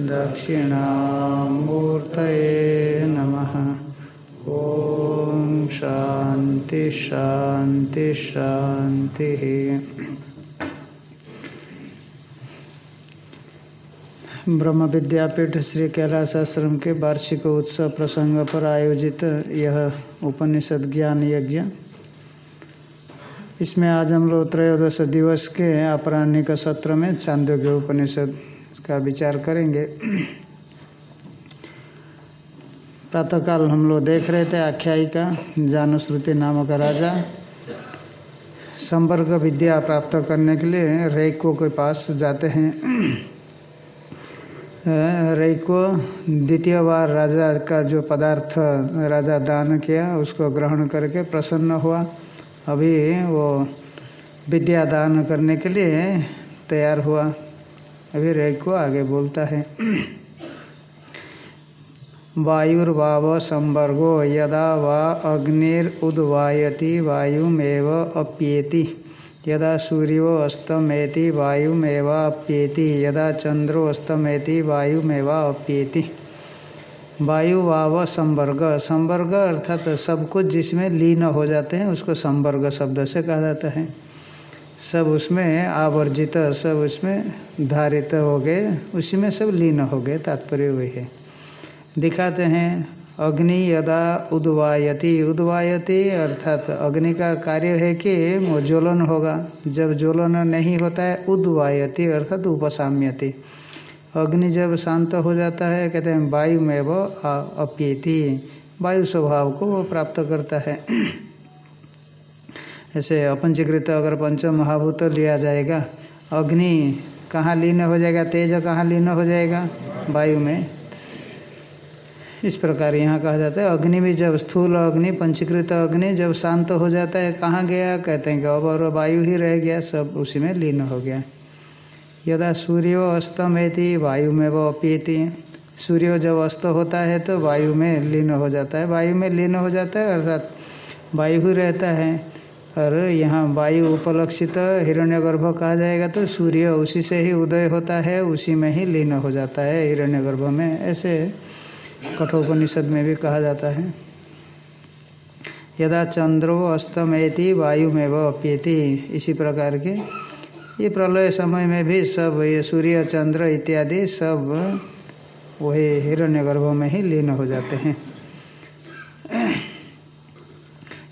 दक्षिणामूर्तये नमः। ॐ शान्ति शान्ति शान्तिः। ब्रह्म विद्यापीठ श्री कैलाश आश्रम के वार्षिक उत्सव प्रसंग पर आयोजित यह उपनिषद ज्ञान यज्ञ। इसमें आज हम लोग त्रयोदश दिवस के अपराह्निक सत्र में चांदोग्य उपनिषद का विचार करेंगे। प्रातःकाल हम लोग देख रहे थे आख्यायिका जानुश्रुति नामक राजा। संवर्ग विद्या प्राप्त करने के लिए रैको के पास जाते हैं। रैको द्वितीय बार राजा का जो पदार्थ, राजा दान किया, उसको ग्रहण करके प्रसन्न हुआ। अभी वो विद्या दान करने के लिए तैयार हुआ। अभी रैको आगे बोलता है। वायुर्वाव संवर्गो यदा वा अग्निरुद्वायति वायुमेव अप्येति। यदा सूर्यो अस्तमेति वायुमेवाप्येति। यदा चंद्रो अस्तमेति वायुमेवाप्येति। वायु वाव संवर्ग। संवर्ग अर्थात सब कुछ जिसमें लीन हो जाते हैं, उसको संवर्ग शब्द से कहा जाता है। सब उसमें आवर्जित, सब उसमें धारित हो गए उसी में सब लीन हो गए, तात्पर्य वही है। दिखाते हैं, अग्नि यदा उद्वायति। उद्वायति अर्थात अग्नि का कार्य है कि ज्वलन होगा। जब ज्वलन नहीं होता है, उद्वायति अर्थात उपसाम्यति। अग्नि जब शांत हो जाता है, कहते हैं, वायु में वो अप्येति, वायु स्वभाव को वो प्राप्त करता है। ऐसे अपंचीकृत अगर पंच महाभूत लिया जाएगा, अग्नि कहाँ लीन हो जाएगा, तेज कहाँ लीन हो जाएगा? वायु में। इस प्रकार यहाँ कहा जाता है, अग्नि भी जब स्थूल अग्नि, पंचीकृत अग्नि जब शांत हो जाता है, कहाँ गया? कहते हैं कि अब और वायु ही रह गया, सब उसी में लीन हो गया। यदा सूर्यो अस्तमेति वायु में वो अपीति सूर्य जब अस्त होता है तो वायु में लीन हो जाता है। वायु में लीन हो जाता है, अर्थात वायु ही रहता है। और यहाँ वायु उपलक्षित हिरण्यगर्भ कहा जाएगा तो सूर्य उसी से ही उदय होता है, उसी में ही लीन हो जाता है हिरण्यगर्भ में। ऐसे कठोपनिषद में भी कहा जाता है। यदा चंद्रो अस्तमेति वायु में व अप्येति। इसी प्रकार के ये प्रलय समय में भी सब ये सूर्य, चंद्र इत्यादि सब वही हिरण्यगर्भ में ही लीन हो जाते हैं।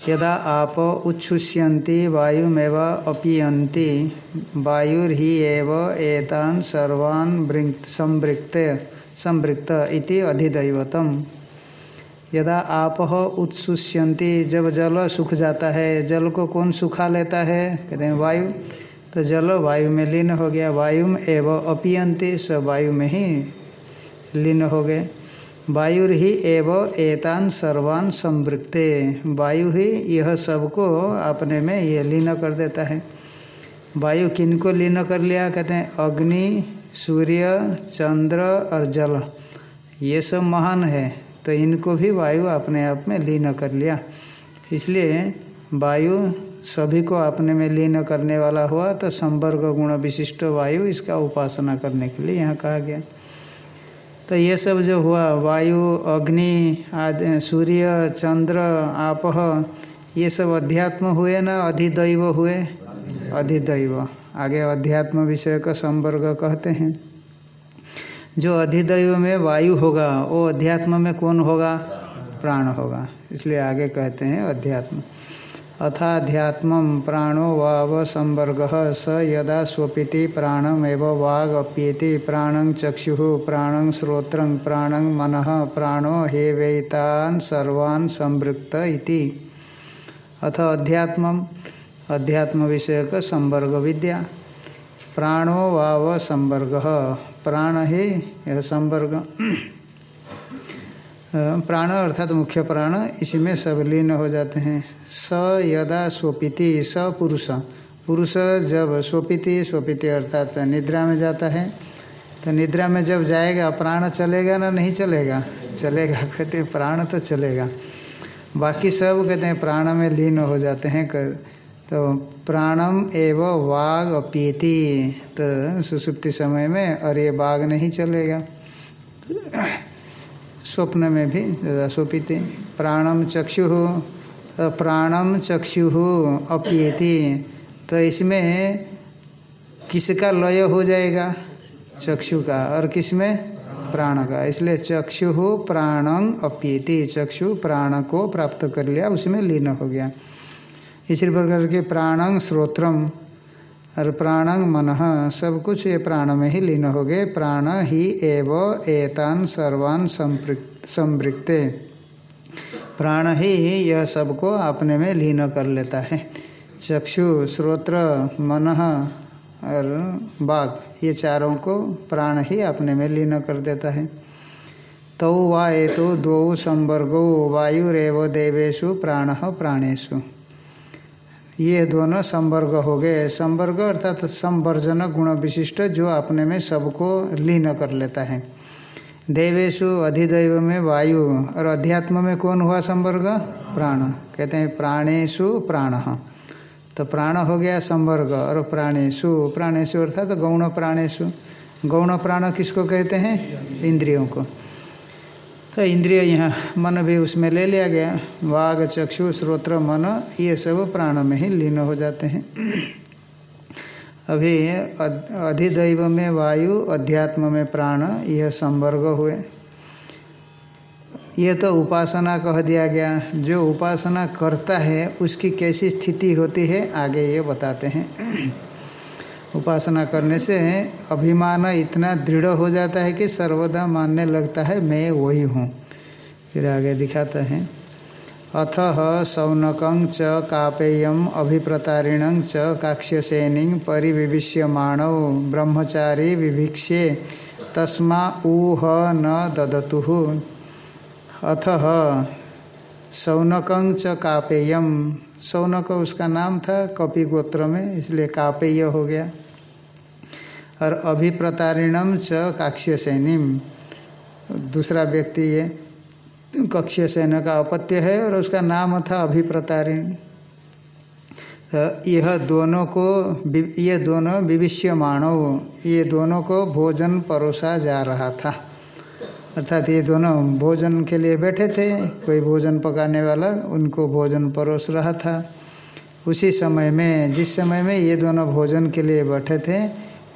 यदा आप उच्छुष्यन्ति, वायुमेव अपीयन्ति वायुर्हि एव सर्वान् संवृक्त संवृक्त इति अधिदैवतम। यदा आप उत्सुष्यंती जब जल सूख जाता है, जल को कौन सुखा लेता है? कहते हैं, वायु। तो जल वायु में लीन हो गया। वायु एवं अपियंती सब वायु में ही लीन हो गए। वायु ही एव एतान सर्वान संवृत्ते वायु ही यह सबको अपने में ये लीन कर देता है। वायु किन को लीन कर लिया? कहते हैं, अग्नि, सूर्य, चंद्र और जल। ये सब महान है तो इनको भी वायु अपने आप में लीन कर लिया। इसलिए वायु सभी को अपने में लीन करने वाला हुआ तो संवर्ग गुण विशिष्ट वायु इसका उपासना करने के लिए यहाँ कहा गया। तो ये सब जो हुआ, वायु, अग्नि, आदि, सूर्य, चंद्र, आपह, ये सब अध्यात्म हुए ना, अधिदैव हुए? अधिदैव। आगे अध्यात्म विषय का संवर्ग कहते हैं। जो अधिदैव में वायु होगा, वो अध्यात्म में कौन होगा? प्राण होगा। इसलिए आगे कहते हैं अध्यात्म। अथाध्यात्म प्राणो वाव संवर्ग स यदा स्वपिति प्राणम एव वाग अप्येति प्राणं चक्षु, प्राणं श्रोत्र, प्राणं मन, प्राणो हे सर्वान् संवृक्त इति। अथ अध्यात्म अध्यात्म विषय का संवर्ग विद्या प्राणो वाव संवर्ग। प्राण ही यह संवर्ग। प्राण अर्थात मुख्य प्राण इसी में सब लीन हो जाते हैं। स, यदा, स्वपिति, स, पुरुष। पुरुष जब स्वपिति स्वपिति अर्थात निद्रा में जाता है तो निद्रा में जब जाएगा, प्राण चलेगा ना नहीं चलेगा? चलेगा, कहते हैं प्राण तो चलेगा। बाकी सब कहते हैं प्राण में लीन हो जाते हैं। तो प्राणम एव वाग अपियति तो सुसुप्ति समय में और ये बाघ नहीं चलेगा। स्वप्न में भी सोपित। प्राणम चक्षु तो प्राणम चक्षु अपियति। तो इसमें किसका लय हो जाएगा? चक्षु का और किसमें? प्राण का। इसलिए चक्षु प्राणं अप्येति। चक्षु प्राण को प्राप्त कर लिया, उसमें लीन हो गया। इसी प्रकार के प्राणंग श्रोत्रम और प्राणंग मन, सब कुछ ये प्राण में ही लीन हो गए। प्राण ही एव एतान सर्वान संवृत्ते प्राण ही यह सबको अपने में लीन कर लेता है। चक्षु, श्रोत्र, मन और बाघ, ये चारों को प्राण ही अपने में लीन कर देता है। तौ वा ये तो दो संवर्गो, वायुरेव देवेशु प्राण प्राणेशु ये दोनों संवर्ग हो गए। संवर्ग अर्थात संवर्जन गुण विशिष्ट जो अपने में सबको लीन कर लेता है। देवेशु अधिदैव में वायु और अध्यात्म में कौन हुआ संवर्ग? प्राण। कहते हैं प्राणेशु प्राण। तो प्राण हो गया संवर्ग और प्राणेशु। प्राणेशु अर्थात तो गौण प्राणेशु। गौण प्राण किसको कहते हैं? इंद्रियों को। तो इंद्रिय यहाँ मन भी उसमें ले लिया गया। वाघ चक्षु, श्रोत्र, मन, ये सब प्राण में ही लीन हो जाते हैं। अभी अधिदैव में वायु, अध्यात्म में प्राण, यह संवर्ग हुए। यह तो उपासना कह दिया गया। जो उपासना करता है, उसकी कैसी स्थिति होती है, आगे ये बताते हैं। उपासना करने से अभिमान इतना दृढ़ हो जाता है कि सर्वदा मानने लगता है, मैं वही हूँ। फिर आगे दिखाते हैं। अथ शौनक च कापेयम अभिप्रतारिण च काक्ष्यसेनी परिविविश्यमाण ब्रह्मचारी विभिक्षे तस्मा ऊह न ददतु। अथ शौनक च कापेयम शौनक उसका नाम था कपि गोत्र में, इसलिए कापेय हो गया। और अभिप्रतारिणम च काक्ष्यसेनीम दूसरा व्यक्ति ये कक्ष सेन का अपत्य है और उसका नाम था अभिप्रतारिण। यह दोनों को ये दोनों विविष्य मानव ये दोनों को भोजन परोसा जा रहा था। अर्थात ये दोनों भोजन के लिए बैठे थे, कोई भोजन पकाने वाला उनको भोजन परोस रहा था। उसी समय में, जिस समय में ये दोनों भोजन के लिए बैठे थे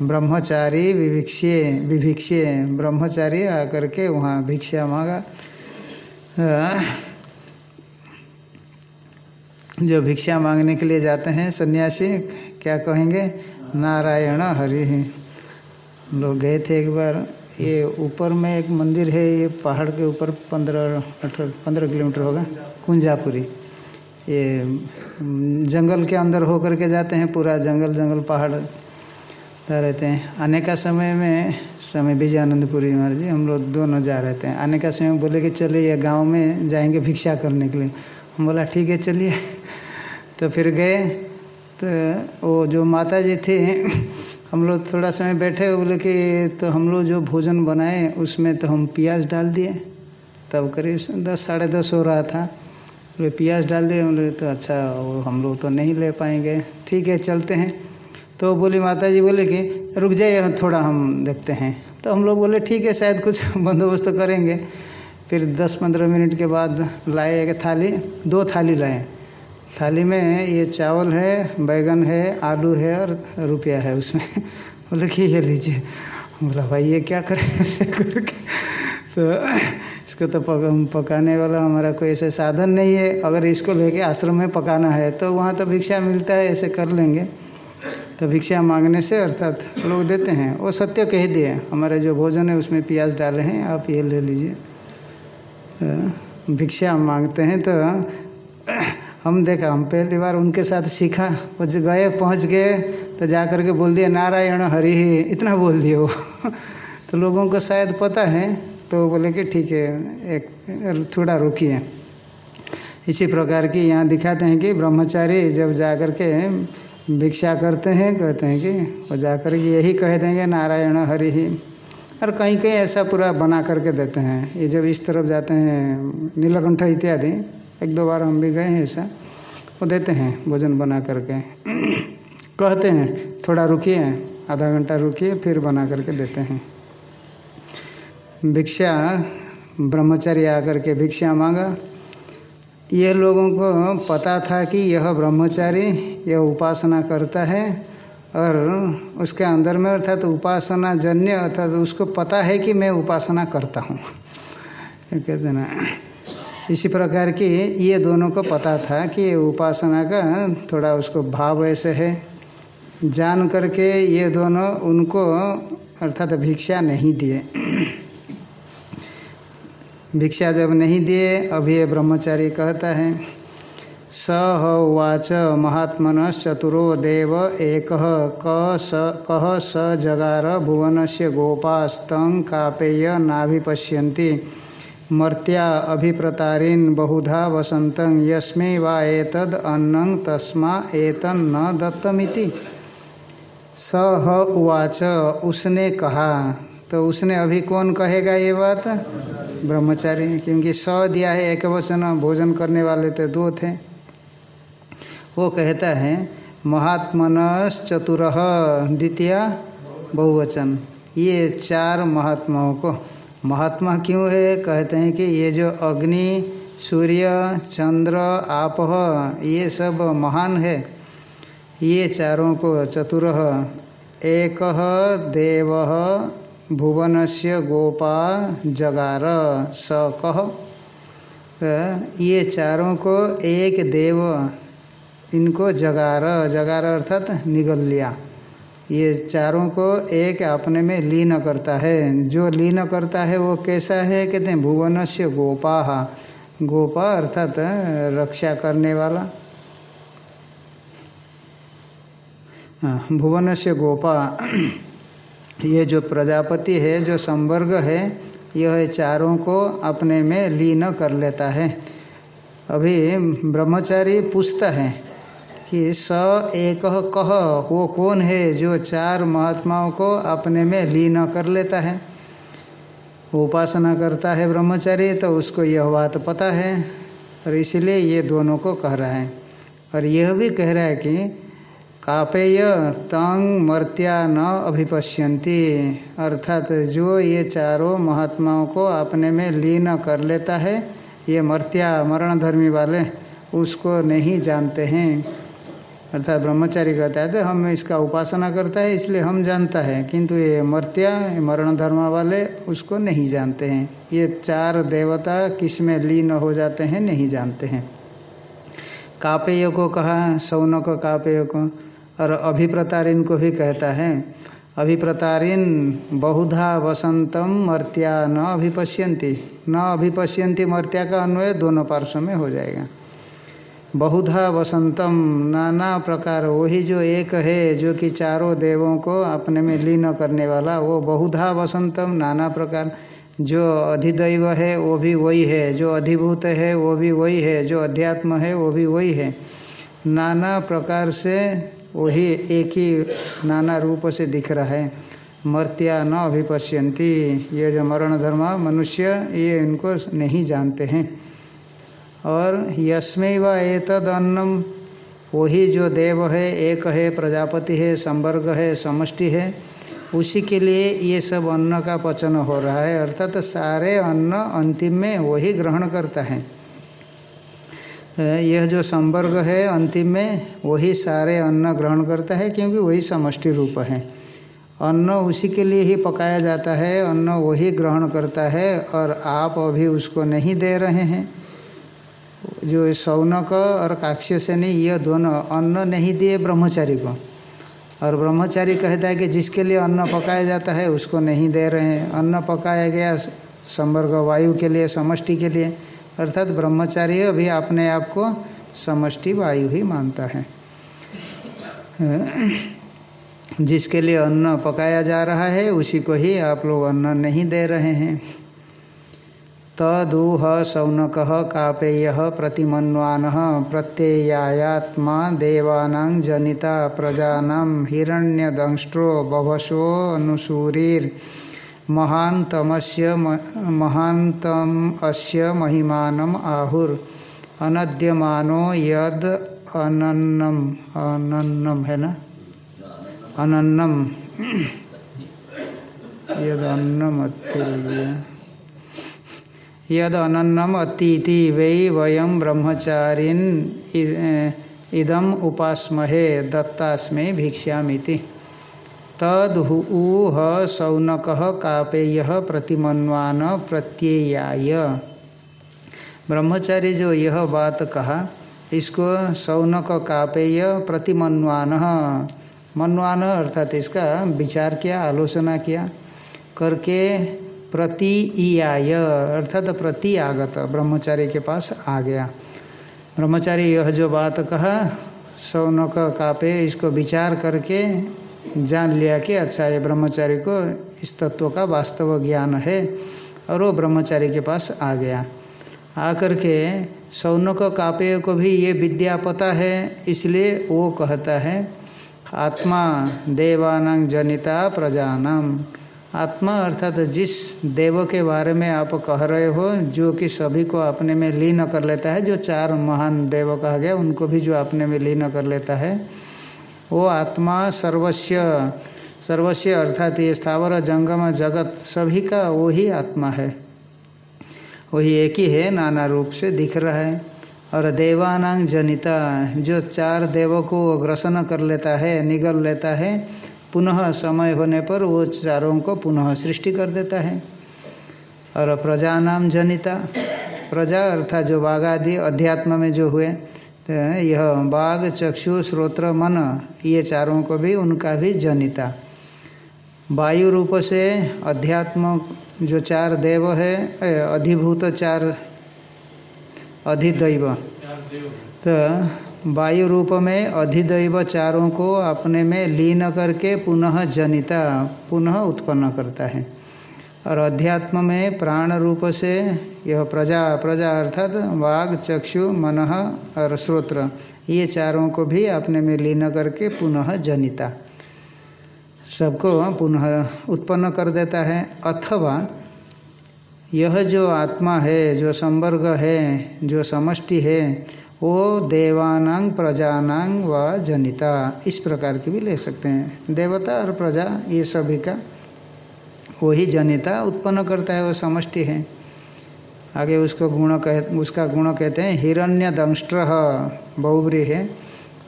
ब्रह्मचारी विभिक्षे विभिक्षे, ब्रह्मचारी आकर के वहाँ भिक्षा मांगा। जो भिक्षा मांगने के लिए जाते हैं, सन्यासी, क्या कहेंगे? नारायण हरि लोग गए थे एक बार। ये ऊपर में एक मंदिर है, ये पहाड़ के ऊपर पंद्रह, अठारह, पंद्रह किलोमीटर होगा, कुंजापुरी। ये जंगल के अंदर होकर के जाते हैं, पूरा जंगल जंगल, पहाड़। रहते हैं आने का समय में स्वामी विजयानंदपुरी महाराज जी, हम लोग दोनों जा रहे थे। आने का समय बोले कि चलिए गाँव में जाएँगे भिक्षा करने के लिए। हम बोला, ठीक है, चलिए। तो फिर गए। तो वो जो माता जी थी, हम लोग थोड़ा समय बैठे बोले कि तो हम लोग जो भोजन बनाए, उसमें तो हम प्याज डाल दिए। तब करीब दस, साढ़े दस हो रहा था। बोले, प्याज डाल दिए। बोले तो अच्छा वो हम लोग तो नहीं ले पाएँगे। ठीक है, चलते हैं। तो बोली माता जी बोले कि रुक जाइए थोड़ा हम देखते हैं। तो हम लोग बोले ठीक है शायद कुछ बंदोबस्त करेंगे। फिर दस पंद्रह मिनट के बाद लाए एक थाली दो थाली लाए। थाली में ये चावल है बैगन है आलू है और रुपया है उसमें। बोले कि ये लीजिए। बोला भाई ये क्या करें करके तो इसको तो पक, पकाने वाला हमारा कोई ऐसे साधन नहीं है। अगर इसको लेके आश्रम में पकाना है तो वहाँ तो भिक्षा मिलता है ऐसे कर लेंगे। तो भिक्षा मांगने से अर्थात लोग देते हैं। वो सत्य कह दिए। हमारा जो भोजन है, उसमें प्याज डाले हैं, आप ये ले लीजिए। भिक्षा मांगते हैं तो हम देखा, हम पहली बार उनके साथ सीखा। वो जो गए, पहुँच गए तो जा कर के बोल दिया नारायण हरि इतना बोल दिए वो। तो लोगों को शायद पता है तो बोले कि ठीक है, एक थोड़ा रुकिए। इसी प्रकार की यहाँ दिखाते हैं कि ब्रह्मचारी जब जा कर के भिक्षा करते हैं, कहते हैं कि वो जाकर यही कह देंगे, नारायण हरि ही। और कहीं कहीं ऐसा पूरा बना करके देते हैं। ये जब इस तरफ़ जाते हैं, नीलकंठ इत्यादि, एक दो बार हम भी गए हैं ऐसा, वो देते हैं भोजन बना करके। कहते हैं, थोड़ा रुकिए, आधा घंटा रुकिए, फिर बना करके देते हैं। भिक्षा, ब्रह्मचर्य आकर के भिक्षा मांगा। ये लोगों को पता था कि यह ब्रह्मचारी, यह उपासना करता है और उसके अंदर में अर्थात तो उपासना जन्य अर्थात तो उसको पता है कि मैं उपासना करता हूँ। कहते ना। इसी प्रकार की ये दोनों को पता था कि ये उपासना का थोड़ा उसको भाव ऐसे है। जान करके ये दोनों उनको अर्थात भिक्षा नहीं दिए। भिक्षा जब नहीं दिए, अभी ब्रह्मचारी कहता है, स उवाच महात्मन चतुरो देव एक, क स जगार भुवन से गोपास्तं कापेय नाभिपश्यन्ति। मर्त्या अभिप्रतारीन बहुधा वसंत यस्मे वा एतद अन्नं तस्मा एतन न दत्तमिति। स उवाच, उसने कहा तो उसने अभी कौन कहेगा ये बात? ब्रह्मचारी क्योंकि स दिया है एक वचन, भोजन करने वाले तो दो थे। वो कहता है महात्मनस चतुर, द्वितीय बहुवचन। ये चार महात्माओं को। महात्मा क्यों है? कहते हैं कि ये जो अग्नि, सूर्य, चंद्र आप ये सब महान है। ये चारों को चतुर, एक, देव भुवन से गोपा जगार स कह। ये चारों को एक देव इनको जगार जगार अर्थात निगल लिया ये चारों को एक अपने में लीन करता है। जो लीन करता है वो कैसा है? कहते हैं भुवन से गोपा। गोपा अर्थात रक्षा करने वाला। हाँ, भुवन से गोपा। ये जो प्रजापति है, जो संवर्ग है, यह चारों को अपने में लीन कर लेता है। अभी ब्रह्मचारी पूछता है कि स एक कह, वो कौन है जो चार महात्माओं को अपने में लीन कर लेता है? उपासना करता है ब्रह्मचारी तो उसको यह बात पता है और इसलिए ये दोनों को कह रहा है। और यह भी कह रहा है कि कापेय तंग मर्त्या न अभिपश्यंती अर्थात जो ये चारों महात्माओं को अपने में लीन कर लेता है, ये मर्त्या मरण धर्मी वाले, उसको नहीं जानते हैं। अर्थात ब्रह्मचारी कहता है तो हम इसका उपासना करता है, इसलिए हम जानता है। किंतु ये मर्त्या मरण धर्म वाले, उसको नहीं जानते हैं। ये चार देवता किसमें लीन हो जाते हैं, नहीं जानते हैं। कापेय को कहा, सौनक कापेय को। और अभिप्रतारिन को भी कहता है, अभिप्रतारिन बहुधा वसंतम मर्त्या न अभिपश्यंती न अभिपश्यंती मर्त्या का अन्वय दोनों पार्श्व में हो जाएगा। बहुधा वसंतम नाना प्रकार, वही जो एक है, जो कि चारों देवों को अपने में लीन करने वाला, वो बहुधा वसंतम नाना प्रकार, जो अधिदैव है, वो भी वही है, जो अधिभूत है, वो भी वही है, जो अध्यात्म है, वो भी वही है। नाना प्रकार से वही एक ही नाना रूप से दिख रहा है। मर्त्या न अभिपश्यंती ये जो मरण धर्म मनुष्य, ये इनको नहीं जानते हैं। और यस्मय व एतद अन्नम वही जो देव है, एक है, प्रजापति है, संवर्ग है, समष्टि है, उसी के लिए ये सब अन्न का पचन हो रहा है। अर्थात तो सारे अन्न अंतिम में वही ग्रहण करता है। यह जो संवर्ग है अंतिम में, वही सारे अन्न ग्रहण करता है क्योंकि वही समष्टि रूप है। अन्न उसी के लिए ही पकाया जाता है, अन्न वही ग्रहण करता है और आप अभी उसको नहीं दे रहे हैं। जो सौनक और काक्ष्य से नहीं यह दोनों अन्न नहीं दिए ब्रह्मचारी को। और ब्रह्मचारी कहता है कि जिसके लिए अन्न पकाया जाता है, उसको नहीं दे रहे हैं। अन्न पकाया गया संवर्ग वायु के लिए, समष्टि के लिए। अर्थात ब्रह्मचारी अभी अपने आप को समष्टि वायु ही मानता है। जिसके लिए अन्न पकाया जा रहा है, उसी को ही आप लोग अन्न नहीं दे रहे हैं। तदूह शौनक कापेय प्रतिमन्वान प्रत्ययात्मा देवाना जनिता प्रजानां हिरण्यदंष्ट्रो बभसो अनुसूरीर महान्तमस्य महान्तम अस्य महिमानम आहुर। अनद्यमानो यद अनन्नम अनन्नम है ना? अनन्नम यद अन्नम यद अनन्नम अतीति वै वयम ब्रह्मचारिन इदम उपासमहे, दत्तास्मे भिक्षामिति तद ऊह सौनक कापेय प्रतिमन्वान प्रत्ययाय। ब्रह्मचारी जो यह बात कहा, इसको सौनक कापेय प्रतिमन्वान, मनवान अर्थात इसका विचार किया, आलोचना किया, करके प्रति ईयाय अर्थात प्रति आगत ब्रह्मचारी के पास आ गया। ब्रह्मचारी यह जो बात कहा सौनक कापे, इसको विचार करके जान लिया कि अच्छा ये ब्रह्मचारी को इस तत्व का वास्तव ज्ञान है और वो ब्रह्मचारी के पास आ गया। आकर के सौनक कापेय को भी ये विद्या पता है, इसलिए वो कहता है, आत्मा देवानां जनिता प्रजानाम आत्मा अर्थात जिस देव के बारे में आप कह रहे हो, जो कि सभी को अपने में लीन कर लेता है, जो चार महान देव कहा गया, उनको भी जो अपने में लीन कर लेता है वो आत्मा सर्वस्व सर्वस्व अर्थात ये स्थावर, जंगम, जगत, सभी का वो ही आत्मा है। वही एक ही है, नाना रूप से दिख रहा है। और देवानांग जनिता, जो चार देवों को ग्रसन कर लेता है, निगल लेता है, पुनः समय होने पर वो चारों को पुनः सृष्टि कर देता है। और प्रजा नाम जनिता, प्रजा अर्थात जो बाघ आदि अध्यात्म में जो हुए यह बाघ, चक्षु, श्रोत्र, मन, ये चारों को भी उनका भी जनिता। वायु रूप से अध्यात्म जो चार देव है अधिभूत चार, अधिदैव। तो वायु रूप में अधिदैव चारों को अपने में लीन करके पुनः जनिता, पुनः उत्पन्न करता है। और अध्यात्म में प्राण रूप से यह प्रजा प्रजा अर्थात वाघ चक्षु, मन और श्रोत्र, ये चारों को भी अपने में लीन करके पुनः जनिता। सबको पुनः उत्पन्न कर देता है। अथवा यह जो आत्मा है, जो संवर्ग है, जो समष्टि है, वो देवानांग प्रजानांग व जनिता। इस प्रकार की भी ले सकते हैं। देवता और प्रजा, ये सभी का वही जनिता उत्पन्न करता है, वो समष्टि है। आगे उसको गुण कह, उसका गुण कहते हैं, हिरण्य दंष्ट्र बहुब्री है।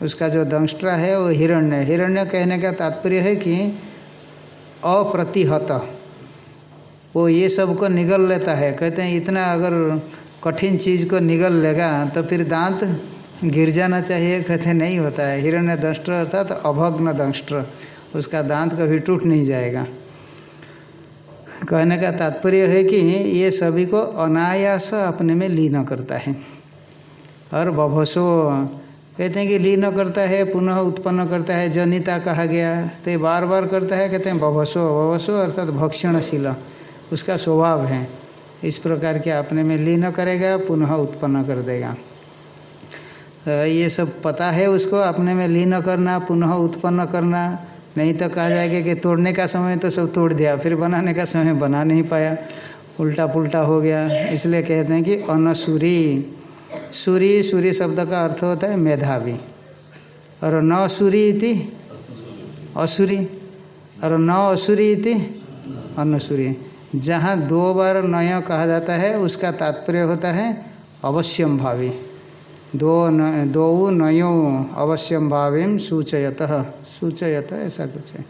उसका जो दंष्ट्रा है, वो हिरण्य हिरण्य कहने का तात्पर्य है कि अप्रतिहत। वो ये सबको निगल लेता है। कहते हैं, इतना अगर कठिन चीज़ को निगल लेगा तो फिर दांत गिर जाना चाहिए। कहते नहीं होता है। हिरण्य दंष्ट्र अर्थात अभग्न दंष्ट्र। उसका दांत कभी टूट नहीं जाएगा। कहने का तात्पर्य है कि ये सभी को अनायास अपने में लीन करता है। और बभसो, कहते हैं कि लीन करता है, पुनः उत्पन्न करता है, जनिता कहा गया। तो ये बार बार करता है, कहते हैं बभसो बभसो अर्थात भक्षणशील, उसका स्वभाव है। इस प्रकार के अपने में लीन करेगा, पुनः उत्पन्न कर देगा। ये सब पता है उसको, अपने में लीन करना, पुनः उत्पन्न करना। नहीं तो कहा जाएगा कि तोड़ने का समय तो सब तोड़ दिया, फिर बनाने का समय बना नहीं पाया। उल्टा पुल्टा हो गया। इसलिए कहते हैं कि अनसूरी। सूरी सूरी शब्द का अर्थ होता है मेधावी। और न सूरी इति असुरी। और न असुरी इति अनसुरी। जहाँ दो बार नय कहा जाता है, उसका तात्पर्य होता है अवश्यम भावी दो न दो नयो अवश्यम भावी सूचयत। सूचयत, ऐसा कुछ है।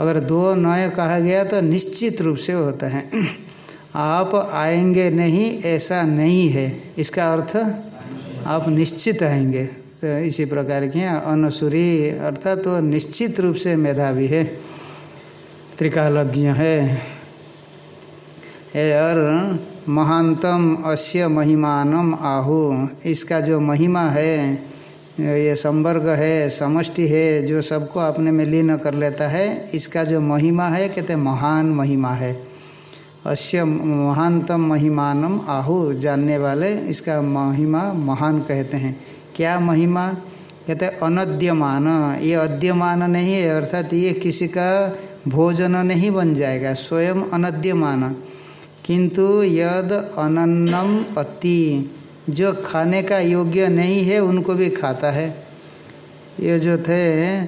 अगर दो नय कहा गया तो निश्चित रूप से होता है। आप आएँगे नहीं, ऐसा नहीं है। इसका अर्थ, आप निश्चित आएँगे। तो इसी प्रकार के अनुसूरी अर्थात तो निश्चित रूप से मेधावी है। त्रिकालज्ञ है। और महानतम अस्य महिमानम आहु। इसका जो महिमा है, ये संवर्ग है, समष्टि है, जो सबको अपने में लीन कर लेता है, इसका जो महिमा है, कहते महान महिमा है। अश्य महानतम महिमानम आहु, जानने वाले इसका महिमा महान कहते हैं। क्या महिमा? कहते अनद्यमान। ये अद्यमान नहीं है, अर्थात ये किसी का भोजन नहीं बन जाएगा, स्वयं अनद्यमान। किंतु यद अनन्नम अति, जो खाने का योग्य नहीं है, उनको भी खाता है। ये जो थे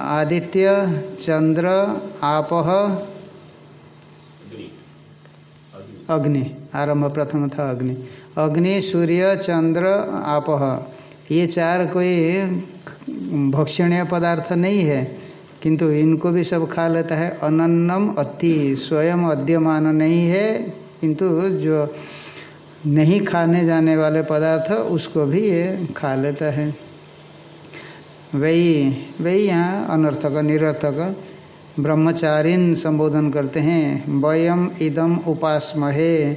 आदित्य, चंद्र, आपह, अग्नि। आरंभ प्रथम था अग्नि। अग्नि, सूर्य, चंद्र, आपह। ये चार कोई भक्षणीय पदार्थ नहीं है। किंतु इनको भी सब खा लेता है। अनन्नम अति, स्वयं अद्यमान नहीं है। किंतु जो नहीं खाने जाने वाले पदार्थ, उसको भी ये खा लेता है। वही वही यहाँ अनर्थक, निरर्थक, ब्रह्मचारिन संबोधन करते हैं। वयम इदम उपासमहे,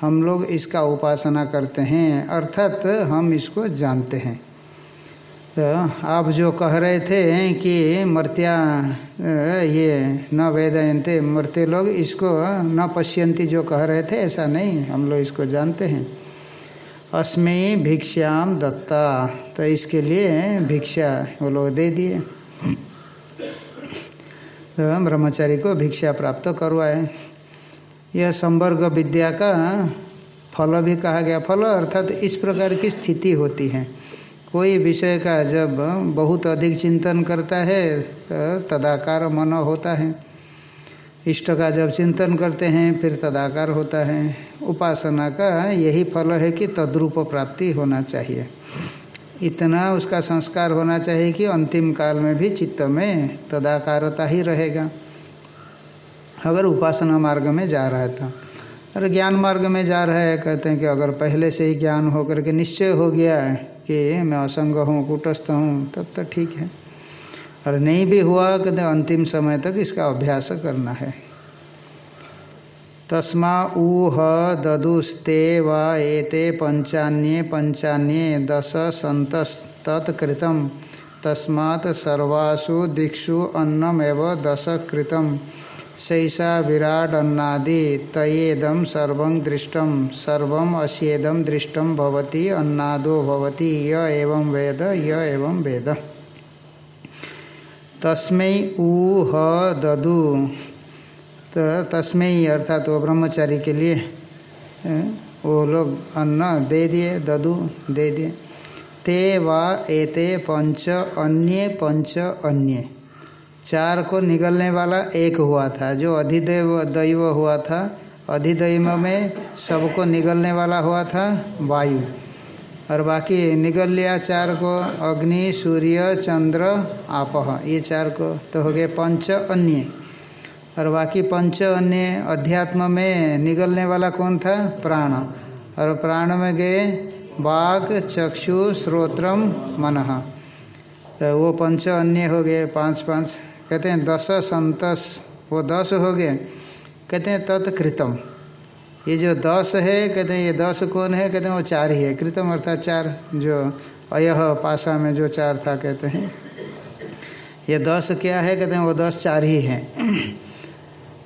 हम लोग इसका उपासना करते हैं। अर्थात हम इसको जानते हैं। तो आप जो कह रहे थे कि मर्त्या ये न वेदयंते मर्त्य लोग, इसको न पश्यंती जो कह रहे थे, ऐसा नहीं, हम लोग इसको जानते हैं। अस्मयी भिक्षाम दत्ता तो इसके लिए भिक्षा वो लोग दे दिए। तो ब्रह्मचारी को भिक्षा प्राप्त करवाए। यह संवर्ग विद्या का फल भी कहा गया, फल अर्थात इस प्रकार की स्थिति होती है। कोई विषय का जब बहुत अधिक चिंतन करता है तो तदाकार मन होता है। इष्ट का जब चिंतन करते हैं, फिर तदाकार होता है। उपासना का यही फल है कि तद्रूप प्राप्ति होना चाहिए। इतना उसका संस्कार होना चाहिए कि अंतिम काल में भी चित्त में तदाकारता ही रहेगा। अगर उपासना मार्ग में जा रहा था अरे ज्ञान मार्ग में जा रहा है, कहते हैं कि अगर पहले से ही ज्ञान होकर के निश्चय हो गया है कि मैं असंग हूँ, कुटस्थ हूँ, तब तो ठीक है। और नहीं भी हुआ कहते अंतिम समय तक इसका अभ्यास करना है। तस्मा ऊह ददुस्ते व एते पंचान्ये पंचान्ये दश सन्तस्तत्कृतं तस्मात् सर्वासु दिक्षु अन्नमेव दश कृतं शैषा विराडन्नादि तयेदम सर्व दृष्टम सर्व अश्येदम दृष्टम भवति, अन्नादो भवति, य एवं वेद, य एवं वेद। तस्मै ऊह ददु। तो तस्मय अर्थात वो ब्रह्मचारी के लिए वो लोग अन्न दे दिए, ददु दे दिए। ते, वा, एते, पंच, अन्य पंच, अन्य। चार को निगलने वाला एक हुआ था, जो अधिदेव दैव हुआ था। अधिदैव में सबको निगलने वाला हुआ था वायु। और बाकी निगल लिया चार को, अग्नि, सूर्य, चंद्र, आपह। ये चार को तो हो गए पंच अन्य। और बाकी पंच अन्य अध्यात्म में निगलने वाला कौन था? प्राण। और प्राण में गए बाघ, चक्षु, श्रोत्रम, मन। तो वो पंच अन्य हो गए, पाँच पाँच। कहते हैं, दस संतस। वो दस हो गए। कहते हैं तत्कृतम ये जो दस है, कहते हैं, ये दस कौन है? कहते हैं, वो चार ही है। कृतम अर्थात चार, जो अयह पाशा में जो चार था, कहते हैं। ये दस क्या है? कहते हैं, वो दस चार ही है।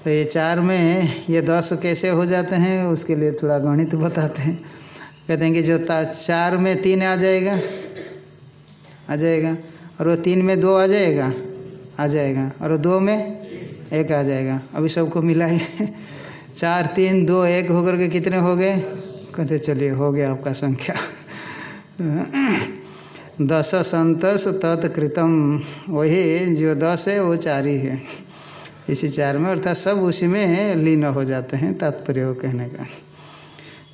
तो ये चार में ये दस कैसे हो जाते हैं, उसके लिए थोड़ा गणित बताते हैं। कहते हैं कि जो चार में तीन आ जाएगा। आ जाएगा। और वो तीन में दो आ जाएगा। आ जाएगा। और दो में एक आ जाएगा। अभी सबको मिला मिलाइए चार, तीन, दो, एक होकर के कितने हो गए? कहते चलिए, हो गया आपका संख्या। दस संतस तत्कृतम वही जो दस है, वो चार ही है। इसी चार में, अर्थात सब उसी में लीन हो जाते हैं तात्पर्य कहने का।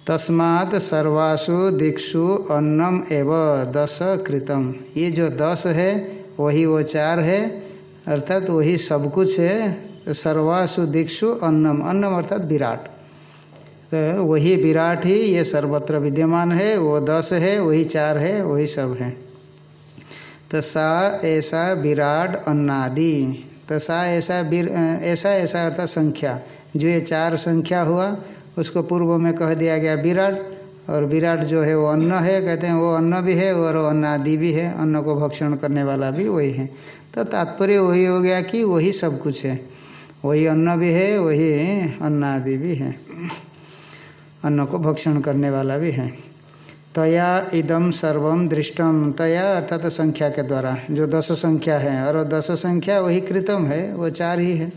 तस्मात् सर्वासु दिक्षु अन्नम एव दस कृतम। ये जो दस है, वही वो चार है। अर्थात वही सब कुछ है, सर्वासु दिक्षु अन्नम। अन्नम अर्थात विराट। तो वही विराट ही ये सर्वत्र विद्यमान है, वो दस है, वही चार है, वही सब है। तो सा ऐसा विराट अन्नादि। तो सा ऐसा ऐसा ऐसा अर्थात संख्या। जो ये चार संख्या हुआ, उसको पूर्व में कह दिया गया विराट। और विराट जो है वो अन्न है, कहते हैं वो अन्न भी है और अन्नादि भी है। अन्न को भक्षण करने वाला भी वही है। तो तात्पर्य वही हो गया कि वही सब कुछ है। वही अन्न भी है, वही अन्नादि भी है। अन्न को भक्षण करने वाला भी है। तया इदम सर्वम दृष्टम तया अर्थात तो संख्या के द्वारा। जो दस संख्या है और दस संख्या वही कृतम है, वो चार ही है।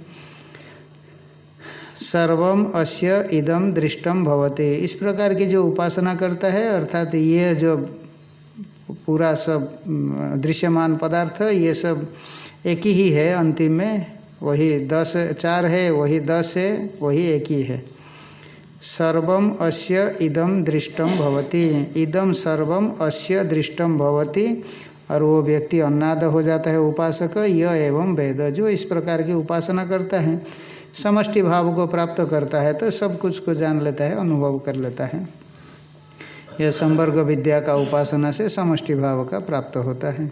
सर्वम अस्य इदम दृष्टम भवते। इस प्रकार की जो उपासना करता है, अर्थात ये जो पूरा सब दृश्यमान पदार्थ, ये सब एक ही है अंतिम में। वही दस, चार है, वही दस है, वही एक ही है। सर्वम अस्य इदम दृष्टम भवति। इदम सर्वम अस्य दृष्टम भवति। और वो व्यक्ति अन्नाद हो जाता है उपासक यह एवं वेद, जो इस प्रकार की उपासना करता है। समष्टि भाव को प्राप्त करता है तो सब कुछ को जान लेता है, अनुभव कर लेता है। यह संवर्ग विद्या का उपासना से समष्टि भाव का प्राप्त होता है।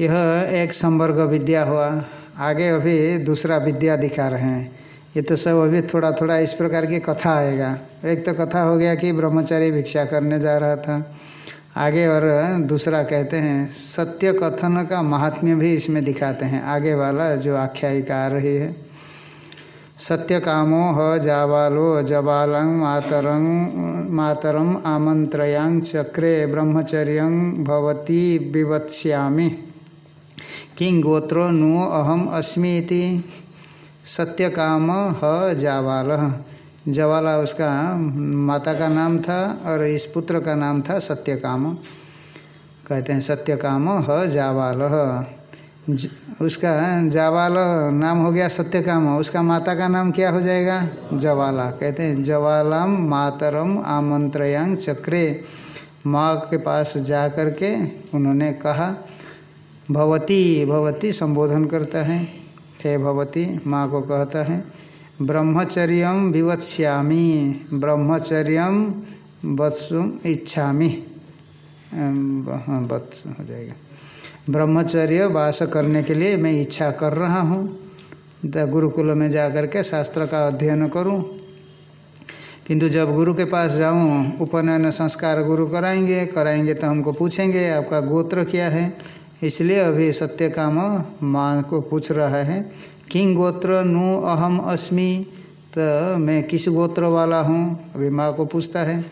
यह एक संवर्ग विद्या हुआ। आगे अभी दूसरा विद्या दिखा रहे हैं। ये तो सब अभी थोड़ा थोड़ा इस प्रकार की कथा आएगा। एक तो कथा हो गया कि ब्रह्मचारी भिक्षा करने जा रहा था। आगे और दूसरा कहते हैं, सत्य कथन का महात्म्य भी इसमें दिखाते हैं। आगे वाला जो आख्यायिका आ रही है। सत्य कामो ह जावालो जबालं मातरं, मातरम आमंत्रयांग चक्रे ब्रह्मचर्य भवती विवत्स्यामि किं गोत्रो नु अहम अस्मी सत्य काम ह जावाल जवाला उसका माता का नाम था और इस पुत्र का नाम था सत्य काम कहते हैं सत्य काम ह जावाल उसका जावाल, नाम हो गया सत्य काम उसका माता का नाम क्या हो जाएगा? जवाला। कहते हैं, जवालाम मातरम आमंत्रयांग चक्रे। माँ के पास जा कर के उन्होंने कहा, भवती भवती संबोधन करता है। हे भवती, माँ को कहता है, ब्रह्मचर्य विवत्स्यामी, ब्रह्मचर्य वत्सुम इच्छामी। वत्स हो जाएगा। ब्रह्मचर्य वास करने के लिए मैं इच्छा कर रहा हूँ। गुरुकुल में जा कर के शास्त्र का अध्ययन करूँ। किंतु जब गुरु के पास जाऊँ, उपनयन संस्कार गुरु कराएँगे कराएँगे तो हमको पूछेंगे, आपका गोत्र क्या है? इसलिए अभी सत्य काम माँ को पूछ रहा है किंग गोत्र? नु अहम अस्मि। तो मैं, किस गोत्र वाला हूँ? अभी माँ को पूछता है।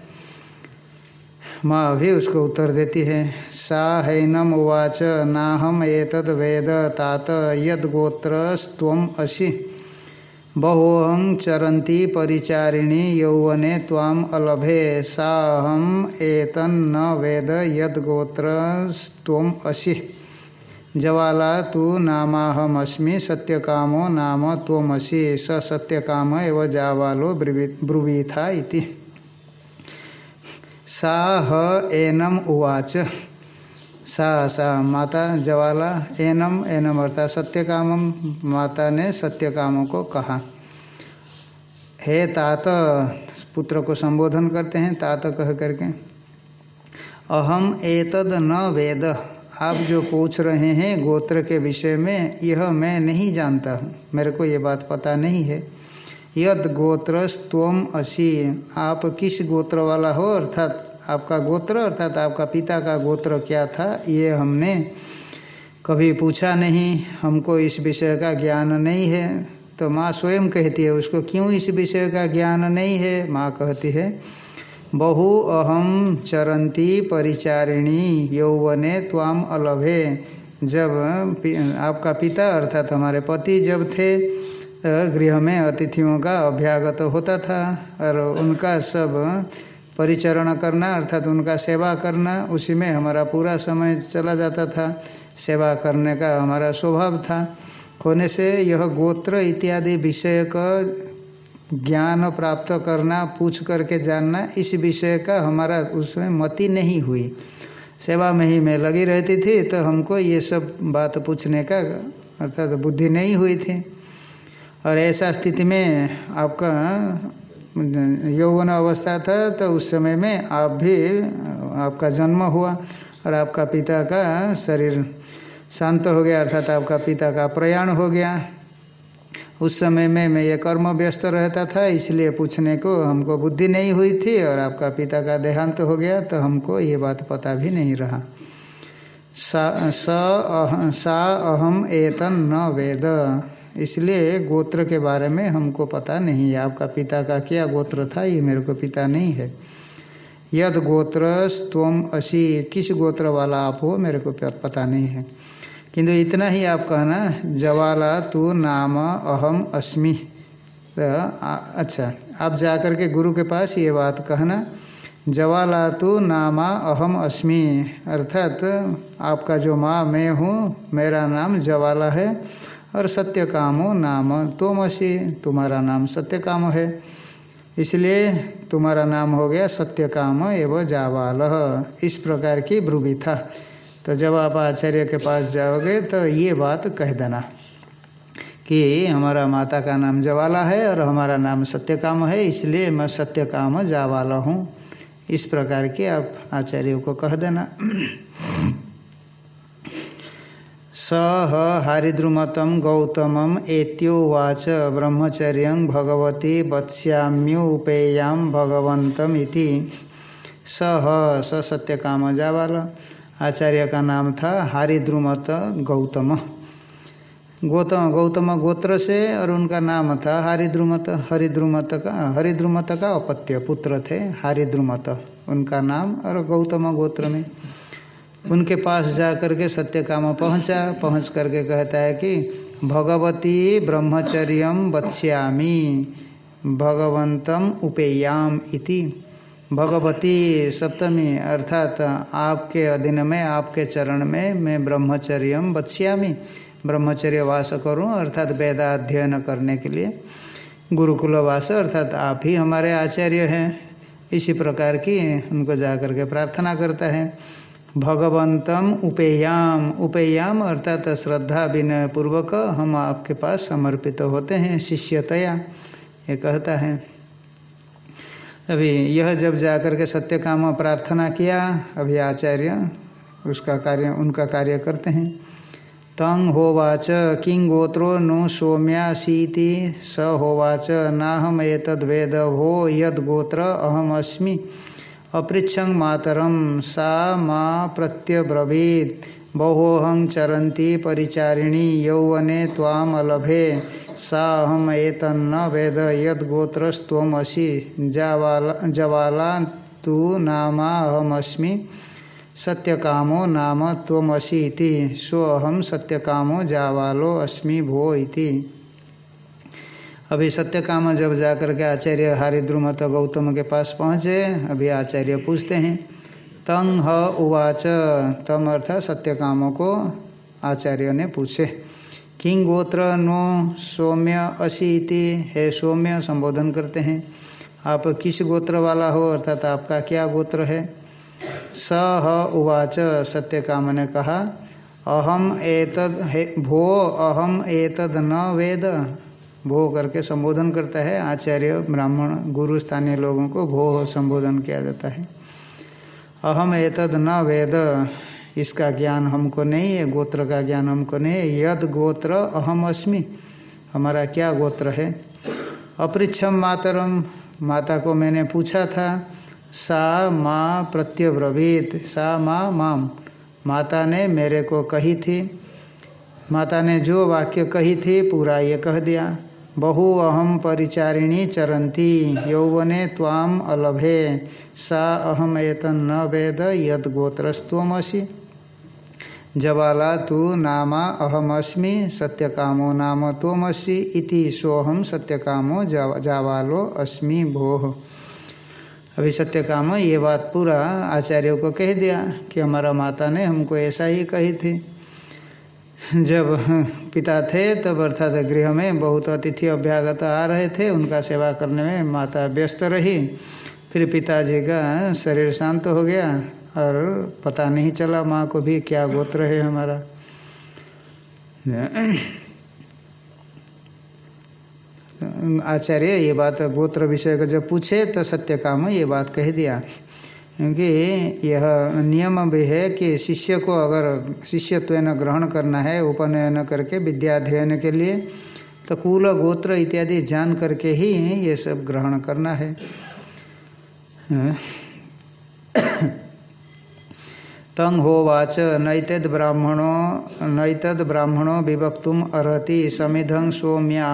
माँ अभी उसको उत्तर देती है। सा हैनम उवाच, नाहम एतद वेद, तात यद गोत्र स्व असी। बहोहं चरंती परिचारिणी, यौवने ताम अलभे। साहम एतन्न वेद, यद गोत्र स्व असी। जवाला तु नामाहमस्मी, सत्यकामो नाम त्वमसि। स सत्यकाम एव जावालो ब्रुवीथा इति। सा, ह एनम उवाच सा सा, माता, जवाला एनम एनम अर्थात सत्यकामम माता ने सत्यकामों को कहा। हे तात, पुत्र को संबोधन करते हैं, तात कह करके। अहम एतद न वेद। आप जो पूछ रहे हैं गोत्र के विषय में, यह मैं नहीं जानता। हूँ मेरे को ये बात पता नहीं है। यद गोत्र स्तोम असी। आप किस गोत्र वाला हो अर्थात आपका गोत्र अर्थात आपका पिता का गोत्र क्या था, ये हमने कभी पूछा नहीं। हमको इस विषय का ज्ञान नहीं है। तो माँ स्वयं कहती है, उसको क्यों इस विषय का ज्ञान नहीं है? माँ कहती है, बहु अहम चरंती परिचारिणी, यौवने त्वाम अलभे। जब आपका पिता अर्थात हमारे पति जब थे गृह में अतिथियों का अभ्यागत होता था और उनका सब परिचरण करना, अर्थात उनका सेवा करना, उसी में हमारा पूरा समय चला जाता था। सेवा करने का हमारा स्वभाव था। होने से यह गोत्र इत्यादि विषय का ज्ञान प्राप्त करना, पूछ करके जानना, इस विषय का हमारा उसमें मति नहीं हुई। सेवा में ही मैं लगी रहती थी तो हमको ये सब बात पूछने का अर्थात तो बुद्धि नहीं हुई थी। और ऐसा स्थिति में आपका यौवन अवस्था था तो उस समय में आप भी आपका जन्म हुआ और आपका पिता का शरीर शांत हो गया अर्थात आपका पिता का प्रयाण हो गया। उस समय में मैं ये कर्म व्यस्त रहता था इसलिए पूछने को हमको बुद्धि नहीं हुई थी और आपका पिता का देहांत हो गया तो हमको ये बात पता भी नहीं रहा। सा सा, अहम एतन न वेद। इसलिए गोत्र के बारे में हमको पता नहीं है। आपका पिता का क्या गोत्र था? ये मेरे को पिता नहीं है। यद गोत्र स्तम असी, किस गोत्र वाला आप हो मेरे को पता नहीं है। किंतु इतना ही आप कहना, जवाला तू नाम अहम अस्मि। तो अच्छा आप जाकर के गुरु के पास ये बात कहना, जवाला तो नामा अहम अस्मि। अर्थात आपका जो माँ, मैं हूँ, मेरा नाम जवाला है। और सत्य कामो नाम तोमसी तुम्हारा नाम सत्य काम है। इसलिए तुम्हारा नाम हो गया सत्य काम एवं जावाल। इस प्रकार की ब्रुवी था तो जब आप आचार्य के पास जाओगे तो ये बात कह देना कि हमारा माता का नाम जवाला है और हमारा नाम सत्य काम है, इसलिए मैं सत्य काम जावाला हूँ। इस प्रकार के आप आचार्यों को कह देना। स हारिद्रुमतम गौतमम एत्योवाच ब्रह्मचर्य भगवती वत्स्याम्युपेयाम भगवंतम सह स सत्य काम जावाल। आचार्य का नाम था हारिद्रुमत गौतम। गौतम गौतम गोत्र से और उनका नाम था हरिद्रुमत। हरिद्रुमत का हरिद्रुमत का अपत्य पुत्र थे हरिद्रुमत। उनका नाम और गौतम गोत्र में। उनके पास जा करके सत्य काम पहुँचा। पहुँच करके कहता है कि, भगवती ब्रह्मचर्य बत्स्यामी भगवंतम उपेयाम इति। भगवती सप्तमी अर्थात आपके अधीन में, आपके चरण में मैं ब्रह्मचर्य बत्स्यामी ब्रह्मचर्य वास करूँ, अर्थात वेदाध्ययन करने के लिए। गुरुकुल वास, अर्थात आप ही हमारे आचार्य हैं। इसी प्रकार की उनको जा करके प्रार्थना करता है। भगवंतम उपेयाम। उपेयाम अर्थात श्रद्धा विनय पूर्वक हम आपके पास समर्पित तो होते हैं, शिष्यतया। ये कहता है, अभी यह जब जाकर के सत्य काम प्रार्थना किया, अभी आचार्य उसका कार्य, उनका कार्य करते हैं। तंग होवाच किंग गोत्रो नु सौम्यासीति, स होवाच नाहम एतद्वेद हो यद गोत्र अहमस्मि। अपृछं मातरम सा माँ प्रत्यब्रवीत। बहोहं चरती परिचारिणी, यौवने ताम अलभे। सा अहम एतन्न वेद यदगोत्रस्वमसी जवाला जवाला तू सत्यकामो नाम त्वमसी इति। सत्यकामो जावालो अस्मि भो इति। अभी सत्य काम जब जाकर के आचार्य हरिद्रुमत गौतम के पास पहुँचे, अभी आचार्य पूछते हैं, तंग ह उवाच? तम अर्थात सत्य कामों को आचार्य ने पूछे किंग गोत्र नो सौम्य असी इति है सौम्य संबोधन करते हैं। आप किस गोत्र वाला हो? अर्थात आपका क्या गोत्र है? स ह उवाच सत्य काम ने कहा, अहम एतद हे, भो अहम एतद न वेद। भो करके संबोधन करता है। आचार्य, ब्राह्मण, गुरु, स्थानीय लोगों को भो संबोधन किया जाता है। अहम एतद न वेद, इसका ज्ञान हमको नहीं है, गोत्र का ज्ञान हमको नहीं है। यद गोत्र अहम अस्मि, हमारा क्या गोत्र है? अपृक्षम मातरम, माता को मैंने पूछा था, सा माँ प्रत्यब्रवीत सा माँ माम, माता ने मेरे को कही थी। माता ने जो वाक्य कही थी, पूरा ये कह दिया। बहु अहम परिचारिणी चरंती यौवने ताम अलभे, सा अहम एतन न वेद यद गोत्रस्वमसी जवाला तू नामा अहमस्मि, सत्यकामो नाम त्वमसी इति सोहम सत्यकामो जावालो अस्मि भोह अभी सत्यकाम ये बात पूरा आचार्यों को कह दिया कि हमारा माता ने हमको ऐसा ही कही थी। जब पिता थे, तब अर्थात गृह में बहुत अतिथि अभ्यागत आ रहे थे। उनका सेवा करने में माता व्यस्त रही। फिर पिताजी का शरीर शांत हो गया और पता नहीं चला माँ को भी क्या गोत्र है हमारा। आचार्य, ये बात गोत्र विषय का जब पूछे तो सत्य काम ये बात कह दिया। क्योंकि यह नियम भी है कि शिष्य को अगर शिष्यत्व ग्रहण करना है उपनयन करके विद्याध्ययन के लिए तो कुल गोत्र इत्यादि जान करके ही ये सब ग्रहण करना है। तंग होवाच नैतद ब्राह्मणो नैतद ब्राह्मणो विभक्तुम अर्ति समिधं सौम्या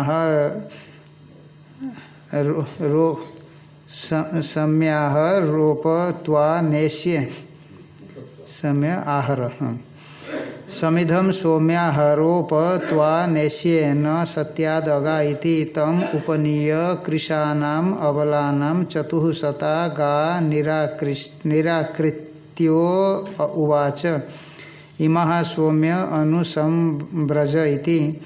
रो, रो सम्याह, रोप, त्वा नेश्य समय, आहर। हाँ। समिधम सौम्याहरोप त्वा नेश्ये न सत्यादगा तम उपनीय कृशानाम अबलानाम चतुःशता गा निराकृत्यो उवाच। इमा सौम्य अनुसंव्रज इति।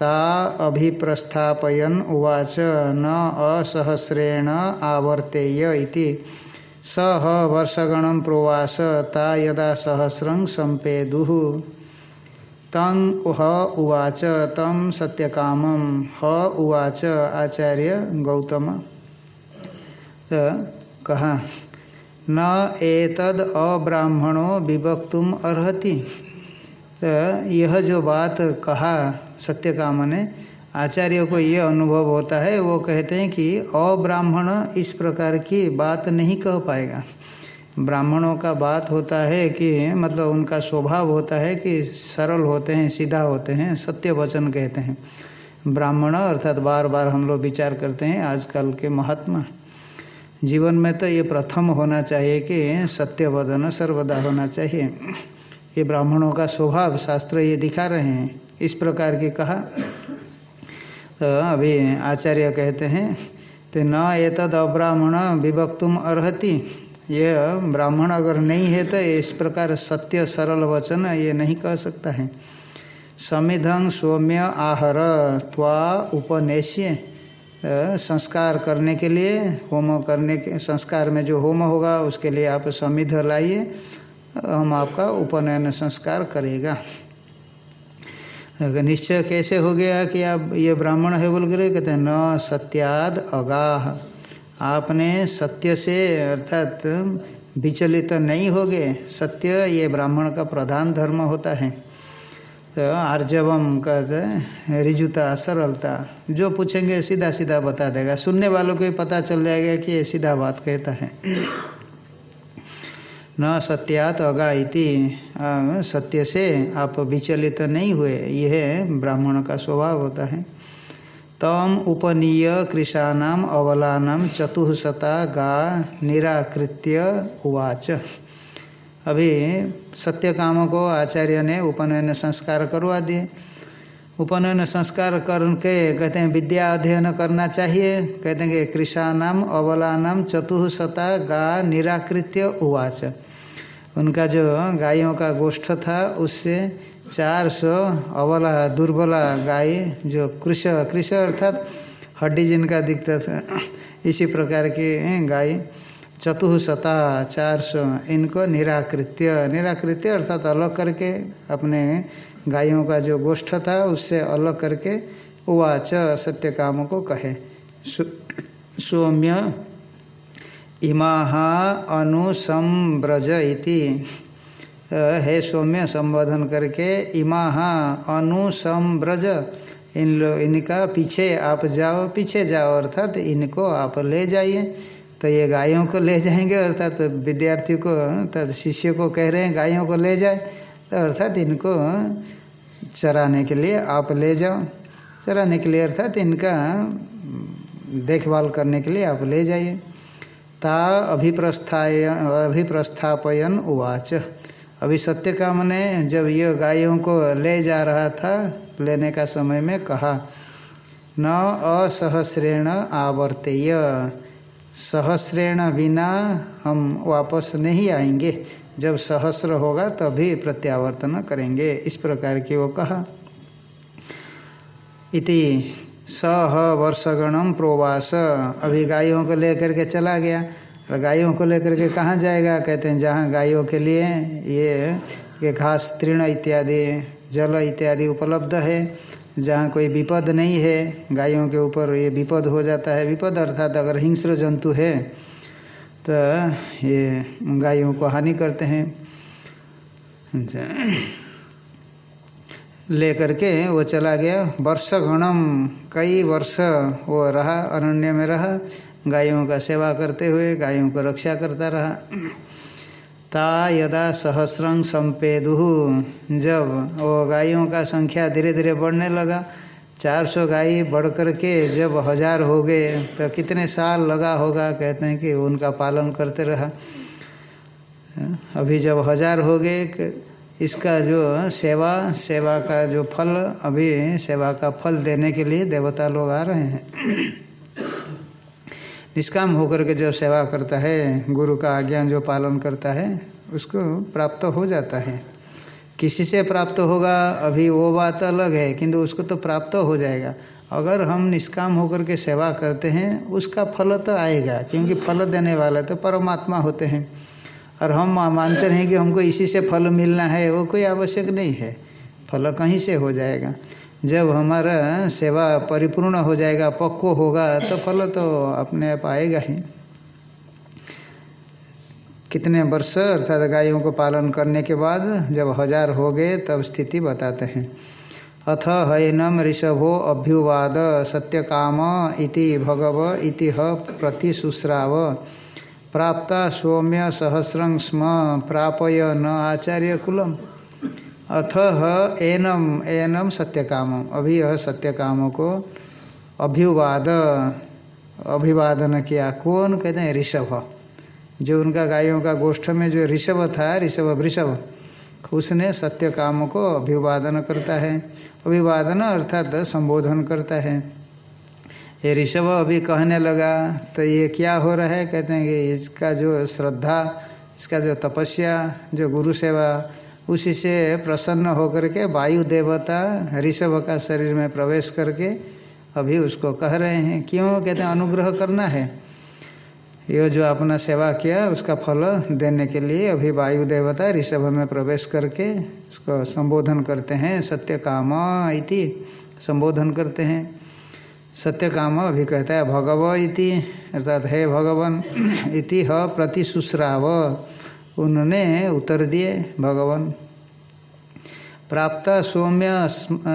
ता अभिप्रस्थापयन उवाच न असहस्रेण आवर्तेय इति। सह वर्षगण प्रोवास, ता यदा सहस्रं संपेदु तंग ह उवाच तम सत्यकामम ह उवाच, आचार्य गौतम। तो कहा न एतद अब्राह्मणो विभक्तुम अर्हति। तो यह जो बात कहा सत्यकाम ने आचार्य को ये अनुभव होता है, वो कहते हैं कि अब्राह्मण इस प्रकार की बात नहीं कह पाएगा। ब्राह्मणों का बात होता है कि मतलब उनका स्वभाव होता है कि सरल होते हैं, सीधा होते हैं, सत्य वचन कहते हैं। ब्राह्मण अर्थात बार बार हम लोग विचार करते हैं, आजकल के महात्मा। जीवन में तो ये प्रथम होना चाहिए कि सत्य वदन सर्वदा होना चाहिए। ये ब्राह्मणों का स्वभाव शास्त्र ये दिखा रहे हैं। इस प्रकार की कहा। तो अभी आचार्य कहते हैं तो न एतद अब्राह्मण विभक्तुम अर्ति ये ब्राह्मण अगर नहीं है तो इस प्रकार सत्य सरल वचन ये नहीं कह सकता है। समिधं सौम्य आहर त्वा उपनेश्य। संस्कार करने के लिए, होम करने के, संस्कार में जो होम होगा उसके लिए आप समिध लाइए। हम आपका उपनयन संस्कार करेगा। निश्चय कैसे हो गया कि आप ये ब्राह्मण है बोल कर कहते हैं, न, सत्याद अगाह। आपने सत्य से अर्थात विचलित तो नहीं हो गए सत्य ये ब्राह्मण का प्रधान धर्म होता है। तो आर्जवम कहते रिजुता, सरलता। जो पूछेंगे सीधा सीधा बता देगा। सुनने वालों को पता चल जाएगा कि ये सीधा बात कहता है। न सत्यात अगा इति सत्य से आप विचलित तो नहीं हुए। यह ब्राह्मण का स्वभाव होता है। तम उपनीय कृषाणाम अवलानाम चतुःशता गा निराकृत्य उवाच। अभी सत्य काम को आचार्य ने उपनयन संस्कार करवा दिए। उपनयन संस्कार करके कहते हैं, विद्या अध्ययन करना चाहिए। कहते हैं कि कृषानाम अबलानाम चतुःशता गा निराकृत्य उवाच। उनका जो गायों का गोष्ठ था, उससे चार सौ अबला दुर्बला गाय जो कृष कृष अर्थात हड्डी जिनका दिखता था, इसी प्रकार की गाय चतुःशता चार सौ इनको निराकृत्य निराकृत्य अर्थात अलग करके अपने गायों का जो गोष्ठ था, उससे अलग करके उवाच सत्य काम को कहे सौम्य इमा अनुसंब्रज इति है सौम्य संबोधन करके इमा अनुसंब्रज इन लो, इनका पीछे आप जाओ, पीछे जाओ, अर्थात तो इनको आप ले जाइए। तो ये गायों को ले जाएँगे, अर्थात तो विद्यार्थी को, अर्थात शिष्य को कह रहे हैं, गायों को ले जाए। तो अर्थात इनको चराने के लिए आप ले जाओ। चराने के लिए अर्थात इनका देखभाल करने के लिए आप ले जाइए। ता अभिप्रस्थाय, अभिप्रस्थापयन उवाच। अभी सत्य काम ने जब यह गायों को ले जा रहा था, लेने का समय में कहा, न असहस्रेण आवर्तेय। सहस्रेण बिना हम वापस नहीं आएँगे। जब सहस्र होगा, तभी प्रत्यावर्तन करेंगे। इस प्रकार की वो कहा। इति सह वर्षगणम प्रोवास। अभी गायों को लेकर के चला गया। और गायों को लेकर के कहाँ जाएगा? कहते हैं, जहाँ गायों के लिए ये ये घास, तृण इत्यादि, जल इत्यादि उपलब्ध है। जहाँ कोई विपद नहीं है, गायों के ऊपर ये विपद हो जाता है। विपद अर्थात अगर हिंस्र जंतु है तो ये गायों को हानि करते हैं। अच्छा। के वो चला गया वर्ष गणम, कई वर्ष वो रहा, अरण्य में रहा, गायों का सेवा करते हुए, गायों को रक्षा करता रहा ता यदा सहस्रंग संपेदु, जब वो गायों का संख्या धीरे धीरे बढ़ने लगा, चार सौ गाय बढ़ कर के जब हज़ार हो गए तो कितने साल लगा होगा, कहते हैं कि उनका पालन करते रहा अभी जब हज़ार हो गए इसका जो सेवा सेवा का जो फल, अभी सेवा का फल देने के लिए देवता लोग आ रहे हैं। निष्काम होकर के जो सेवा करता है, गुरु का आज्ञा जो पालन करता है, उसको प्राप्त हो जाता है। किसी से प्राप्त होगा, अभी वो बात अलग है, किंतु उसको तो प्राप्त हो जाएगा। अगर हम निष्काम होकर के सेवा करते हैं, उसका फल तो आएगा, क्योंकि फल देने वाले तो परमात्मा होते हैं। और हम मानते हैं कि हमको इसी से फल मिलना है, वो कोई आवश्यक नहीं है। फल कहीं से हो जाएगा। जब हमारा सेवा परिपूर्ण हो जाएगा, पक्व होगा तो फल तो अपने आप आएगा ही। कितने वर्ष अर्थात गायों को पालन करने के बाद जब हज़ार हो गए, तब स्थिति बताते हैं। अथ हैनम ऋषभो अभ्युवाद सत्यकाम इति भगव इति प्रतिशुश्राव प्राप्त सौम्य सहस्रं स्म, प्रापय न आचार्य कुलम। अथ एनम एनम सत्यकाम अभी यह सत्यकाम को अभिवाद, अभिवादन किया। कौन कहते हैं? ऋषभ। जो उनका गायों का गोष्ठ में जो ऋषभ था, ऋषभ वृषभ, उसने सत्य काम को अभिवादन करता है। अभिवादन अर्थात संबोधन करता है। ये ऋषभ अभी कहने लगा तो ये क्या हो रहा है? कहते हैं कि इसका जो श्रद्धा, इसका जो तपस्या, जो गुरु सेवा, उसी से प्रसन्न होकर के वायु देवता ऋषभ का शरीर में प्रवेश करके अभी उसको कह रहे हैं। क्यों? कहते हैं, अनुग्रह करना है। ये जो अपना सेवा किया, उसका फल देने के लिए अभी वायु देवता ऋषभ में प्रवेश करके उसको संबोधन करते हैं। सत्य काम इति संबोधन करते हैं। सत्य काम अभी कहता है, भगव इति, अर्थात, हे भगवान, इति ह प्रति प्रतिशुश्राव। उन्होंने उत्तर दिए, भगवान, प्राप्त सौम्य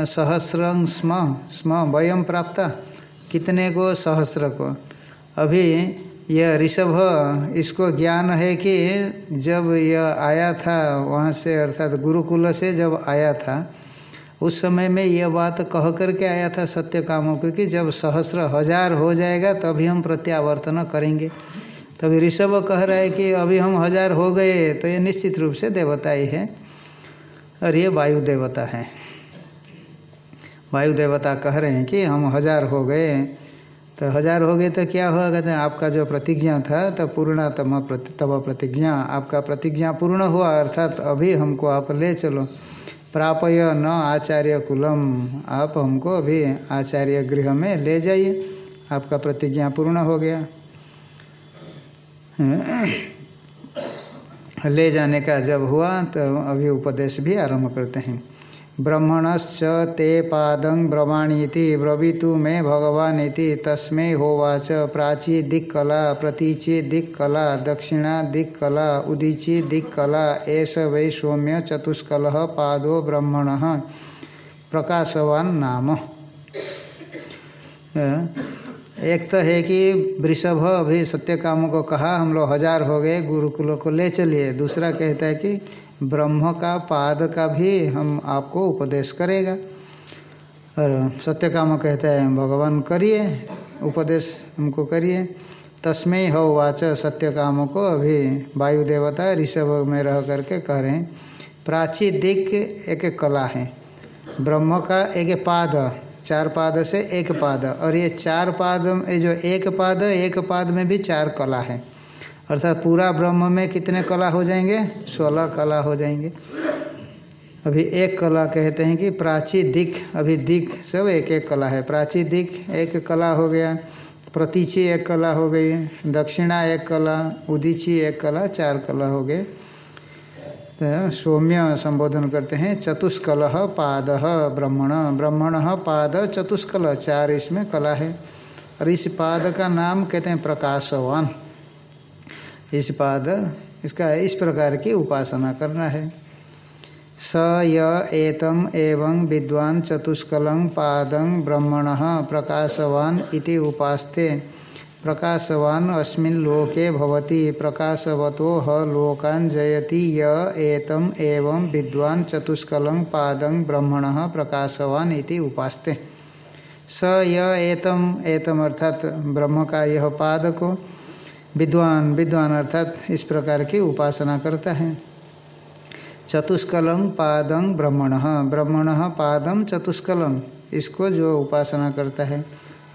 सहस्र स्म स्म वयम प्राप्त। कितने को? सहस्र को। अभी यह ऋषभ, इसको ज्ञान है कि जब यह आया था, वहाँ से, अर्थात गुरुकुल से जब आया था उस समय में यह बात कह करके आया था सत्य कामों को कि जब सहस्र हज़ार हो जाएगा, तभी हम प्रत्यावर्तन करेंगे। तभी ऋषभ कह रहा है कि अभी हम हज़ार हो गए तो ये निश्चित रूप से देवता ही है और ये वायु देवता है। वायु देवता कह रहे हैं कि हम हज़ार हो गए तो हज़ार हो गए तो क्या हुआ? कहते हैं, आपका जो प्रतिज्ञा था तो पूर्णतम तब प्रतिज्ञा, आपका प्रतिज्ञा पूर्ण हुआ, अर्थात अभी हमको आप ले चलो। प्रापय न आचार्य कुलम, आप हमको अभी आचार्य गृह में ले जाइए। आपका प्रतिज्ञा पूर्ण हो गया। ले जाने का जब हुआ तो अभी उपदेश भी आरंभ करते हैं। ब्रह्मणश्च ते पादं ब्रवाणीति ब्रवीतु मे भगवान तस्मे होवाच प्राची दिक्कला, प्रतीचि दिक्कला, दक्षिणा दिक्कला, उदीची दिक्कला, एष वै सौम्य चतुष्कल पादो ब्रह्मण। प्रकाशवान नाम। एक तो है कि वृषभ अभी सत्य कामों को कहा, हम लोग हज़ार हो गए, गुरुकुलों को ले चलिए। दूसरा कहता है कि ब्रह्म का, पाद का भी हम आपको उपदेश करेगा। और सत्य काम कहता है, भगवान करिए, उपदेश हमको करिए। तस्मय हो वाच सत्य कामों को अभी वायु देवता ऋषभ में रह करके कह रहे हैं, प्राची दिक एक कला है। ब्रह्म का एक पाद, चार पाद से एक पाद, और ये चार पाद ये जो एक पाद एक पाद में भी चार कला है। अर्थात पूरा ब्रह्म में कितने कला हो जाएँगे? सोलह कला हो जाएँगे। अभी एक कला कहते हैं कि प्राची दिक अभी दिक सब एक एक कला है। प्राची दिक एक कला हो गया। प्रतीची एक कला हो गई। दक्षिणा एक कला, उदीची एक कला, चार कला हो गए। तो सौम्य संबोधन करते हैं चतुष्कल पाद ब्रह्मण। ब्रह्मण पाद चतुष्कल चार इसमें कला है। और इस पाद का नाम कहते हैं प्रकाशवान। इस पाद, इसका इस प्रकार की उपासना करना है। स, य, एतम, एवं विद्वान चतुष्कलं पादं, ब्रह्मण, प्रकाशवान इति उपास्ते। प्रकाशवान अस्मिन् लोके भवति, प्रकाशवतो ह लोकान् जयति। य, एतम, एवं विद्वान चतुष्कलं पादं, ब्रह्मण, प्रकाशवान इति उपास्ते। स, य, एतम एतम अर्थात ब्रह्म का यह पाद को विद्वान विद्वान अर्थात इस प्रकार की उपासना करता है। चतुष्कलम पादं ब्रह्मण ब्रह्मण पादम चतुष्कलम, इसको जो उपासना करता है।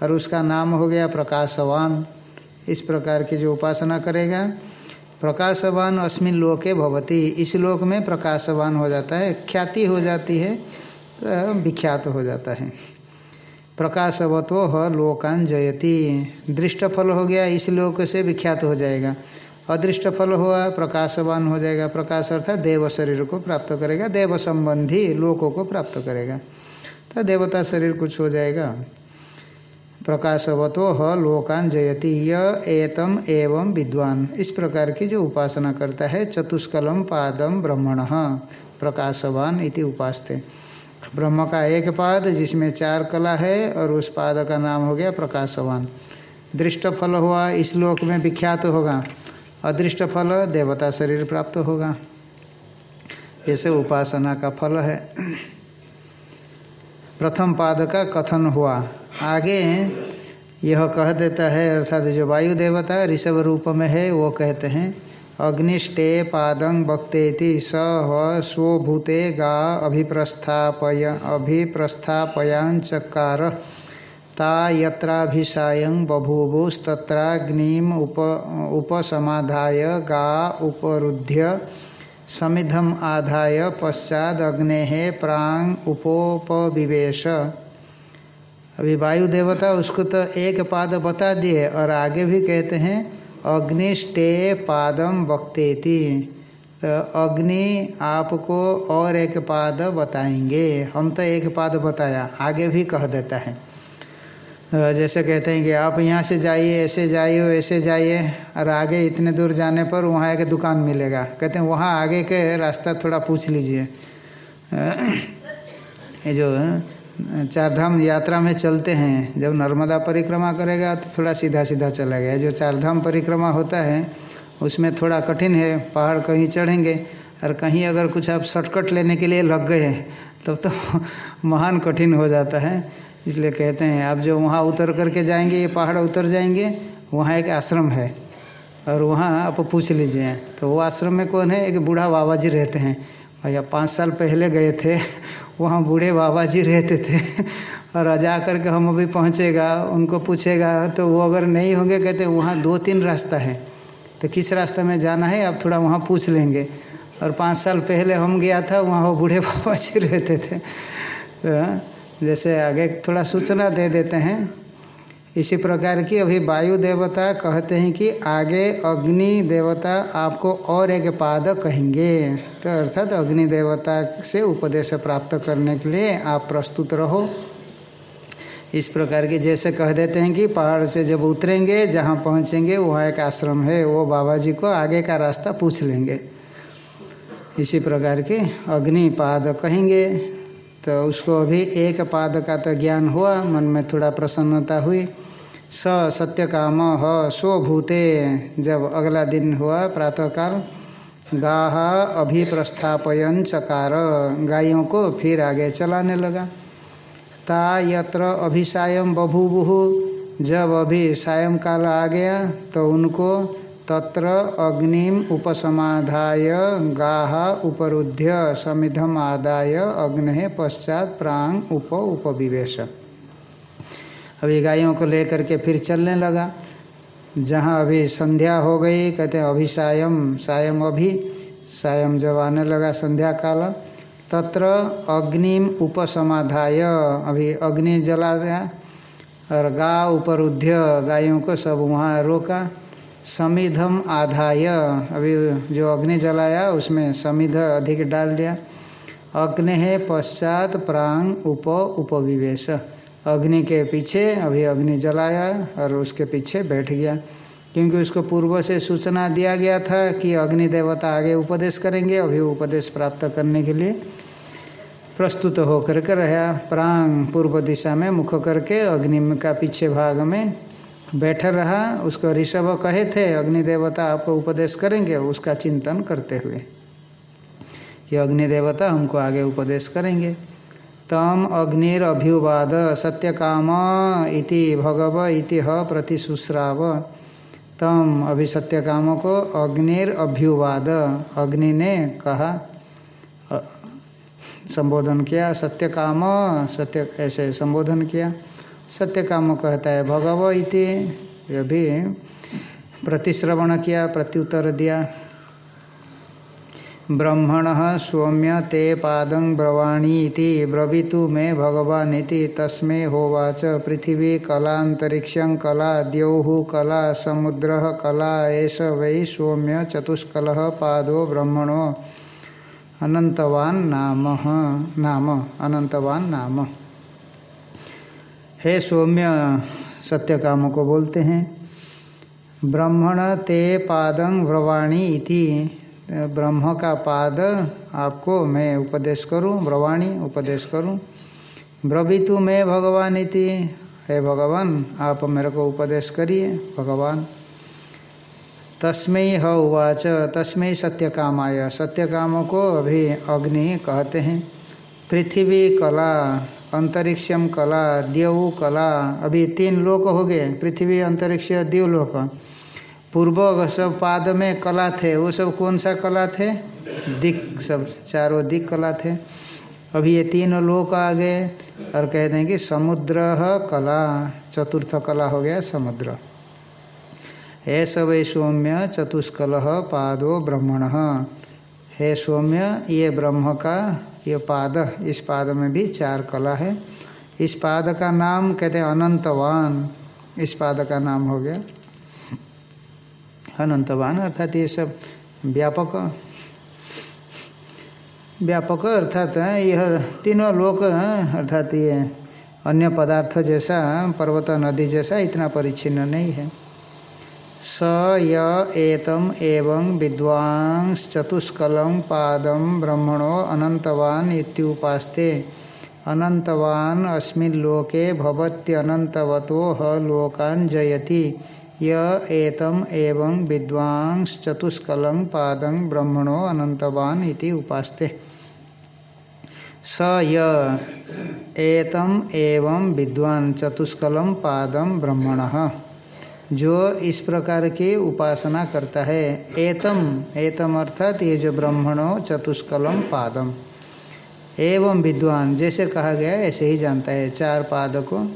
और उसका नाम हो गया प्रकाशवान, इस प्रकार की जो उपासना करेगा, प्रकाशवान अस्मिन लोके भवती। इस लोक में प्रकाशवान हो जाता है, ख्याति हो जाती है विख्यात हो जाता है। प्रकाशवतो ह लोकान जयति। दृष्ट फल हो गया, इस लोक से विख्यात हो जाएगा। अदृष्ट फल हुआ, प्रकाशवान हो जाएगा। प्रकाश अर्थात देव शरीर को प्राप्त करेगा। देव संबंधी लोकों को प्राप्त करेगा। तो देवता शरीर कुछ हो जाएगा। प्रकाशवतो ह लोकान जयति। य एतम एवं विद्वान। इस प्रकार की जो उपासना करता है, चतुष्कलम पादम ब्रह्मण। प्रकाशवान इति उपासते। ब्रह्म का एक पाद, जिसमें चार कला है और उस पाद का नाम हो गया प्रकाशवान। दृष्ट फल हुआ, इस लोक में विख्यात होगा। अदृष्ट फल, देवता शरीर प्राप्त होगा। ऐसे उपासना का फल है। प्रथम पाद का कथन हुआ। आगे यह कह देता है, अर्थात जो वायु देवता ऋषभ रूप में है, वो कहते हैं अग्निष्टे पादं वक्तेति स स्वभूते गा अभिप्रस्थापय अभिप्रस्थापयांचकार ता बभूवुस्तत्राग्निम उप उपसमाधाय गा उपरुध्य समिधम आधाय पश्चाद अग्ने प्रांग उपोपविवेश। अभी वायु देवता उसको तो एक पाद बता दिए और आगे भी कहते हैं अग्निष्टे पादम वक्तेति। तो अग्नि आपको और एक पाद बताएँगे। हम तो एक पाद बताया, आगे भी कह देता है। जैसे कहते हैं कि आप यहाँ से जाइए, ऐसे जाइए ऐसे जाइए, और आगे इतने दूर जाने पर वहाँ एक दुकान मिलेगा। कहते हैं, वहाँ आगे के रास्ता थोड़ा पूछ लीजिए। ये जो चार धाम यात्रा में चलते हैं। जब नर्मदा परिक्रमा करेगा तो थोड़ा सीधा सीधा चला गया। जो चार धाम परिक्रमा होता है उसमें थोड़ा कठिन है। पहाड़ कहीं चढ़ेंगे और कहीं अगर कुछ आप शॉर्टकट लेने के लिए लग गए तब तो, तो महान कठिन हो जाता है। इसलिए कहते हैं आप जो वहाँ उतर करके जाएँगे ये पहाड़ उतर जाएँगे वहाँ एक आश्रम है। और वहाँ आप पूछ लीजिए तो वो आश्रम में कौन है? एक बूढ़ा बाबा जी रहते हैं। भैया पाँच साल पहले गए थे। वहाँ बूढ़े बाबा जी रहते थे। और जा कर के हम अभी पहुँचेगा, उनको पूछेगा तो वो अगर नहीं होंगे, कहते वहाँ दो तीन रास्ता है। तो किस रास्ते में जाना है, आप थोड़ा वहाँ पूछ लेंगे। और पाँच साल पहले हम गया था, वहाँ वो बूढ़े बाबा जी रहते थे। तो जैसे आगे थोड़ा सूचना दे देते हैं। इसी प्रकार की अभी वायु देवता कहते हैं कि आगे अग्नि देवता आपको और एक पाद कहेंगे। तो अर्थात अग्नि देवता से उपदेश प्राप्त करने के लिए आप प्रस्तुत रहो। इस प्रकार की जैसे कह देते हैं कि पहाड़ से जब उतरेंगे, जहाँ पहुँचेंगे, वहाँ एक आश्रम है। वो बाबा जी को आगे का रास्ता पूछ लेंगे। इसी प्रकार के अग्निपाद कहेंगे। तो उसको अभी एक पाद का तो ज्ञान हुआ, मन में थोड़ा प्रसन्नता हुई। स सत्य काम ह स्वभूते, जब अगला दिन हुआ प्रातःकाल, गाह अभिप्रस्थापयन चकार, गायों को फिर आगे चलाने लगा। ता यत्र अभिसायम बभूबुहु जब अभी सायंकाल आ गया तो उनको तत्र अग्निम उपसमाधाय गाह उपरुद्ध्य समिधम आदाय अग्नि पश्चात प्रांग उप उपविवेश। अभी गायों को लेकर के फिर चलने लगा। जहाँ अभी संध्या हो गई, कहते हैं, अभी सायम सायम अभी सायम जब आने लगा संध्या काल तत्र अग्निम उपसमाधाय, अभी अग्नि जला दिया, और गा उपरुद्ध्य गायों को सब वहाँ रोका। समिधम आधाय। अभी जो अग्नि जलाया, उसमें समिध अधिक डाल दिया। अग्नि है पश्चात प्रांग उप उपविवेश। अग्नि के पीछे अभी अग्नि जलाया और उसके पीछे बैठ गया। क्योंकि उसको पूर्व से सूचना दिया गया था कि अग्नि देवता आगे उपदेश करेंगे, अभी उपदेश प्राप्त करने के लिए प्रस्तुत होकर के रहा। प्रांग पूर्व दिशा में मुख करके अग्नि का पीछे भाग में बैठा रहा, उसको ऋषभ कहे थे अग्नि देवता आपको उपदेश करेंगे? उसका चिंतन करते हुए। कि अग्नि देवता हमको आगे उपदेश करेंगे। तम अग्निर अभ्युवाद सत्य काम इति भगव इति ह प्रतिशुश्राव तम अभी सत्य काम को अग्निर अभ्युवाद अग्नि ने कहा संबोधन किया सत्य काम सत्य, ऐसे संबोधन किया। सत्य काम कहता है। भगव इति। यह भी प्रतिश्रवण किया, प्रत्युत्तर दिया। ब्रह्मण सौम्य ते पाद ब्रवाणी ब्रवीतु मे भगवान तस्मे होवाच। पृथिवी कलांतरिक्ष कला द्यौ कला समुद्र कला एष वै सौम्य चतुष्कल पादो ब्रह्मणो। अनंतवान नाम। नाम। अनंतवान नाम। हे सौम्य सत्य काम को बोलते हैं। ब्रह्मण ते पादं ब्रवाणी इति। ब्रह्म का पाद आपको मैं उपदेश करूँ ब्रवाणी उपदेश करूँ। ब्रवितु मैं भगवान इति। हे भगवान, आप मेरे को उपदेश करिए, भगवान। तस्मै ह उवाच, तस्मै सत्य कामाय सत्य काम को अभी अग्नि कहते हैं। पृथ्वी कला अंतरिक्षम कला द्यऊ कला। अभी तीन लोक हो गए, पृथ्वी, अंतरिक्ष द्यूलोक पूर्व सब पाद में कला थे, वो सब कौन सा कला थे? दिक, सब चारों दिक कला थे। अभी ये तीन लोक आ गए और कहते हैं कि समुद्र कला, चतुर्थ कला हो गया समुद्र। हे सब सौम्य चतुष्कल पादो ब्रह्मण। हे सौम्य, ये ब्रह्म का ये पाद, इस पाद में भी चार कला है। इस पाद का नाम कहते हैं अनंतवान। इस पाद का नाम हो गया अनंतवान, अर्थात ये सब व्यापक। व्यापक अर्थात यह तीनों लोक अर्थात ये अन्य पदार्थ जैसा, पर्वत, नदी जैसा इतना परिच्छिन्न नहीं है। स य एतम एवं विद्वांस चतुष्कलम पादम ब्रह्मणो अनंतवान इत्युपास्ते। अनंतवान अस्मिन् लोके भवत्यनंतवतो ह लोकान् जयति। य एतम एवं विद्वांस चतुष्कलं पादं ब्रह्मणो अनंतवान इति उपास्ते। स य एतम एवं विद्वान चतुष्कलम पादम ब्रह्मण। जो इस प्रकार की उपासना करता है, एतम एतम अर्थात ये जो ब्रह्मणो चतुष्कलम पादम। एवं विद्वान, जैसे कहा गया, ऐसे ही जानता है चार पाद को।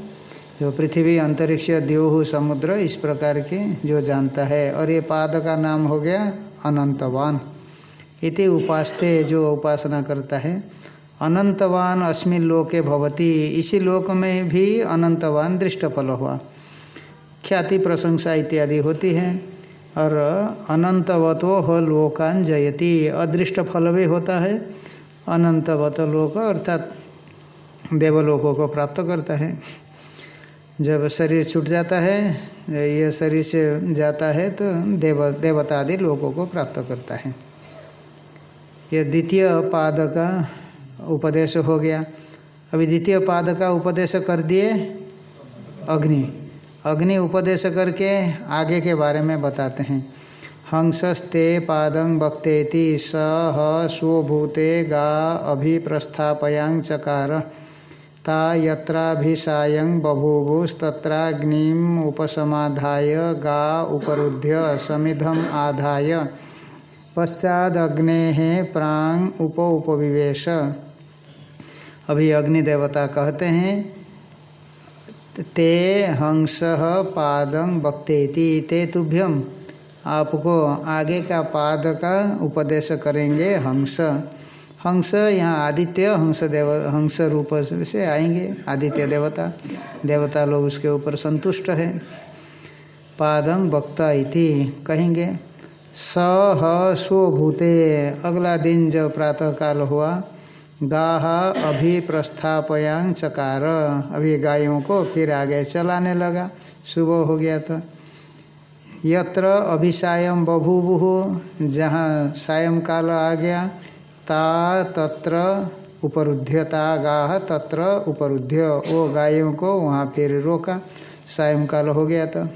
जो पृथ्वी, अंतरिक्ष द्योहु समुद्र, इस प्रकार के जो जानता है। और ये पाद का नाम हो गया अनंतवान। इति उपासते जो उपासना करता है, अनंतवान अस्मिन लोके भवती। इसी लोक में भी अनंतवान दृष्टफल हुआ। ख्याति प्रशंसा इत्यादि होती है और अनंतवतो हो लोकान जयति अदृष्ट फल भी होता है, अनंतवत लोक अर्थात देवलोकों को प्राप्त करता है। जब शरीर छूट जाता है यह शरीर से जाता है तो देव देवता आदि लोगों को प्राप्त करता है। यह द्वितीय पाद का उपदेश हो गया। अभी द्वितीय पाद का उपदेश कर दिए अग्नि। अग्नि उपदेश करके आगे के बारे में बताते हैं। हंसस्ते पादं वक्तेति स स्वभूते गा अभिप्रस्थापयांग चकार। ता यत्राभिसायं बभूवुस्तत्राग्निम उपसमाधाय गा उपरुध्य समिधम आधाय। पश्चादग्ने प्रांग उप उपविवेश। अभी अग्नि देवता कहते हैं ते हंस पादं वक्तेति ते तुभ्यम आपको आगे का पाद का उपदेश करेंगे हंस। हंस यहाँ आदित्य, हंस देव, हंस रूप से आएँगे, आदित्य देवता। देवता लोग उसके ऊपर संतुष्ट है। पादं वक्ता इति कहेंगे। स, ह स्वभूते अगला दिन जब प्रातः काल हुआ गाह अभी प्रस्थापयांग चकार। अभी गायों को फिर आगे चलाने लगा। सुबह हो गया था यत्र अभिसायम बभूबुहु जहाँ सायं काल आ गया, ता तत्र उपरुध्यता गाह, तत्र उपरुध्य। वो गायों को वहाँ फिर रोका। सायं काल हो गया था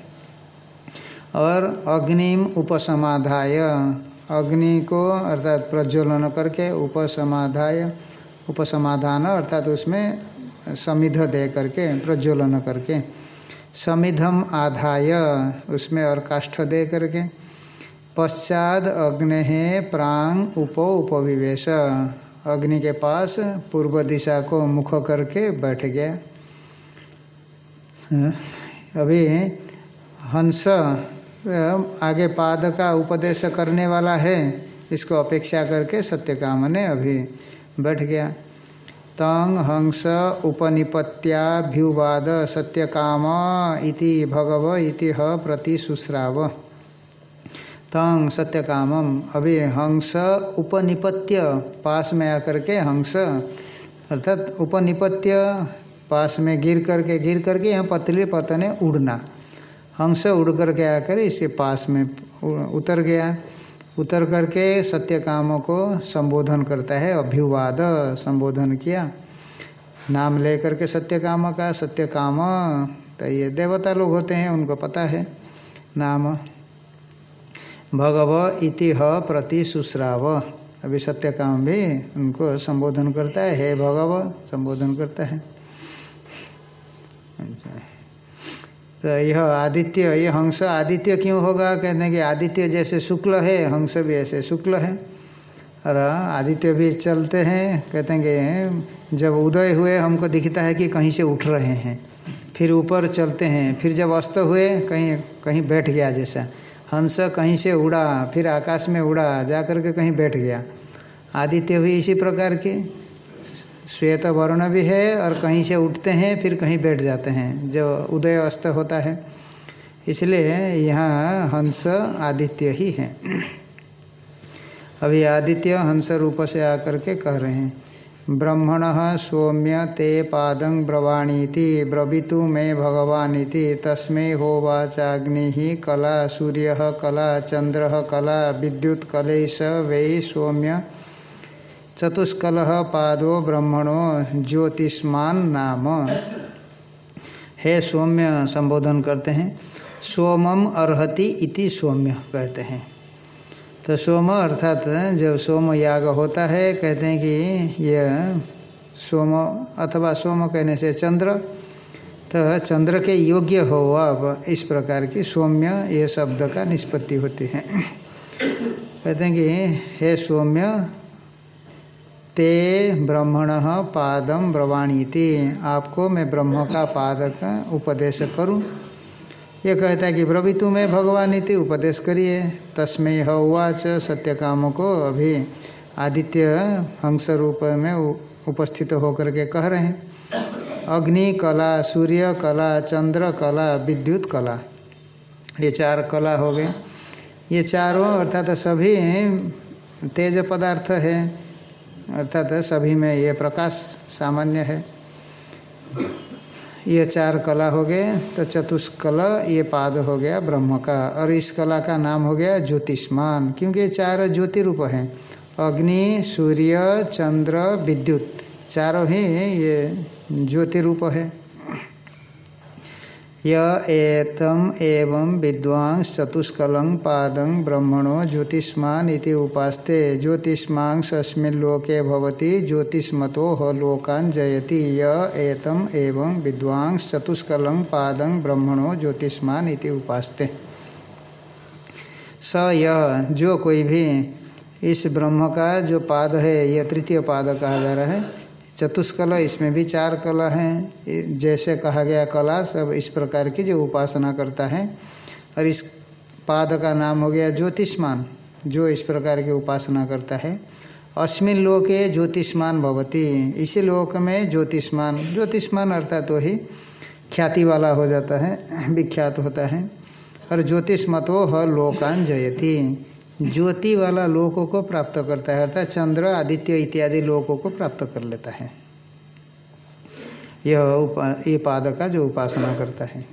और अग्निम उपसमाधाय। अग्नि को अर्थात प्रज्वलन करके उपसमाधाय। उपसमाधान, अर्थात उसमें समिध दे करके, प्रज्वलन करके। समिधम आधाय, उसमें और काष्ठ दे करके। पश्चात अग्नि प्रांग उप उपविवेश। अग्नि के पास पूर्व दिशा को मुख करके बैठ गया। अभी हंस, आगे पाद का उपदेश करने वाला है, इसको अपेक्षा करके सत्यकाम ने अभी बैठ गया। तंग हंस उपनिपत्याभ्युवाद सत्यकाम इति भगव इति ह प्रति सुश्राव। तंग सत्य सत्यकामम अभी हंस उपनिपत्य पास में आकर के हंस, अर्थात उपनिपत्य पास में गिर करके गिर करके यहाँ पतली पतने उड़ना। हंस उड़ करके आकर इसके पास में उतर गया। उतर करके सत्य कामों को संबोधन करता है अभ्युवाद संबोधन किया। नाम लेकर के सत्य काम का सत्य काम तो ये देवता लोग होते हैं, उनको पता है। नाम, भगव इति ह प्रति सुश्राव। अभी सत्य काम भी उनको संबोधन करता है, हे भगव, संबोधन करता है। अच्छा। तो यह आदित्य, ये हंस आदित्य क्यों होगा? कहते हैं कि आदित्य जैसे शुक्ल है, हंस भी ऐसे शुक्ल है। और आदित्य भी चलते हैं, कहते हैं कि जब उदय हुए, हमको दिखता है कि कहीं से उठ रहे हैं। फिर ऊपर चलते हैं, फिर जब अस्त हुए, कहीं कहीं बैठ गया जैसा। हंस कहीं से उड़ा, फिर आकाश में उड़ा जा कर के कहीं बैठ गया। आदित्य भी इसी प्रकार के। श्वेत वर्ण भी है और कहीं से उठते हैं, फिर कहीं बैठ जाते हैं, जो उदय अस्त होता है। इसलिए यहाँ हंस आदित्य ही है। अभी आदित्य हंस रूप से आकर के कह रहे हैं, ब्रह्मण सौम्य ते पादं ब्रवाणीति, ब्रवीतु मे भगवानीति, तस्मे होवाचाग्नि, कला सूर्य, कला चंद्र कला विद्युत कलेश वै सौम्य चतुष्कल पादो ब्रह्मणो ज्योतिष्मान नाम। हे सौम्य, संबोधन करते हैं। सोमम अर्हति इति सौम्य कहते हैं। तो सोम अर्थात जब सोम याग होता है, कहते हैं कि यह सोम अथवा सोम कहने से चंद्र तो चंद्र के योग्य हो अब इस प्रकार की सौम्य ये शब्द का निष्पत्ति होती है। कहते हैं कि हे सौम्य ते ब्रह्मण पादम ब्रवाणीति। आपको मैं ब्रह्म का पाद का उपदेश करूँ। ये कहता है कि ब्रवितु तुम्हें भगवान इति उपदेश करिए। तस्मय उवाच सत्य काम को अभी आदित्य हंस रूप में उपस्थित होकर के कह रहे हैं। अग्नि, कला, सूर्य, कला, चंद्र, कला, विद्युत कला। ये चार कला हो गए। ये चारों, अर्थात सभी तेज पदार्थ है। अर्थात सभी में ये प्रकाश सामान्य है। ये चार कला हो गए तो चतुष्कला ये पाद हो गया, ब्रह्म का। और इस कला का नाम हो गया ज्योतिष्मान, क्योंकि चार ज्योति रूप हैं। अग्नि, सूर्य, चंद्र, विद्युत, चारों ही ये ज्योति रूप है। य एवं विद्वांस चतुष्कलं पादं ब्रह्मणो ज्योतिष्मान इति उपास्ते। ज्योतिष्मांसस्मिन् लोके भवति, ज्योतिष्मतो लोकान् जयति। य एतम एवं विद्वांस चतुष्कलं पादं ब्रह्मणो ज्योतिष्मान इति उपास्ते। स यह जो कोई भी इस ब्रह्म का जो पाद है, यह तृतीय पाद कहा जा रहा है। चतुष्कला, इसमें भी चार कला हैं। जैसे कहा गया कला, सब इस प्रकार की जो उपासना करता है। और इस पाद का नाम हो गया ज्योतिष्मान, जो इस प्रकार की उपासना करता है। अस्मिन लोके ज्योतिष्मान भवती। इसी लोक में ज्योतिष्मान ज्योतिष्मान अर्थात तो ही ख्याति वाला हो जाता है, विख्यात होता है। और ज्योतिष्मतो ह लोकान जयती। ज्योति वाला लोकों को प्राप्त करता है, अर्थात चंद्र, आदित्य इत्यादि लोकों को प्राप्त कर लेता है। यह ये पाद का जो उपासना करता है।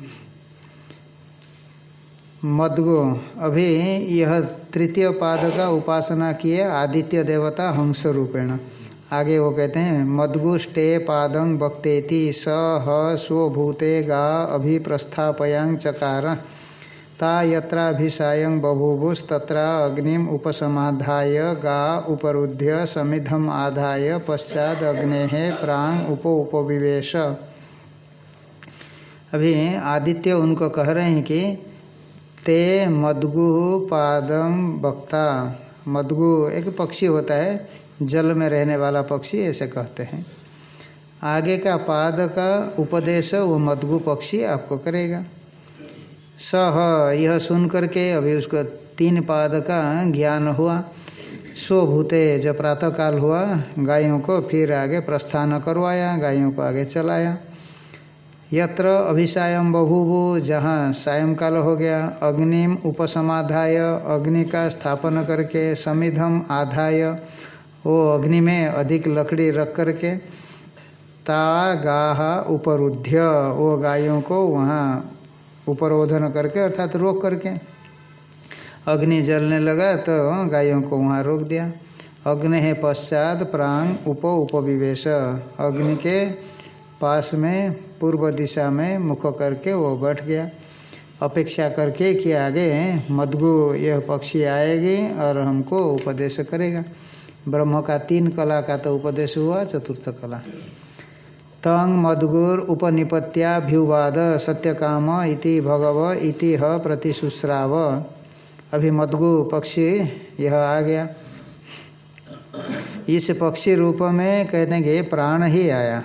मदगो, अभी यह तृतीय पाद का उपासना किए आदित्य देवता हंस रूपेण आगे वो कहते हैं मदगुष्टे पादं वक्तेति स ह स्वभूते गा अभिप्रस्थापयांग चकार। ता यत्राभिसायं बभूवुस्तत्र अग्निम उपसमाधाय गा उपरुद्ध्य समिधम आधाय पश्चात अग्ने प्रांग उप उपविवेश। अभी आदित्य उनको कह रहे हैं कि ते मदगु पादम वक्ता मदगु एक पक्षी होता है, जल में रहने वाला पक्षी ऐसे कहते हैं। आगे का पाद का उपदेश वो मधगु पक्षी आपको करेगा। सह यह सुन करके अभी उसको तीन पाद का ज्ञान हुआ। स्वभूते जब प्रातः काल हुआ, गायों को फिर आगे प्रस्थान करवाया, गायों को आगे चलाया। यत्र अभिसायम बभूवु, जहाँ सायंकाल हो गया अग्निम उपसमाधाय, अग्नि का स्थापन करके समिधम आधाय। वो अग्नि में अधिक लकड़ी रख करके, ता, गाह उपरुद्ध्य वो गायों को वहाँ उपरोधन करके अर्थात तो रोक करके। अग्नि जलने लगा तो गायों को वहाँ रोक दिया। अग्नि है पश्चात प्रांग उप उपविवेश। अग्नि के पास में, पूर्व दिशा में मुख करके वो बैठ गया। अपेक्षा करके कि आगे मधु यह पक्षी आएगी और हमको उपदेश करेगा। ब्रह्म का तीन कला का तो उपदेश हुआ, चतुर्थ कला। तंग मधुगुर उपनिपत्याभ्युवाद सत्यकाम इति भगव इति ह प्रतिशुश्राव। अभी मधुगु पक्षी, यह आ गया। इस पक्षी रूप में कहते हैं कि प्राण ही आया।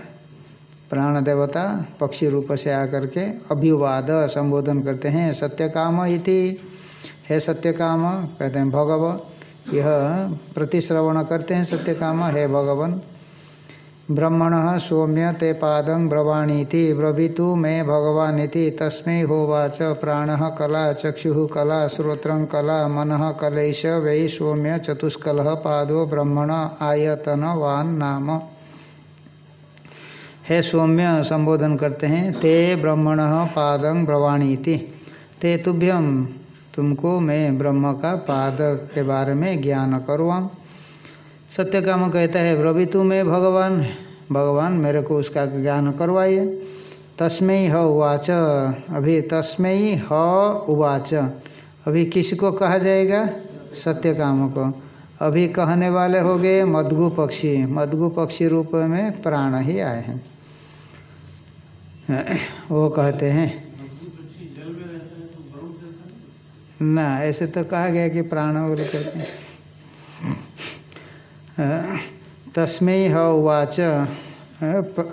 प्राण देवता पक्षी रूप से आकर के अभ्युवाद संबोधन करते हैं। सत्य काम इति, है सत्य काम कहते हैं भगव, यह प्रतिश्रवण करते हैं सत्य काम है भगवन। ब्रह्मण सौम्य ते पाद ब्रवाणीति, ब्रवीतु मे भगवानीति, तस्मै होवाच, प्राण कला चक्षु कला श्रोत्र कला मन कलैश, वै सौम्य चतुष्कल पादो ब्रह्मण आयतनवान नाम। हे सौम्य, संबोधन करते हैं, ते ब्रह्मण पादं ब्रवाणीति, ते तुभ्यम तुमको मैं ब्रह्म का पाद के बारे में ज्ञान करवाऊँ सत्य काम कहता है ब्रवितु में भगवान भगवान, मेरे को उसका ज्ञान करवाइए। तस्मय ह उवाच। अभी तस्मय ह उवाच। अभी किसको कहा जाएगा? सत्य काम को। अभी कहने वाले हो गए मधगु पक्षी। मधगु पक्षी रूप में प्राण ही आए हैं। वो कहते हैं, ना, ऐसे तो कहा गया कि प्राण बोले कहते हैं तस्मय उवाच।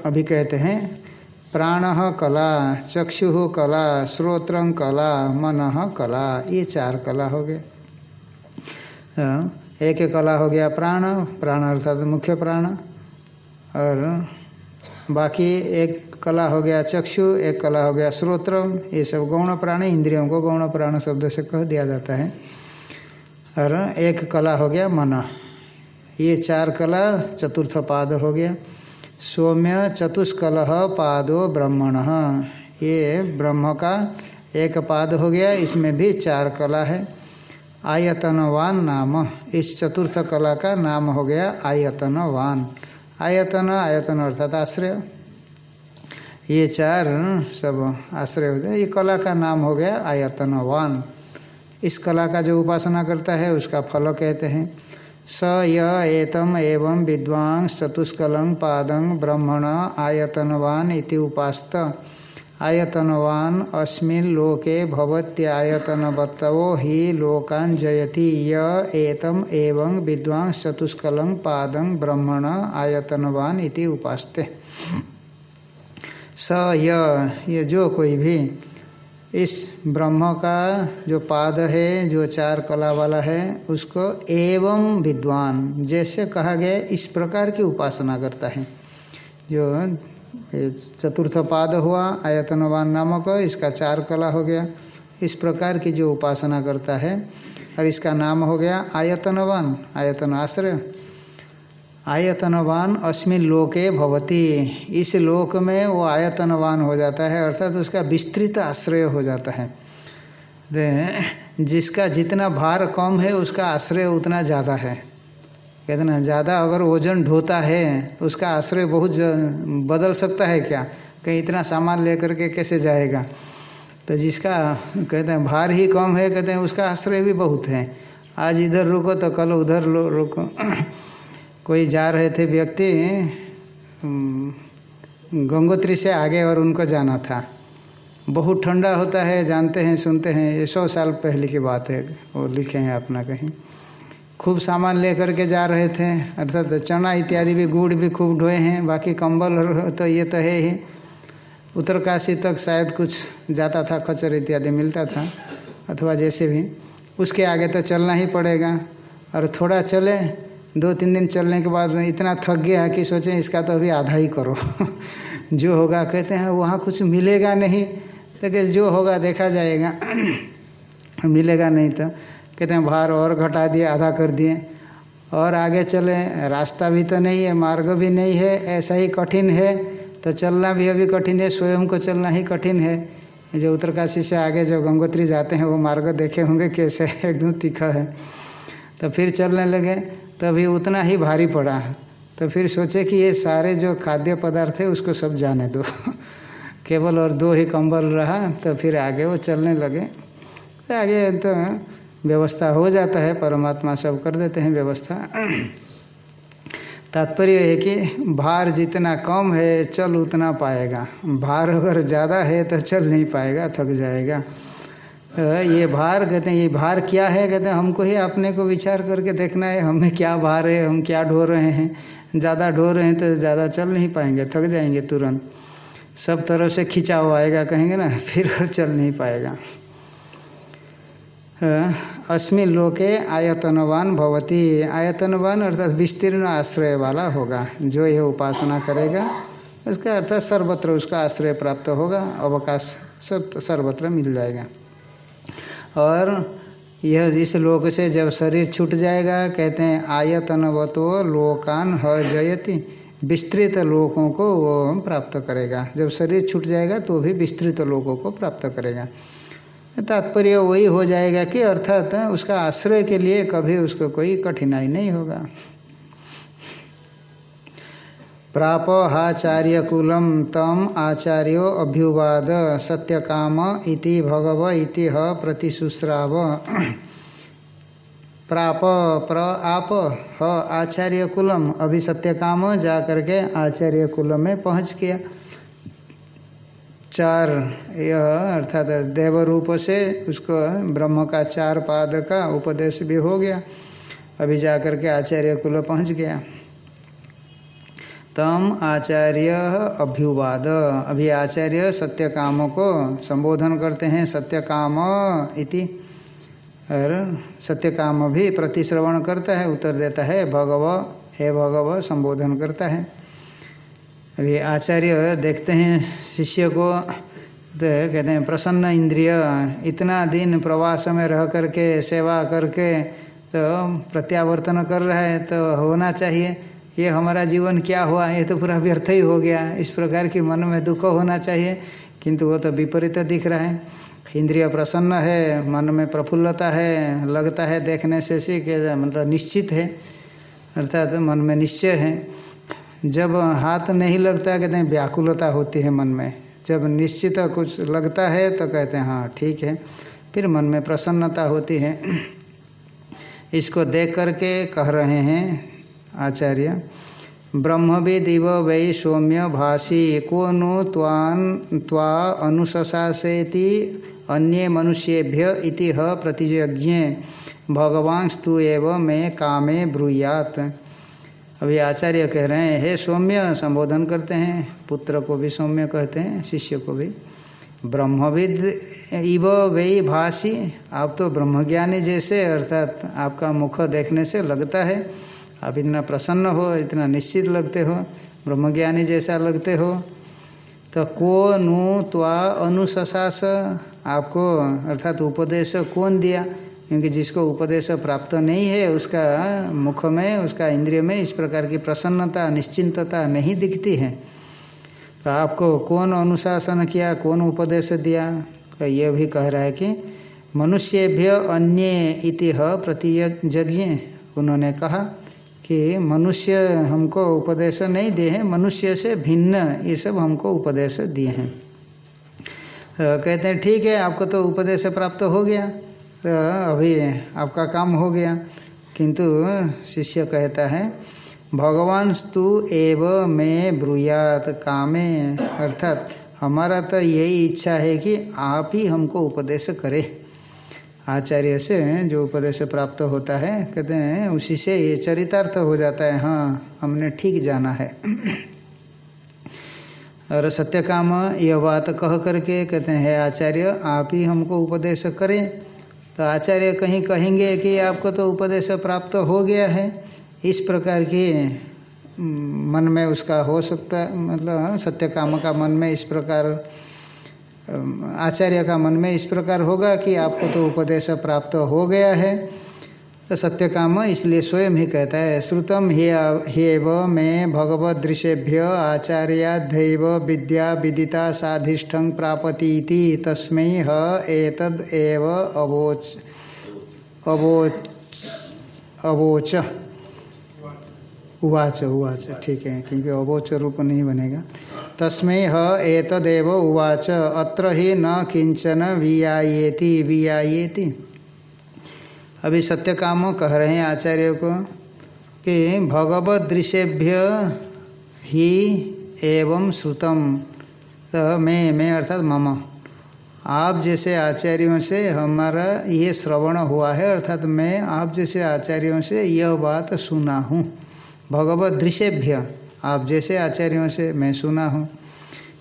अभी कहते हैं, प्राण कला, चक्षु कला, श्रोत्र कला, मन कला, ये चार कला हो गए। एक कला हो गया प्राण प्राण अर्थात मुख्य प्राण, और बाकी एक कला हो गया चक्षु, एक कला हो गया श्रोत्र, ये सब गौण प्राण, इंद्रियों को गौण प्राण शब्द से कह दिया जाता है। और एक कला हो गया मन। ये चार कला चतुर्थ पाद हो गया। सौम्य चतुष्कल पादो ब्रह्मण। ये ब्रह्म का एक पाद हो गया। इसमें भी चार कला है। आयतनवान नाम। इस चतुर्थ कला का नाम हो गया आयतनवान। आयतन आयतन अर्थात आश्रय। ये चार सब आश्रय हो गया ये कला का नाम हो गया आयतनवान। इस कला का जो उपासना करता है, उसका फल कहते हैं। स य एतम एवं विद्वांस चतुष्कलं पादं ब्रह्मण आयतनवान इति उपास्त। आयतनवान अस्मिन् लोके भवत्यायतनवत्तवो हि लोकान् जयति य एतम एवं विद्वांस चतुष्कलं पादं ब्रह्मण आयतनवान इति उपास्ते। स य, ये जो कोई भी इस ब्रह्म का जो पाद है, जो चार कला वाला है, उसको एवं विद्वान, जैसे कहा गया, इस प्रकार की उपासना करता है। जो चतुर्थ पाद हुआ, आयतनवान नामक, इसका चार कला हो गया। इस प्रकार की जो उपासना करता है, और इसका नाम हो गया आयतनवान, आयतन आश्रय। आयतनवान अस्मिन लोके भवती। इस लोक में वो आयतनवान हो जाता है, अर्थात तो उसका विस्तृत आश्रय हो जाता है। जिसका जितना भार कम है, उसका आश्रय उतना ज़्यादा है। कहते ना, ज़्यादा अगर वज़न ढोता है तो उसका आश्रय बहुत बदल सकता है क्या? कहीं इतना सामान लेकर के कैसे जाएगा? तो जिसका, कहते हैं, भार ही कम है, कहते हैं, उसका आश्रय भी बहुत है। आज इधर रुको तो कल उधर रुको। कोई जा रहे थे व्यक्ति गंगोत्री से आगे और उनको जाना था। बहुत ठंडा होता है, जानते हैं, सुनते हैं, ये सौ साल पहले की बात है, वो लिखे हैं अपना कहीं। खूब सामान लेकर के जा रहे थे, अर्थात चना इत्यादि भी, गुड़ भी खूब ढोए हैं, बाकी कंबल तो ये तो है ही। उत्तरकाशी तक शायद कुछ जाता था खचर इत्यादि मिलता था, अथवा जैसे भी। उसके आगे तो चलना ही पड़ेगा, और थोड़ा चले दो तीन दिन चलने के बाद इतना थक गया कि सोचें इसका तो अभी आधा ही करो। जो होगा, कहते हैं, वहाँ कुछ मिलेगा नहीं। तो कि जो होगा देखा जाएगा। मिलेगा नहीं तो कहते हैं, भार और घटा दिए, आधा कर दिए। और आगे चले, रास्ता भी तो नहीं है, मार्ग भी नहीं है, ऐसा ही कठिन है। तो चलना भी अभी कठिन है, स्वयं को चलना ही कठिन है। जो उत्तरकाशी से आगे जो गंगोत्री जाते हैं, वो मार्ग देखे होंगे, कैसे एकदम तीखा है। तो फिर चलने लगे। तभी तो उतना ही भारी पड़ा है। तो फिर सोचे कि ये सारे जो खाद्य पदार्थ है, उसको सब जाने दो। केवल और दो ही कंबल रहा तो फिर आगे वो चलने लगे। तो आगे तो व्यवस्था हो जाता है, परमात्मा सब कर देते हैं व्यवस्था। तात्पर्य है कि भार जितना कम है, चल उतना पाएगा। भार अगर ज़्यादा है तो चल नहीं पाएगा, थक जाएगा। ये भार, कहते हैं, ये भार क्या है? कहते हैं, हमको ही अपने को विचार करके देखना है, हमें क्या भार है, हम क्या ढो रहे हैं। ज़्यादा ढो रहे हैं तो ज़्यादा चल नहीं पाएँगे, थक जाएँगे तुरंत। सब तरफ़ से खिंचाव आएगा, कहेंगे ना, फिर चल नहीं पाएगा। अस्मिन लोके आयतनवान भवती। आयतनवान अर्थात विस्तीर्ण आश्रय वाला होगा, जो यह उपासना करेगा, उसका अर्थात सर्वत्र उसका आश्रय प्राप्त होगा, अवकाश सब सर्वत्र मिल जाएगा। और यह इस लोक से जब शरीर छूट जाएगा, कहते हैं आयतनवतो लोकान ह जयति। विस्तृत लोकों को वो प्राप्त करेगा। जब शरीर छूट जाएगा तो भी विस्तृत लोकों को प्राप्त करेगा। तात्पर्य वही हो जाएगा कि अर्थात उसका आश्रय के लिए कभी उसको कोई कठिनाई नहीं होगा। प्राप हाचार्य तम आचार्यो अभ्युवाद सत्यकाम इति भगव इति ह प्रतिशुश्राव। प्राप प्र आप ह आचार्य कुलम अभी सत्यकाम जा करके आचार्य कुलम में पहुँच गया चार यह अर्थात देव रूप से उसको ब्रह्म का चार पाद का उपदेश भी हो गया। अभी जा करके आचार्य कुल पहुँच गया। तम आचार्य अभ्युवाद। अभी आचार्य सत्य काम को संबोधन करते हैं सत्य काम इति। और सत्य काम भी प्रतिश्रवण करता है, उत्तर देता है, भगव, हे भगव, संबोधन करता है। अभी आचार्य देखते हैं, शिष्य को तो कहते हैं, प्रसन्न इंद्रिय, इतना दिन प्रवास में रह करके, सेवा करके तो प्रत्यावर्तन कर रहा है तो होना चाहिए। ये हमारा जीवन क्या हुआ, ये तो पूरा व्यर्थ ही हो गया। इस प्रकार की मन में दुख होना चाहिए, किंतु वो तो विपरीत दिख रहा है। इंद्रिय प्रसन्न है, मन में प्रफुल्लता है, लगता है देखने से, सी मतलब निश्चित है। अर्थात मन में निश्चय है। जब हाथ नहीं लगता, कहते हैं व्याकुलता होती है मन में। जब निश्चित कुछ लगता है तो कहते हैं हाँ ठीक है। फिर मन में प्रसन्नता होती है। इसको देख करके कह रहे हैं आचार्य ब्रह्मविद वै सौम्य भाषी को नु अनुशसासेति अन्य मनुष्येभ्य इति प्रतिज्ञे भगवान स्तु एव मे कामे ब्रूयात। अभी आचार्य कह रहे हैं, हे सौम्य, संबोधन करते हैं, पुत्र को भी सौम्य कहते हैं, शिष्य को भी। ब्रह्मविद इव वही भाषी आप तो ब्रह्मज्ञानी जैसे, अर्थात आपका मुख देखने से लगता है। आप इतना प्रसन्न हो, इतना निश्चित लगते हो, ब्रह्मज्ञानी जैसा लगते हो तो को नु त्वा अनुशास आपको अर्थात उपदेश कौन दिया? क्योंकि जिसको उपदेश प्राप्त नहीं है, उसका मुख में, उसका इंद्रिय में इस प्रकार की प्रसन्नता, निश्चिंतता नहीं दिखती है। तो आपको कौन अनुशासन किया, कौन उपदेश दिया? तो ये भी कह रहा है कि मनुष्यभ्य अन्य इति प्रतिज्ञ उन्होंने कहा। कि मनुष्य हमको उपदेश नहीं दिए हैं, मनुष्य से भिन्न ये सब हमको उपदेश दिए हैं। तो कहते हैं, ठीक है, आपको तो उपदेश प्राप्त हो गया। तो अभी आपका काम हो गया। किंतु शिष्य कहता है, भगवान स्तु एव में ब्रुयात कामे। अर्थात, हमारा तो यही इच्छा है कि आप ही हमको उपदेश करें। आचार्य से जो उपदेश प्राप्त होता है, कहते हैं, उसी से ये चरितार्थ हो जाता है। हाँ हमने ठीक जाना है। और सत्य काम यह बात कह करके कहते हैं आचार्य, आप ही हमको उपदेश करें। तो आचार्य कहीं कहेंगे कि आपको तो उपदेश प्राप्त हो गया है। इस प्रकार की मन में उसका हो सकता मतलब सत्य काम का मन में इस प्रकार आचार्य का मन में इस प्रकार होगा कि आपको तो उपदेश प्राप्त हो गया है। तो सत्य काम इसलिए स्वयं ही कहता है श्रुतम हेव में भगवत दृश्यभ्य आचार्याध्यव विद्या विदिता साधिष्ठ प्रापतीति तस्मै ह एतद एव अवोच अवोच अवोच। उवाच उवाच, ठीक है, क्योंकि अवोच रूप नहीं बनेगा। तस्मै ह एतदेव उवाच। अत्र ही न किंचन वियायेति वियायेति। अभी सत्य काम कह रहे हैं आचार्य को कि भगवत दृश्यभ्य ही एवं श्रुतम तो मैं मैं अर्थात मम। आप जैसे आचार्यों से हमारा ये श्रवण हुआ है, अर्थात मैं आप जैसे आचार्यों से यह बात सुना हूँ। भगवत दृश्यभ्य आप जैसे आचार्यों से मैं सुना हूँ।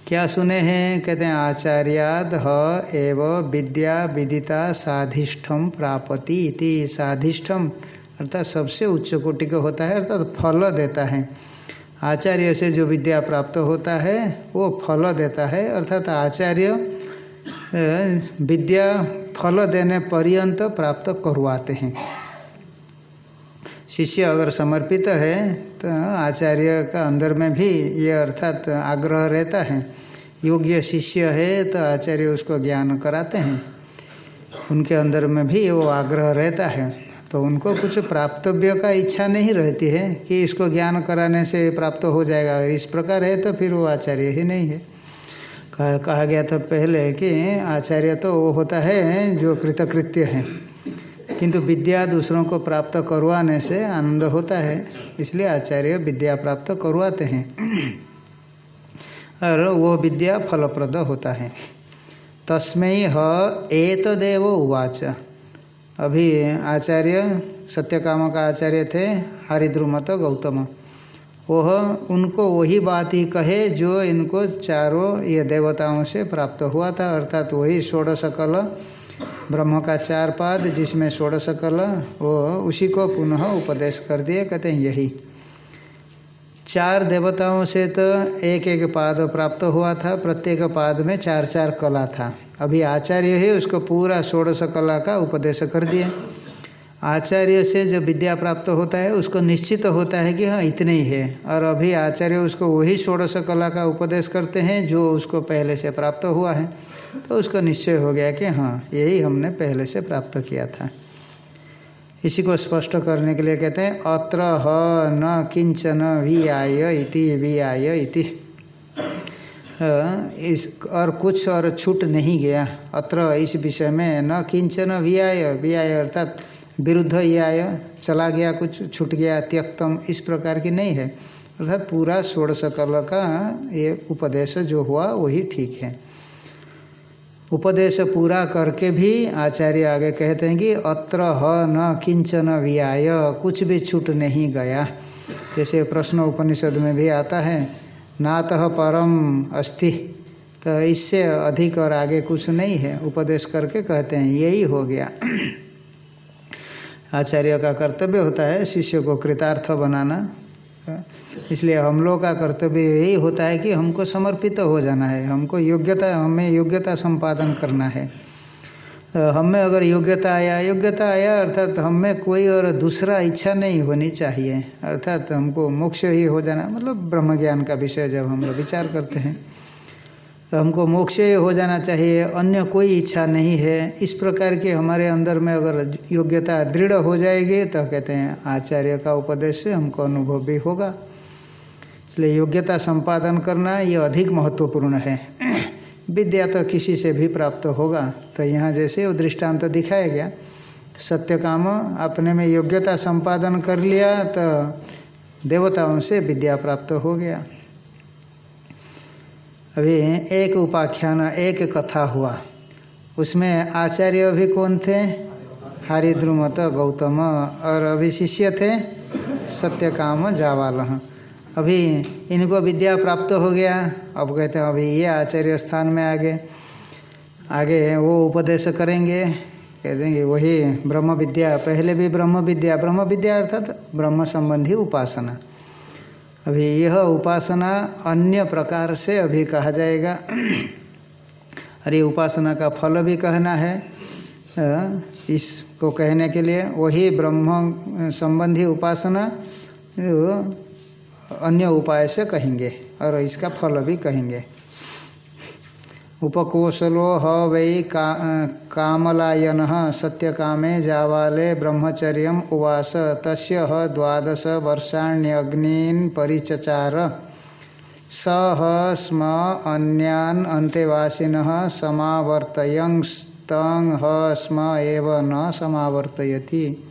क्या सुने हैं? कहते हैं, आचार्याद ह एव विद्या विदिता साधिष्ठम प्रापति इति। साधिष्ठम अर्थात सबसे उच्च कोटि का होता है, अर्थात फल देता है। आचार्य से जो विद्या प्राप्त होता है, वो फल देता है। अर्थात आचार्य विद्या फल देने पर्यंत प्राप्त करवाते हैं। शिष्य अगर समर्पित है तो आचार्य का अंदर में भी ये अर्थात आग्रह रहता है। योग्य शिष्य है तो आचार्य उसको ज्ञान कराते हैं। उनके अंदर में भी वो आग्रह रहता है। तो उनको कुछ प्राप्तव्य का इच्छा नहीं रहती है कि इसको ज्ञान कराने से प्राप्त हो जाएगा। अगर इस प्रकार है तो फिर वो आचार्य ही नहीं है। कहा कहा गया था पहले कि आचार्य तो वो होता है जो कृतकृत्य है। किंतु विद्या दूसरों को प्राप्त करवाने से आनंद होता है, इसलिए आचार्य विद्या प्राप्त करवाते हैं। और वो विद्या फलप्रद होता है। तस्मय ह एतदेव उवाच। अभी आचार्य सत्यकाम का आचार्य थे, हरिद्रुमत गौतम। वह उनको वही बात ही कहे जो इनको चारों ये देवताओं से प्राप्त हुआ था, अर्थात वही षोड़श कल ब्रह्म का चार पाद जिसमें षोड़श कल वो उसी को पुनः उपदेश कर दिए, कहते हैं, यही। चार देवताओं से तो एक एक पाद प्राप्त हुआ था, प्रत्येक पाद में चार चार कला था। अभी आचार्य ही उसको पूरा षोड़श कला का उपदेश कर दिए। आचार्य से जो विद्या प्राप्त होता है, उसको निश्चित तो होता है कि हाँ इतने ही है। और अभी आचार्य उसको वही षोड़श कला का उपदेश करते हैं, जो उसको पहले से प्राप्त हुआ है। तो उसको निश्चय हो गया कि हाँ यही हमने पहले से प्राप्त किया था। इसी को स्पष्ट करने के लिए कहते हैं, अत्र ह न किंचन वी आय इति वी आय इति। इस और कुछ और छूट नहीं गया। अत्र इस विषय में न किंचन वी आय वी आय अर्थात विरुद्ध ये आय, चला गया कुछ, छूट गया त्यक्तम इस प्रकार की नहीं है। अर्थात पूरा षोड़श कल का ये उपदेश जो हुआ, वही ठीक है। उपदेश पूरा करके भी आचार्य आगे कहते हैं कि अत्र ह न किंचन व्याय, कुछ भी छूट नहीं गया। जैसे प्रश्न उपनिषद में भी आता है, नातः परम अस्ति। तो इससे अधिक और आगे कुछ नहीं है, उपदेश करके कहते हैं, यही हो गया। आचार्य का कर्तव्य होता है शिष्य को कृतार्थ बनाना। इसलिए हम लोग का कर्तव्य यही होता है कि हमको समर्पित हो जाना है, हमको योग्यता, हमें योग्यता संपादन करना है। तो हमें अगर योग्यता आया योग्यता आया, अर्थात हमें कोई और दूसरा इच्छा नहीं होनी चाहिए, अर्थात हमको मोक्ष ही हो जाना मतलब ब्रह्म ज्ञान का विषय जब हम लोग विचार करते हैं तो हमको मोक्ष ही हो जाना चाहिए, अन्य कोई इच्छा नहीं है। इस प्रकार के हमारे अंदर में अगर योग्यता दृढ़ हो जाएगी तो कहते हैं आचार्य का उपदेश से हमको अनुभव भी होगा। इसलिए योग्यता संपादन करना ये अधिक महत्वपूर्ण है। विद्या तो किसी से भी प्राप्त होगा। तो यहाँ जैसे वो दृष्टांत दिखाया गया, सत्य काम अपने में योग्यता संपादन कर लिया तो देवताओं से विद्या प्राप्त हो गया। अभी एक उपाख्यान, एक कथा हुआ। उसमें आचार्य भी कौन थे? हरिद्रुमत गौतम और अभी शिष्य थे सत्यकाम जावाल। अभी इनको विद्या प्राप्त हो गया। अब कहते हैं, अभी ये आचार्य स्थान में आगे आगे वो उपदेश करेंगे। कह देंगे वही ब्रह्म विद्या, पहले भी ब्रह्म विद्या ब्रह्म विद्या अर्थात ब्रह्म संबंधी उपासना। अभी यह उपासना अन्य प्रकार से अभी कहा जाएगा। अरे उपासना का फल भी कहना है। इसको कहने के लिए वही ब्रह्म संबंधी उपासना अन्य उपाय से कहेंगे, और इसका फल भी कहेंगे। उपकोशलो वै का, कामलायन सत्यकामे जावाले ब्रह्मचर्य उवास, तस्य ह द्वादश वर्षाण्यग्नीन् परिचचार। स स्म अन्यान् अन्तेवासिनः समावर्तयंस्तं ह स्म एव न समावर्तयति।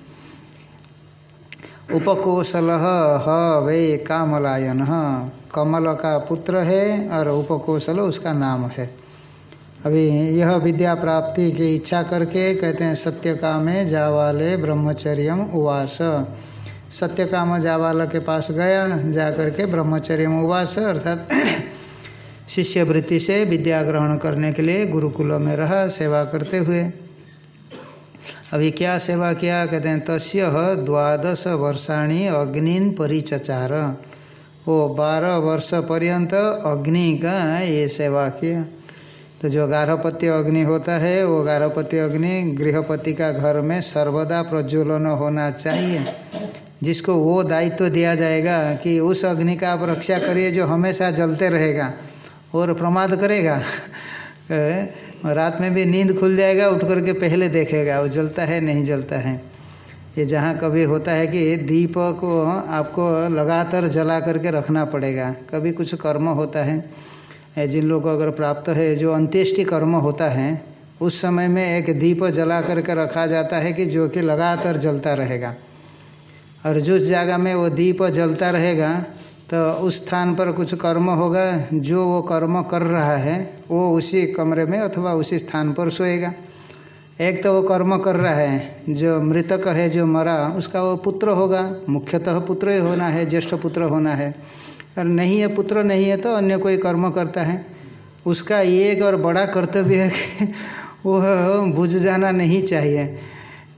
उपकोशल ह, वै कामलायन कमल का पुत्र है और उपकोशल उसका नाम है। अभी यह विद्या प्राप्ति की इच्छा करके कहते हैं सत्य काम जावाले ब्रह्मचर्य उवास। सत्य काम जावाल के पास गया जा करके ब्रह्मचर्य उवास, अर्थात शिष्य वृत्ति से विद्या ग्रहण करने के लिए गुरुकुल में रहा, सेवा करते हुए। अभी क्या सेवा किया? कहते हैं, तस्य द्वादश वर्षाणी अग्निन परिचचार। वो बारह वर्ष पर्यंत अग्नि का ये सेवा किया। तो जो गारहपत्य अग्नि होता है, वो गारहपत्य अग्नि गृहपति का घर में सर्वदा प्रज्वलन होना चाहिए। जिसको वो दायित्व तो दिया जाएगा कि उस अग्नि का आप रक्षा करिए जो हमेशा जलते रहेगा और प्रमाद करेगा। रात में भी नींद खुल जाएगा, उठ करके पहले देखेगा, वो जलता है, नहीं जलता है। ये जहाँ कभी होता है कि दीप को आपको लगातार जला करके रखना पड़ेगा। कभी कुछ कर्म होता है जिन लोगों को अगर प्राप्त है, जो अंत्येष्टि कर्म होता है, उस समय में एक दीप जला करके रखा जाता है कि जो कि लगातार जलता रहेगा। और जिस जगह में वो दीप जलता रहेगा तो उस स्थान पर कुछ कर्म होगा, जो वो कर्म कर रहा है, वो उसी कमरे में अथवा उसी स्थान पर सोएगा। एक तो वो कर्म कर रहा है, जो मृतक है, जो मरा, उसका वो पुत्र होगा। मुख्यतः पुत्र ही होना है, ज्येष्ठ पुत्र होना है। और नहीं है, पुत्र नहीं है तो अन्य कोई कर्म करता है। उसका एक और बड़ा कर्तव्य है कि वो बुझ जाना नहीं चाहिए।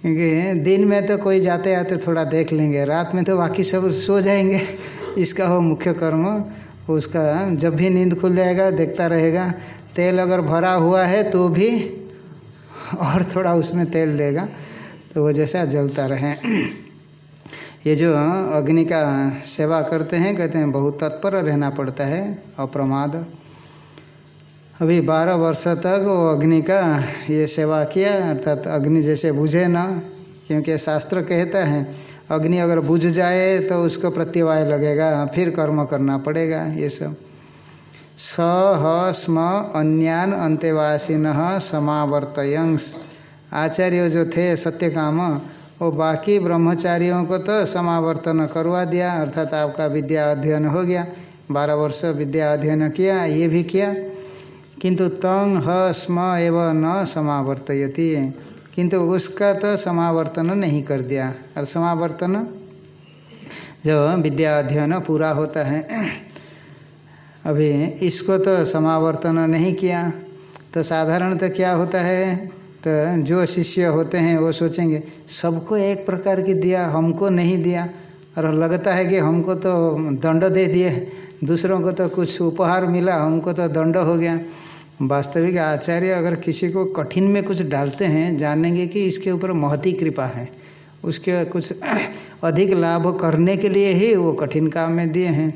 क्योंकि दिन में तो कोई जाते आते थोड़ा देख लेंगे, रात में तो बाकी सब सो जाएँगे। इसका हो मुख्य कर्म, उसका जब भी नींद खुल जाएगा, देखता रहेगा। तेल अगर भरा हुआ है तो भी और थोड़ा उसमें तेल देगा तो वो जैसा जलता रहे। ये जो अग्नि का सेवा करते हैं, कहते हैं बहुत तत्पर रहना पड़ता है, अप्रमाद। अभी बारह वर्ष तक वो अग्नि का ये सेवा किया, अर्थात अग्नि जैसे बुझे ना, क्योंकि शास्त्र कहता है अग्नि अगर बुझ जाए तो उसको प्रत्यवाय लगेगा, फिर कर्म करना पड़ेगा, ये सब। स, ह स्म अन्यान, अंत्यवासिन, समावर्तयंस। आचार्य जो थे सत्यकाम, वो बाकी ब्रह्मचारियों को तो समावर्तन करवा दिया, अर्थात आपका विद्या अध्ययन हो गया। बारह वर्ष विद्या अध्ययन किया, ये भी किया। किंतु तंग, ह स्म एवं न समावर्तयति। किंतु उसका तो समावर्तन नहीं कर दिया। और समावर्तन जो विद्या अध्ययन पूरा होता है, अभी इसको तो समावर्तन नहीं किया। तो साधारणतः क्या होता है तो जो शिष्य होते हैं वो सोचेंगे, सबको एक प्रकार की दिया, हमको नहीं दिया। और लगता है कि हमको तो दंड दे दिए, दूसरों को तो कुछ उपहार मिला, हमको तो दंड हो गया। वास्तविक आचार्य अगर किसी को कठिन में कुछ डालते हैं, जानेंगे कि इसके ऊपर महती कृपा है। उसके कुछ अधिक लाभ करने के लिए ही वो कठिन काम में दिए हैं।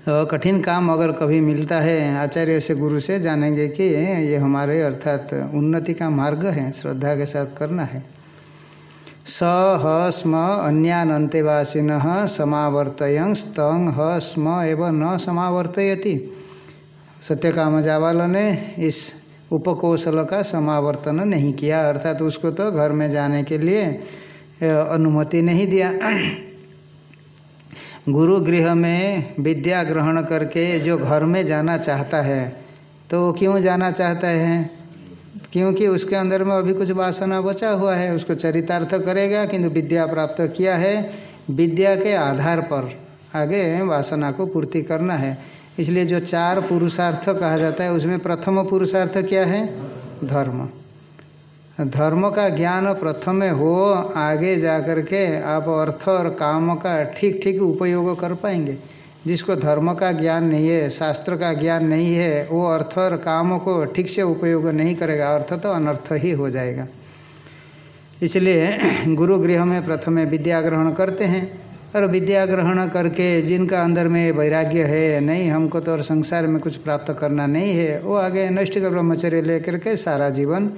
तो कठिन काम अगर कभी मिलता है, आचार्य से गुरु से, जानेंगे कि ये हमारे अर्थात उन्नति का मार्ग है, श्रद्धा के साथ करना है। स ह स्म अन्यान अंत्यवासिन समावर्तयं स्तंग ह स्म एवं न समावर्तयति। सत्यकाम जावाल ने इस उपकौशल का समावर्तन नहीं किया। अर्थात तो उसको तो घर में जाने के लिए अनुमति नहीं दिया। गुरु गृह में विद्या ग्रहण करके जो घर में जाना चाहता है तो वो क्यों जाना चाहता है? क्योंकि उसके अंदर में अभी कुछ वासना बचा हुआ है। उसको चरितार्थ करेगा, किंतु विद्या प्राप्त किया है। विद्या के आधार पर आगे वासना को पूर्ति करना है। इसलिए जो चार पुरुषार्थ कहा जाता है, उसमें प्रथम पुरुषार्थ क्या है? धर्म। धर्म का ज्ञान प्रथम हो, आगे जा कर के आप अर्थ और काम का ठीक ठीक उपयोग कर पाएँगे। जिसको धर्म का ज्ञान नहीं है, शास्त्र का ज्ञान नहीं है, वो अर्थ और काम को ठीक से उपयोग नहीं करेगा, अर्थ तो अनर्थ ही हो जाएगा। इसलिए गुरु गृह में प्रथम विद्या ग्रहण करते हैं। और विद्या ग्रहण करके जिनका अंदर में वैराग्य है, नहीं, हमको तो और संसार में कुछ प्राप्त करना नहीं है। वो आगे नष्ट का ब्रह्मचर्य लेकर के सारा जीवन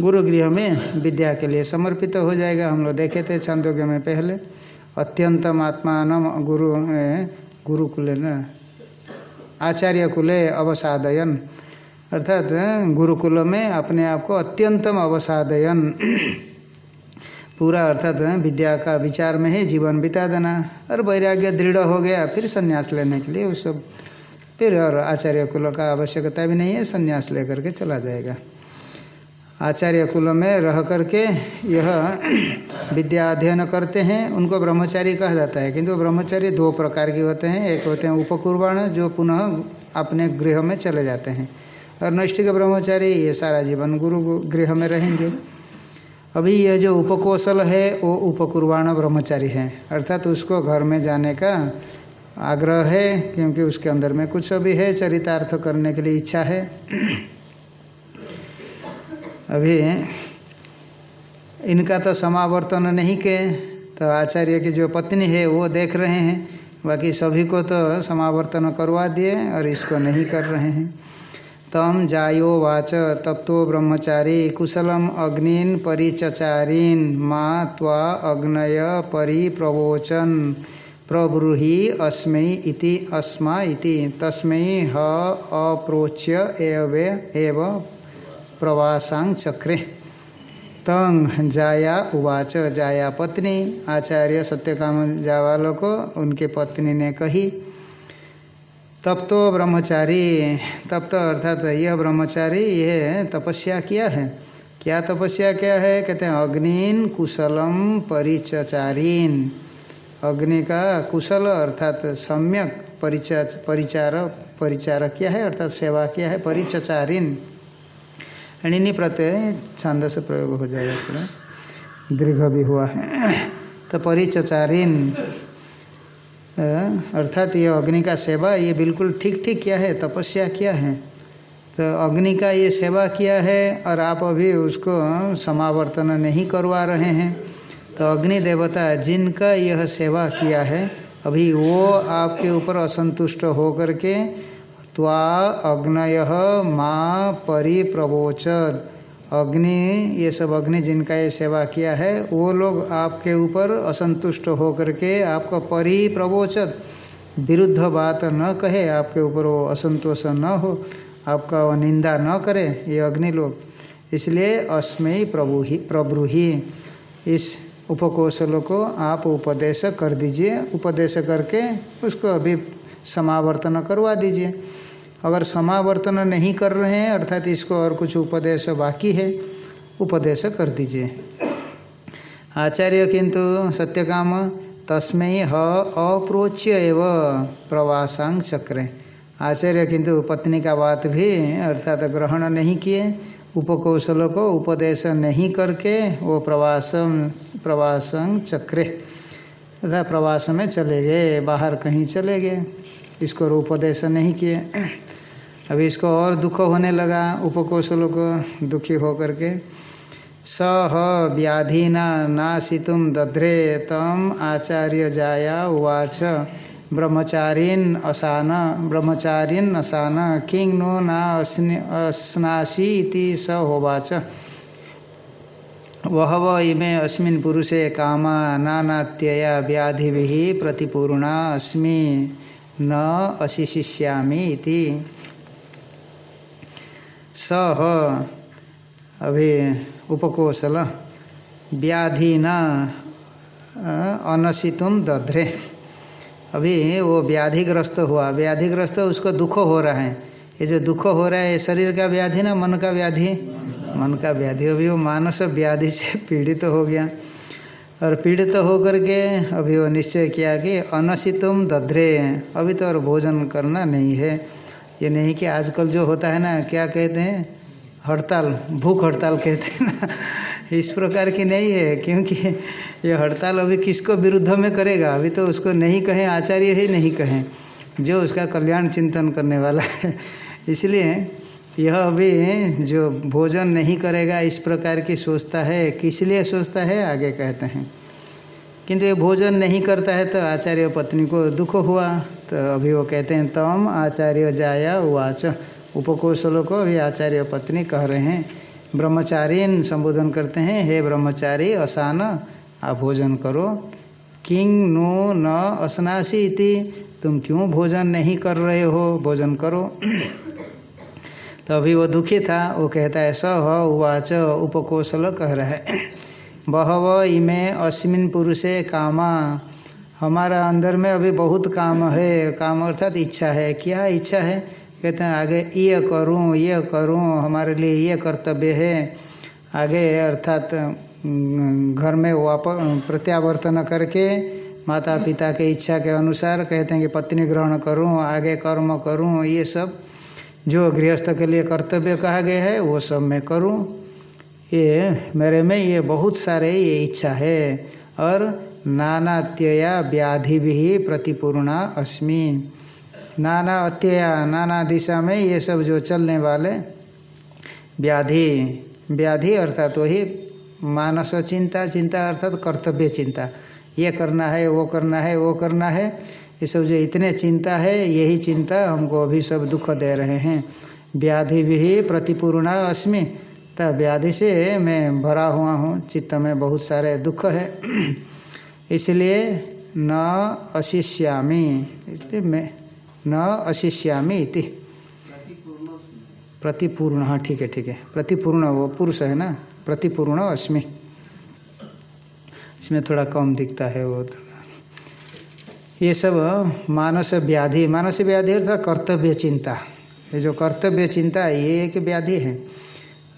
गुरु गृह में विद्या के लिए समर्पित हो जाएगा। हम लोग देखे थे छांदोग्य में पहले। अत्यंतम आत्मान गुरु गुरुकुल न आचार्य कुले अवसादयन। अर्थात, गुरुकुल में अपने आप को अत्यंतम अवसादयन। पूरा अर्थात विद्या का विचार में ही, जीवन बिता देना और वैराग्य दृढ़ हो गया, फिर संन्यास लेने के लिए उस सब, फिर और आचार्य कुल का आवश्यकता भी नहीं है, संन्यास लेकर के चला जाएगा। आचार्य कुल में रह करके यह विद्या अध्ययन करते हैं, उनको ब्रह्मचारी कहा जाता है, किंतु ब्रह्मचारी दो प्रकार के होते हैं, एक होते हैं उपकुर्बाण, जो पुनः अपने गृह में चले जाते हैं। और नैष्ठिक ब्रह्मचारी, ये सारा जीवन गुरु गृह में रहेंगे। अभी यह जो उपकौशल है, वो उपकुर्बाण ब्रह्मचारी है। अर्थात उसको घर में जाने का आग्रह है, क्योंकि उसके अंदर में कुछ अभी है, चरितार्थ करने के लिए इच्छा है। अभी इनका तो समावर्तन नहीं के तो आचार्य की जो पत्नी है, वो देख रहे हैं। बाकी सभी को तो समावर्तन करवा दिए और इसको नहीं कर रहे हैं। तम जायो वाच तब तो ब्रह्मचारी, कुशलम अग्निन परिचचारीन, माँ त्वा अग्नय परिप्रवोचन। प्रब्रूहि अस्मै इति अस्मा इति, तस्मै ह अप्रोच्य एव एव प्रवासांग चक्रे। तंग जाया उवाच, जाया पत्नी, आचार्य सत्यकाम जावालो को उनके पत्नी ने कही तब तो ब्रह्मचारी, तब तो अर्थात यह ब्रह्मचारी, यह तपस्या किया है। क्या तपस्या क्या है? कहते हैं, अग्निन कुशलम परिचचारीन। अग्नि का कुशल अर्थात सम्यक परिचा, परिचार परिचार किया है, अर्थात सेवा किया है, परिचचारीन। अणिनी प्रत्यय छांद से प्रयोग हो जाएगा थोड़ा दीर्घ भी हुआ है। तो परिचचारीन अर्थात ये अग्नि का सेवा ये बिल्कुल ठीक ठीक किया है, तपस्या किया है। तो अग्नि का ये सेवा किया है और आप अभी उसको समावर्तन नहीं करवा रहे हैं। तो अग्नि देवता जिनका यह सेवा किया है, अभी वो आपके ऊपर असंतुष्ट होकर के त्वा अग्नय माँ परिप्रवोचद अग्नि, ये सब अग्नि जिनका ये सेवा किया है, वो लोग आपके ऊपर असंतुष्ट होकर के आपका परिप्रवोचद विरुद्ध बात न कहे, आपके ऊपर वो असंतोष न हो, आपका वो निंदा न करे, ये अग्नि लोग। इसलिए अस्मयी प्रभु ही प्रभ्रूही इस उपकौशलों को आप उपदेश कर दीजिए, उपदेश करके उसको अभी समावर्तन करवा दीजिए। अगर समावर्तन नहीं कर रहे हैं, अर्थात इसको और कुछ उपदेश बाकी है, उपदेश कर दीजिए। आचार्य किंतु सत्यकाम तस्मय ह अप्रोच्य एव प्रवासांग चक्र। आचार्य किंतु पत्नी का बात भी, अर्थात ग्रहण नहीं किए, उपकौशलों को उपदेश नहीं करके वो प्रवास, प्रवासंग चक्रे। तथा प्रवास में चले गए, बाहर कहीं चले गए, इसको उपदेश नहीं किए। अभी इसको और दुख होने लगा, उपकौशलों को दुखी होकर के। स व्याधिना नाशितुम दध्रे तम आचार्य जाया उवाच। ब्रह्मचारीन असान ब्रह्मचारीन असान किंग नो ना अस्नासी इति स होवाच। वह व इमे अस्मिन् पुरुषे कामा नानात्यया व्याधि प्रतिपूर्णा अस्मि, न अशिशिष्यामी इति। स अभी उपकोशल व्याधि न अनशितुम दध्रे। अभी वो व्याधिग्रस्त हुआ। व्याधिग्रस्त उसको दुख हो रहा है। ये जो दुख हो रहा है शरीर का व्याधि ना, मन का व्याधि? मन का व्याधि। अभी वो मानस व्याधि से पीड़ित तो हो गया। और पीड़ित तो होकर के अभी वो निश्चय किया कि अनसितुम दध्रे। अभी तो और भोजन करना नहीं है। ये नहीं कि आजकल जो होता है ना, क्या कहते हैं? हड़ताल, भूख हड़ताल कहते हैं ना। इस प्रकार की नहीं है, क्योंकि ये हड़ताल अभी किसको विरुद्ध में करेगा? अभी तो उसको नहीं कहें, आचार्य ही नहीं कहें, जो उसका कल्याण चिंतन करने वाला है। इसलिए यह अभी जो भोजन नहीं करेगा, इस प्रकार की सोचता है। किस लिए सोचता है? आगे कहते हैं। किंतु ये भोजन नहीं करता है तो आचार्य पत्नी को दुख हुआ। तो अभी वो कहते हैं, तम आचार्य जाया उवाच। उपकोशलों को अभी आचार्य पत्नी कह रहे हैं। ब्रह्मचारी संबोधन करते हैं, हे ब्रह्मचारी, असान, आप भोजन करो। किंग नो न असनासी इति। तुम क्यों भोजन नहीं कर रहे हो? भोजन करो। तो अभी वो दुखी था। वो कहता है, स उवाच। उपकोशल कह रहा है। बहव इमे अस्मिन पुरुषे कामा। हमारा अंदर में अभी बहुत काम है। काम अर्थात इच्छा है। क्या इच्छा है? कहते हैं, आगे ये करूँ ये करूँ, हमारे लिए ये कर्तव्य है। आगे अर्थात घर में वापस प्रत्यावर्तन करके माता पिता के इच्छा के अनुसार कहते हैं कि पत्नी ग्रहण करूँ, आगे कर्म करूँ, ये सब जो गृहस्थ के लिए कर्तव्य कहा गया है, वो सब मैं करूँ। ये मेरे में ये बहुत सारे ये इच्छा है और नानात्यया व्याधि भी प्रतिपूर्णा अस्मि। नाना अत्यया, नाना दिशा में ये सब जो चलने वाले व्याधि व्याधि अर्थात वही मानस चिंता चिंता अर्थात कर्तव्य चिंता। ये करना है, वो करना है, वो करना है, ये सब जो इतने चिंता है, यही चिंता हमको अभी सब दुख दे रहे हैं। व्याधि भी प्रतिपूर्णा अस्मि। तब व्याधि से मैं भरा हुआ हूँ। चित्त में बहुत सारे दुख है। इसलिए न अशिष्यामी। इसलिए मैं न अशिष्यामी इति। प्रतिपूर्ण हाँ ठीक है ठीक है। प्रतिपूर्ण वो पुरुष है ना? प्रतिपूर्ण अस्मि इसमें थोड़ा कम दिखता है वो ये सब मानस व्याधि मानस व्याधि अर्थात कर्तव्य चिंता। ये जो कर्तव्य चिंता, ये एक व्याधि है।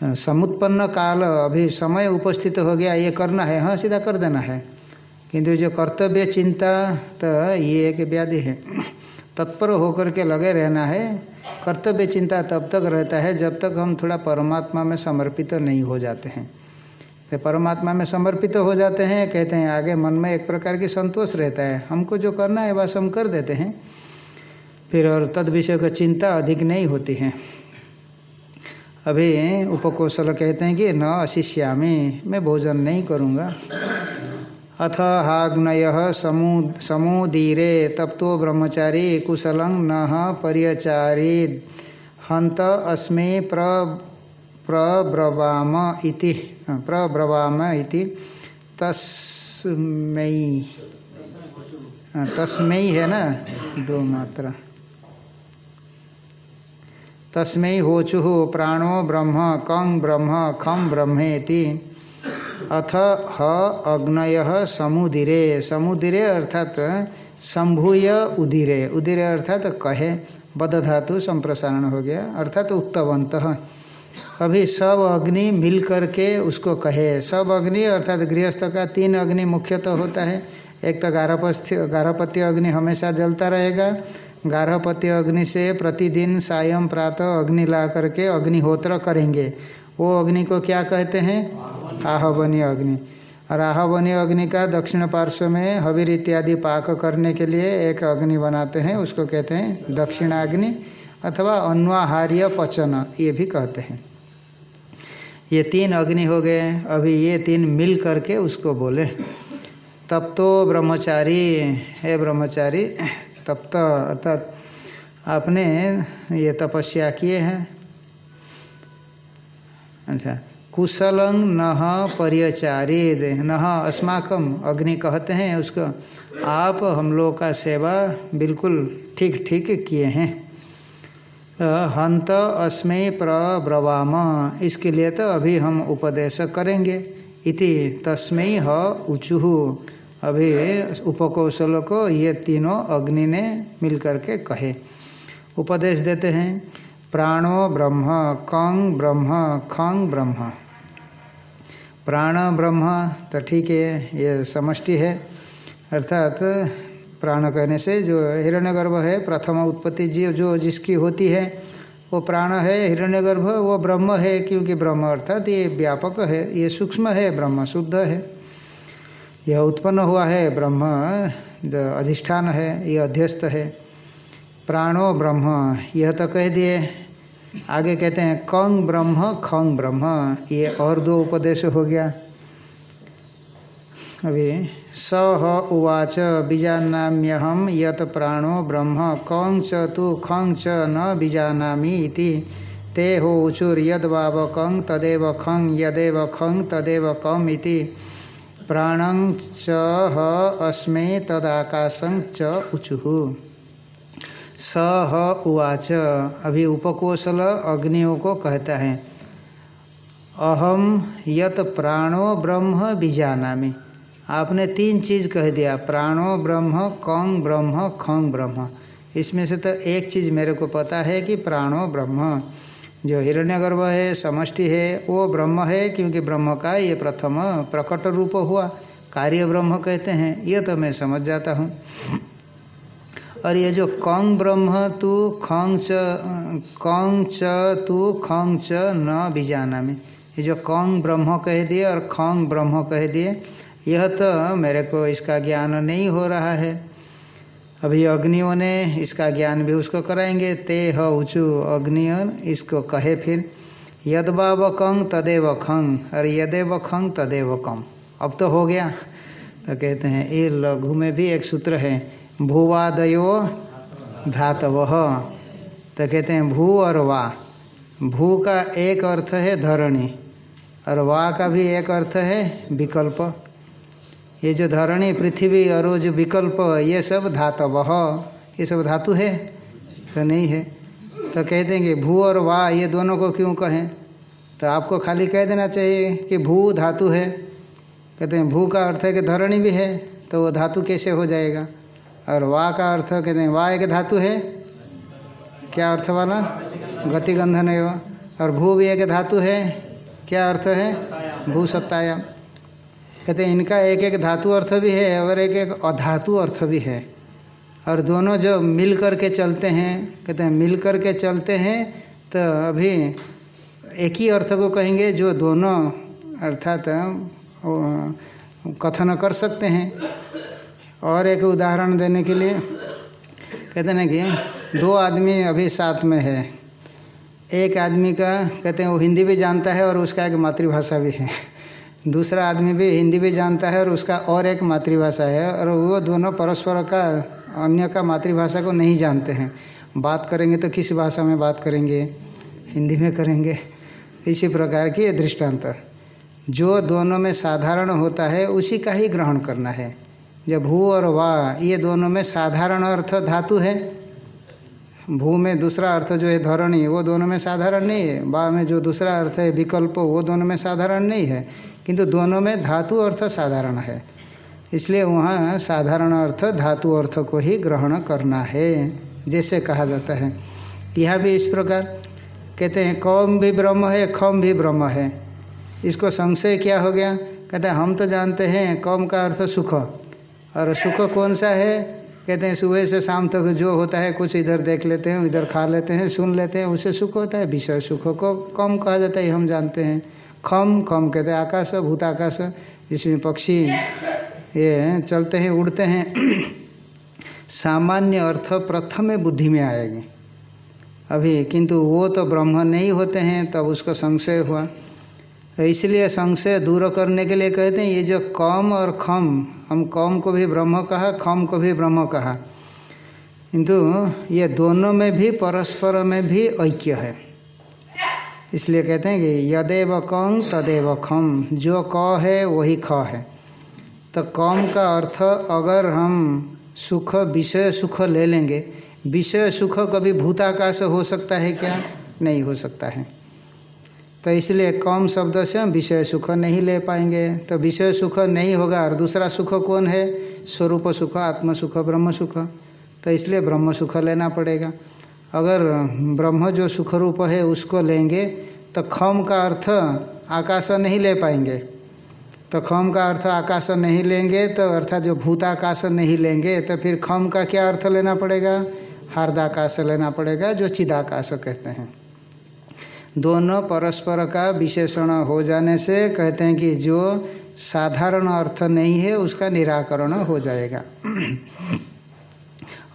समुत्पन्न काल अभी समय उपस्थित हो गया, ये करना है। हाँ सीधा कर देना है। किंतु जो कर्तव्य चिंता तो ये एक व्याधि है। तत्पर होकर के लगे रहना है। कर्तव्य चिंता तब तक रहता है जब तक हम थोड़ा परमात्मा में समर्पित तो नहीं हो जाते हैं। तो परमात्मा में समर्पित तो हो जाते हैं, कहते हैं, आगे मन में एक प्रकार की संतोष रहता है। हमको जो करना है, बस हम कर देते हैं। फिर और तद विषय का चिंता अधिक नहीं होती है। अभी उपकोशल कहते हैं कि न अशिष्यामी, मैं भोजन नहीं करूँगा। अथ हाग्नय समू, समूदीरे तप्तो ब्रह्मचारी कुशल न परिचारी हंत अस्मे प्र, प्रब्रवाम इति प्रब्रवाम इति तस्मयी तस्मयी है ना? दो मात्रा। तस्मयी होचु प्राणो ब्रह्म कं ब्रह्म खम ब्रह्मेति। अथ ह अग्नय समुदिरे। समुदिरे अर्थात संभूय उदिरे। उदिरे अर्थात कहे। बद धातु संप्रसारण हो गया। अर्थात उक्तवंत अभी सब अग्नि मिल करके उसको कहे। सब अग्नि अर्थात गृहस्थ का तीन अग्नि मुख्यतः तो होता है। एक तो गारहपस्थ्य गारहपत्य अग्नि हमेशा जलता रहेगा। गारहपत्य अग्नि से प्रतिदिन सायं प्रातः अग्नि ला करके अग्निहोत्र करेंगे। वो अग्नि को क्या कहते हैं? आहवनीय अग्नि। और आहवनीय अग्नि का दक्षिण पार्श्व में हवीर इत्यादि पाक करने के लिए एक अग्नि बनाते हैं। उसको कहते हैं दक्षिणाग्नि अथवा अन्वाहार्य पचन, ये भी कहते हैं। ये तीन अग्नि हो गए। अभी ये तीन मिल करके उसको बोले। तब तो ब्रह्मचारी, है ब्रह्मचारी तब तो अर्थात आपने ये तपस्या किए हैं। अच्छा कुशलं न परिचारिद न अस्माकम अग्नि कहते हैं, उसको आप हम लोग का सेवा बिल्कुल ठीक ठीक किए हैं। हंत अस्मय प्रब्रवाम इसके लिए तो अभी हम उपदेश करेंगे। इति तस्मय ह ऊचुहु अभी उपकौशल को ये तीनों अग्नि ने मिलकर के कहे। उपदेश देते हैं, प्राणो ब्रह्म, कं ब्रह्म, खं ब्रह्म। प्राण ब्रह्म तो ठीक है, ये समष्टि है। अर्थात प्राण कहने से जो हिरण्यगर्भ है, प्रथम उत्पत्ति जी, जो जिसकी होती है, वो प्राण है, हिरण्यगर्भ, वो ब्रह्म है, क्योंकि ब्रह्म अर्थात ये व्यापक है, ये सूक्ष्म है, ब्रह्म शुद्ध है। यह उत्पन्न हुआ है, ब्रह्म जो अधिष्ठान है, ये अध्यस्त है। प्राणो ब्रह्म, यह तो कह दिए। आगे कहते हैं, कंग ब्रह्म, खंग ब्रह्म, ये और दो उपदेश हो गया। अभी स ह उवाच बीजानाम्यहम यत प्राणो ब्रह्म कौं च तु खं च न बीजानामी इति। ते हो उचुर यद वाव कंग तदेव खं यदेव खं तदेव कम इति। प्राणं च अस्मे तदाकाशं च उचुहु स ह उवाच, अभी उपकोशल अग्नियों को कहता है। अहम यत प्राणो ब्रह्म बीजानामी। आपने तीन चीज़ कह दिया, प्राणो ब्रह्म, कौंग ब्रह्म, खंग ब्रह्म। इसमें से तो एक चीज़ मेरे को पता है कि प्राणो ब्रह्म। जो हिरण्यगर्भ है, समष्टि है, वो ब्रह्म है, क्योंकि ब्रह्म का ये प्रथम प्रकट रूप हुआ। कार्य ब्रह्म कहते हैं, ये तो मैं समझ जाता हूँ। और ये जो कौंग ब्रह्म, तू खंग च कौंग च, तू खंग च न बीजाना में। ये जो कौंग ब्रह्म कह दिए और खंग ब्रह्म कह दिए, यह तो मेरे को इसका ज्ञान नहीं हो रहा है। अभी अग्नियों ने इसका ज्ञान भी उसको कराएँगे। ते ह ऊँचू अग्नियों, इसको कहे फिर यदबाव कंग तदेव खंग और यदेव खंग तदेव कम अब तो हो गया। तो कहते हैं ये लघु में भी एक सूत्र है, भूवादयो धातव। तो कहते हैं, भू और वा। भू का एक अर्थ है धरणी, और वा का भी एक अर्थ है विकल्प। ये जो धरणी, पृथ्वी और जो विकल्प, ये सब धातव। ये सब धातु है? तो नहीं है। तो कह देंगे, भू और वा, ये दोनों को क्यों कहें? तो आपको खाली कह देना चाहिए कि भू धातु है। कहते हैं, भू का अर्थ है कि धरणी भी है तो वो धातु कैसे हो जाएगा? और वा का अर्थ, कहते हैं, वा एक धातु है? क्या अर्थ वाला? गतिगंधन एवं। और भू भी एक धातु है? क्या अर्थ है? भू सत्तायाम। कहते हैं, इनका एक एक धातु अर्थ भी है और एक एक अधातु अर्थ भी है। और दोनों जो मिल कर के चलते हैं, कहते हैं, मिल कर के चलते हैं तो अभी एक ही अर्थ को कहेंगे जो दोनों, अर्थात कथन कर सकते हैं। और एक उदाहरण देने के लिए, कहते हैं कि दो आदमी अभी साथ में है। एक आदमी का, कहते हैं, वो हिंदी भी जानता है और उसका एक मातृभाषा भी है। दूसरा आदमी भी हिंदी भी जानता है और उसका और एक मातृभाषा है और वो दोनों परस्पर का, अन्य का मातृभाषा को नहीं जानते हैं। बात करेंगे तो किस भाषा में बात करेंगे? हिंदी में करेंगे। इसी प्रकार की दृष्टांत। जो दोनों में साधारण होता है, उसी का ही ग्रहण करना है। जब भू और वाह ये दोनों में साधारण अर्थ धातु है। भू में दूसरा अर्थ जो है धरणी, वो दोनों में साधारण नहीं है। बा में जो दूसरा अर्थ है विकल्प, वो दोनों में साधारण नहीं है। किंतु दोनों में धातु अर्थ साधारण है। इसलिए वहाँ साधारण अर्थ धातु अर्थ को ही ग्रहण करना है, जैसे कहा जाता है। यह भी इस प्रकार। कहते हैं, कौम भी ब्रह्म है खम भी ब्रह्म है। इसको संशय क्या हो गया? कहते हैं, हम तो जानते हैं, कौम का अर्थ सुख। और सुख कौन सा है? कहते हैं, सुबह से शाम तक जो होता है, कुछ इधर देख लेते हैं, इधर खा लेते हैं, सुन लेते हैं उसे सुख होता है, विषय सुख को कम कहा जाता है हम जानते हैं। खम खम कहते हैं आकाश भूताकाश जिसमें पक्षी ये चलते हैं, उड़ते हैं। सामान्य अर्थ प्रथम बुद्धि में आएगी। अभी, किंतु वो तो ब्रह्म नहीं होते हैं, तब उसको संशय हुआ। इसलिए संशय दूर करने के लिए कहते हैं, ये जो कम और खम, हम कम को भी ब्रह्म कहा, खम को भी ब्रह्म कहा। किंतु ये दोनों में भी, परस्पर में भी ऐक्य है। इसलिए कहते हैं कि यदेव कं तदेव खम जो क है वही ख है। तो कम का अर्थ, अगर हम सुख, विषय सुख ले लेंगे, विषय सुख कभी भूताकाश हो सकता है क्या? नहीं हो सकता है। तो इसलिए कम शब्द से हम विषय सुख नहीं ले पाएँगे। तो विषय सुख नहीं होगा और दूसरा सुख कौन है? स्वरूप सुख, आत्म सुख, ब्रह्म सुख। तो इसलिए ब्रह्म सुख लेना पड़ेगा। अगर ब्रह्म जो सुख रूप है उसको लेंगे तो खम का अर्थ आकाश नहीं ले पाएँगे। तो खम का अर्थ आकाश नहीं लेंगे तो अर्थात जो भूताकाश नहीं लेंगे तो फिर खम का क्या अर्थ लेना पड़ेगा? हार्दाकाश लेना पड़ेगा, जो चिदाकाश कहते हैं। दोनों परस्पर का विशेषण हो जाने से कहते हैं कि जो साधारण अर्थ नहीं है, उसका निराकरण हो जाएगा।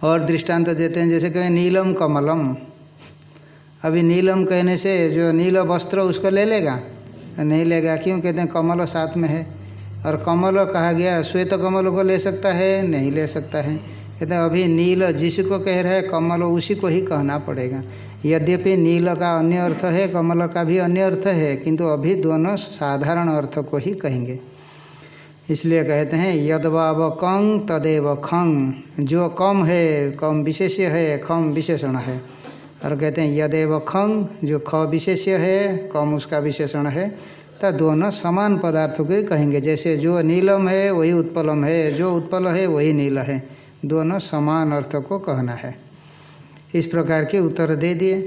और दृष्टांत देते हैं, जैसे कहें, नीलम कमलम। अभी नीलम कहने से जो नील वस्त्र उसको ले लेगा? नहीं लेगा। क्यों? कहते हैं, कमल साथ में है। और कमल कहा गया, श्वेत कमल को ले सकता है? नहीं ले सकता है। कहते हैं, अभी नील जिसको कह रहा है, कमल उसी को ही कहना पड़ेगा। यद्यपि नील का अन्य अर्थ है, कमल का भी अन्य अर्थ है, किंतु अभी दोनों साधारण अर्थ को ही कहेंगे। इसलिए कहते हैं यदवाव कंग तदेव खंग जो कम है, कम विशेष्य है खम विशेषण है। और कहते हैं, यदेव खंग जो ख विशेष्य है, कम उसका विशेषण है। तो दोनों समान पदार्थों को कहेंगे। जैसे जो नीलम है, वही उत्पलम है। जो उत्पल है, वही नील है। दोनों समान अर्थ को कहना है। इस प्रकार के उत्तर दे दिए।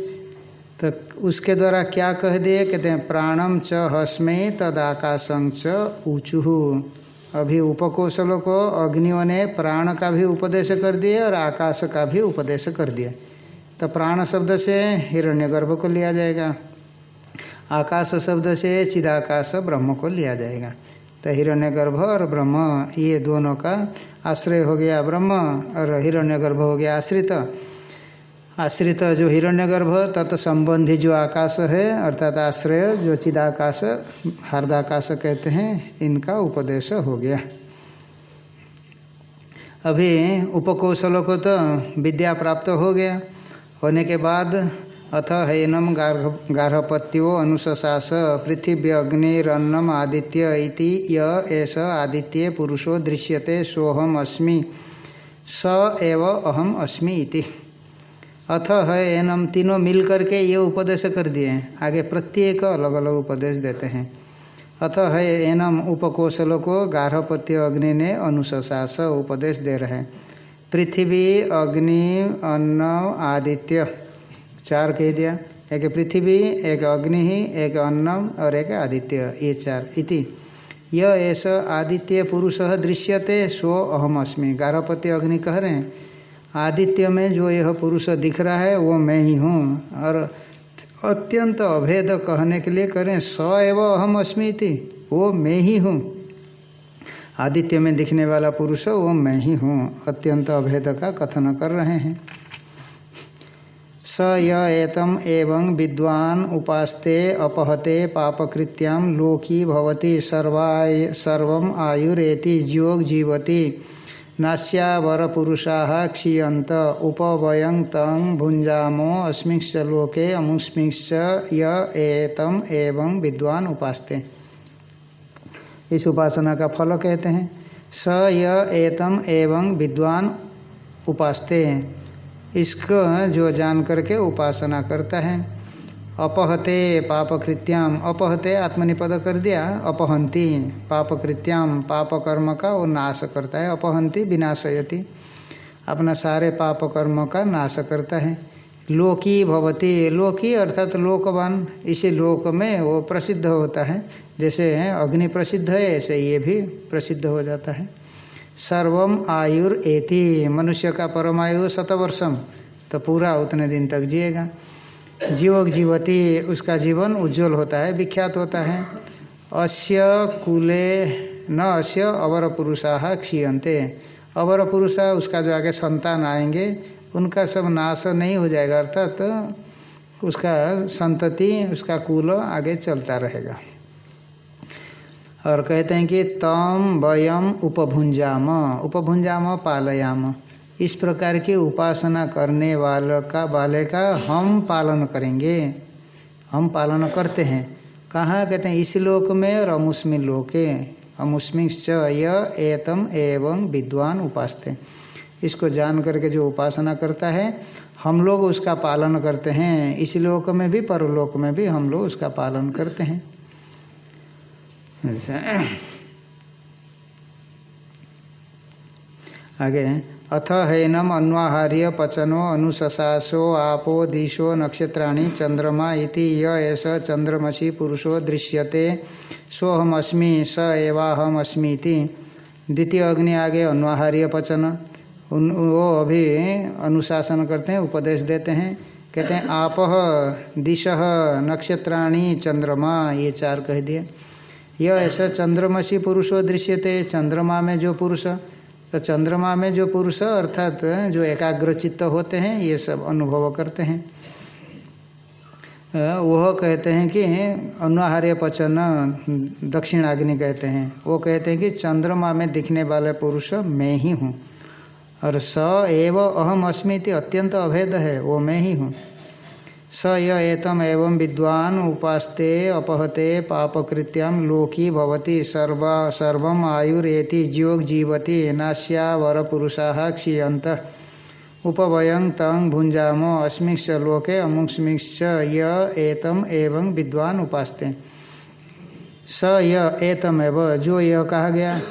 तो उसके द्वारा क्या कह दिए? कहते हैं प्राणम च हस्मे तद आकाशं च ऊचुहु अभी उपकोशलों को अग्नियों ने प्राण का भी उपदेश कर दिए और आकाश का भी उपदेश कर दिए। तो प्राण शब्द से हिरण्यगर्भ को लिया जाएगा। आकाश शब्द से चिदाकाश ब्रह्म को लिया जाएगा। तो हिरण्यगर्भ और ब्रह्म, ये दोनों का आश्रय हो गया ब्रह्म और हिरण्यगर्भ हो गया आश्रित। आश्रित जो हिरण्यगर्भ तत्संबंधी जो आकाश है, अर्थात आश्रय, जो चिदाकाश, हार्दाकाश कहते हैं, इनका उपदेश हो गया। अभी उपकौशलों को तो विद्या प्राप्त हो गया। होने के बाद अथ हैनम गार्हपत्यो अनुशास पृथिवी अग्निरन्नम आदित्य इति य एष आदित्य पुरुषो दृश्यते सोहम अस्मि। स एव अहम अस्मि इति। अथ है एनम, तीनों मिल करके ये उपदेश कर दिए हैं। आगे प्रत्येक अलग अलग उपदेश देते हैं। अथ है एनम उपकोशलों को गार्हपत्य अग्नि ने अनुशास उपदेश दे रहे हैं। पृथ्वी, अग्नि, अन्न, आदित्य, चार कह दिया। एक पृथ्वी, एक अग्नि ही एक अन्नम और एक आदित्य, ये चार। इति। यह ऐसा आदित्य पुरुष दृश्यते, स्व अहम अस्मि गार्हपत्य अग्नि कह रहे हैं। आदित्य में जो यह पुरुष दिख रहा है, वो मैं ही हूँ। और अत्यंत अभेद कहने के लिए करें, स एव अहम अस्मी थी वो मैं ही हूँ। आदित्य में दिखने वाला पुरुष, वो मैं ही हूँ। अत्यंत अभेद का कथन कर रहे हैं। स एतम एवं विद्वान उपास्ते अपहते पापकृत्याम लोकी भवती, सर्वाय सर्व आयुरेति ज्योग जीवती। नास्यावर पुरुषा क्षीयंत उपवयं तं भुंजामो अस्मिक्ष लोके अमुस्मिक्ष य एवं विद्वान उपासते। इस उपासना का फल कहते हैं, स य एतम एवं विद्वान उपासते। इसको जो जान करके उपासना करता है अपहते पापकृत्याम। अपहते आत्मनिपद कर दिया अपहंती पापकृत्याम पाप कर्म का वो नाश करता है। अपहंती विनाशयति। अपना सारे पाप कर्म का नाश करता है। लोकी भवती। लोकी अर्थात लोकवान, इसी लोक में वो प्रसिद्ध होता है। जैसे अग्नि प्रसिद्ध है, ऐसे ये भी प्रसिद्ध हो जाता है। सर्वम आयुर एति। मनुष्य का परमायु शतवर्षम। तो पूरा उतने दिन तक जिएगा। जीवक जीवती, उसका जीवन उज्जवल होता है, विख्यात होता है। अस्य कुले न अस्य अवर पुरुषा क्षीयते अवर पुरुषा उसका जो आगे संतान आएँगे, उनका सब नाश नहीं हो जाएगा, अर्थात तो उसका संतति, उसका कुल आगे चलता रहेगा। और कहते हैं कि तम वयम उपभुंजाम। उपभुंजाम पालयाम। इस प्रकार की उपासना करने वाले का वाले का हम पालन करेंगे। हम पालन करते हैं। कहाँ कहते हैं? इस लोक में और अमुस्मिन लोके। अमुस्मिश्च य एवं विद्वान उपासते। इसको जान करके जो उपासना करता है, हम लोग उसका पालन करते हैं। इस लोक में भी, परलोक में भी हम लोग उसका पालन करते हैं। ऐसा आगे अथ हैनम अन्वाहार्य पचनो अनुशशासो आपो दिशो नक्षत्राणि चंद्रमा इति य एष चंद्रमसी पुरुषो दृश्यते। सोहमस्मि स एवाहमस्मीति द्वितीय अग्नि आगे अन्वाहार्य पचन उन, वो अभी अनुशासन करते हैं, उपदेश देते हैं। कहते हैं, आप दिश नक्षत्राणी चंद्रमा ये चार कह दिए। यह ऐसा चंद्रमसी पुरुषो दृश्यते चंद्रमा में जो पुरुष तो चंद्रमा में जो पुरुष अर्थात जो एकाग्र चित्त होते हैं, ये सब अनुभव करते हैं। वह कहते हैं कि अनुहार्य पचन दक्षिणाग्नि कहते हैं। वो कहते हैं कि चंद्रमा में दिखने वाले पुरुष मैं ही हूँ। और स एव अहम अस्मिति, अत्यंत अभेद है, वो मैं ही हूँ। स य एतम एवं विद्वान उपास्ते अपहते पापकृत्याम लोकी भवति सर्व सर्व आयुरेति ज्योग जीवति नाश्या वर पुरुषा क्षीयंत उपवयं तं भुंजामो अस्मिक्ष लोके अमुक्ष्मिक्ष य एतम एवं विद्वान उपास्ते। स य एतम एव। जो यह कहा गया?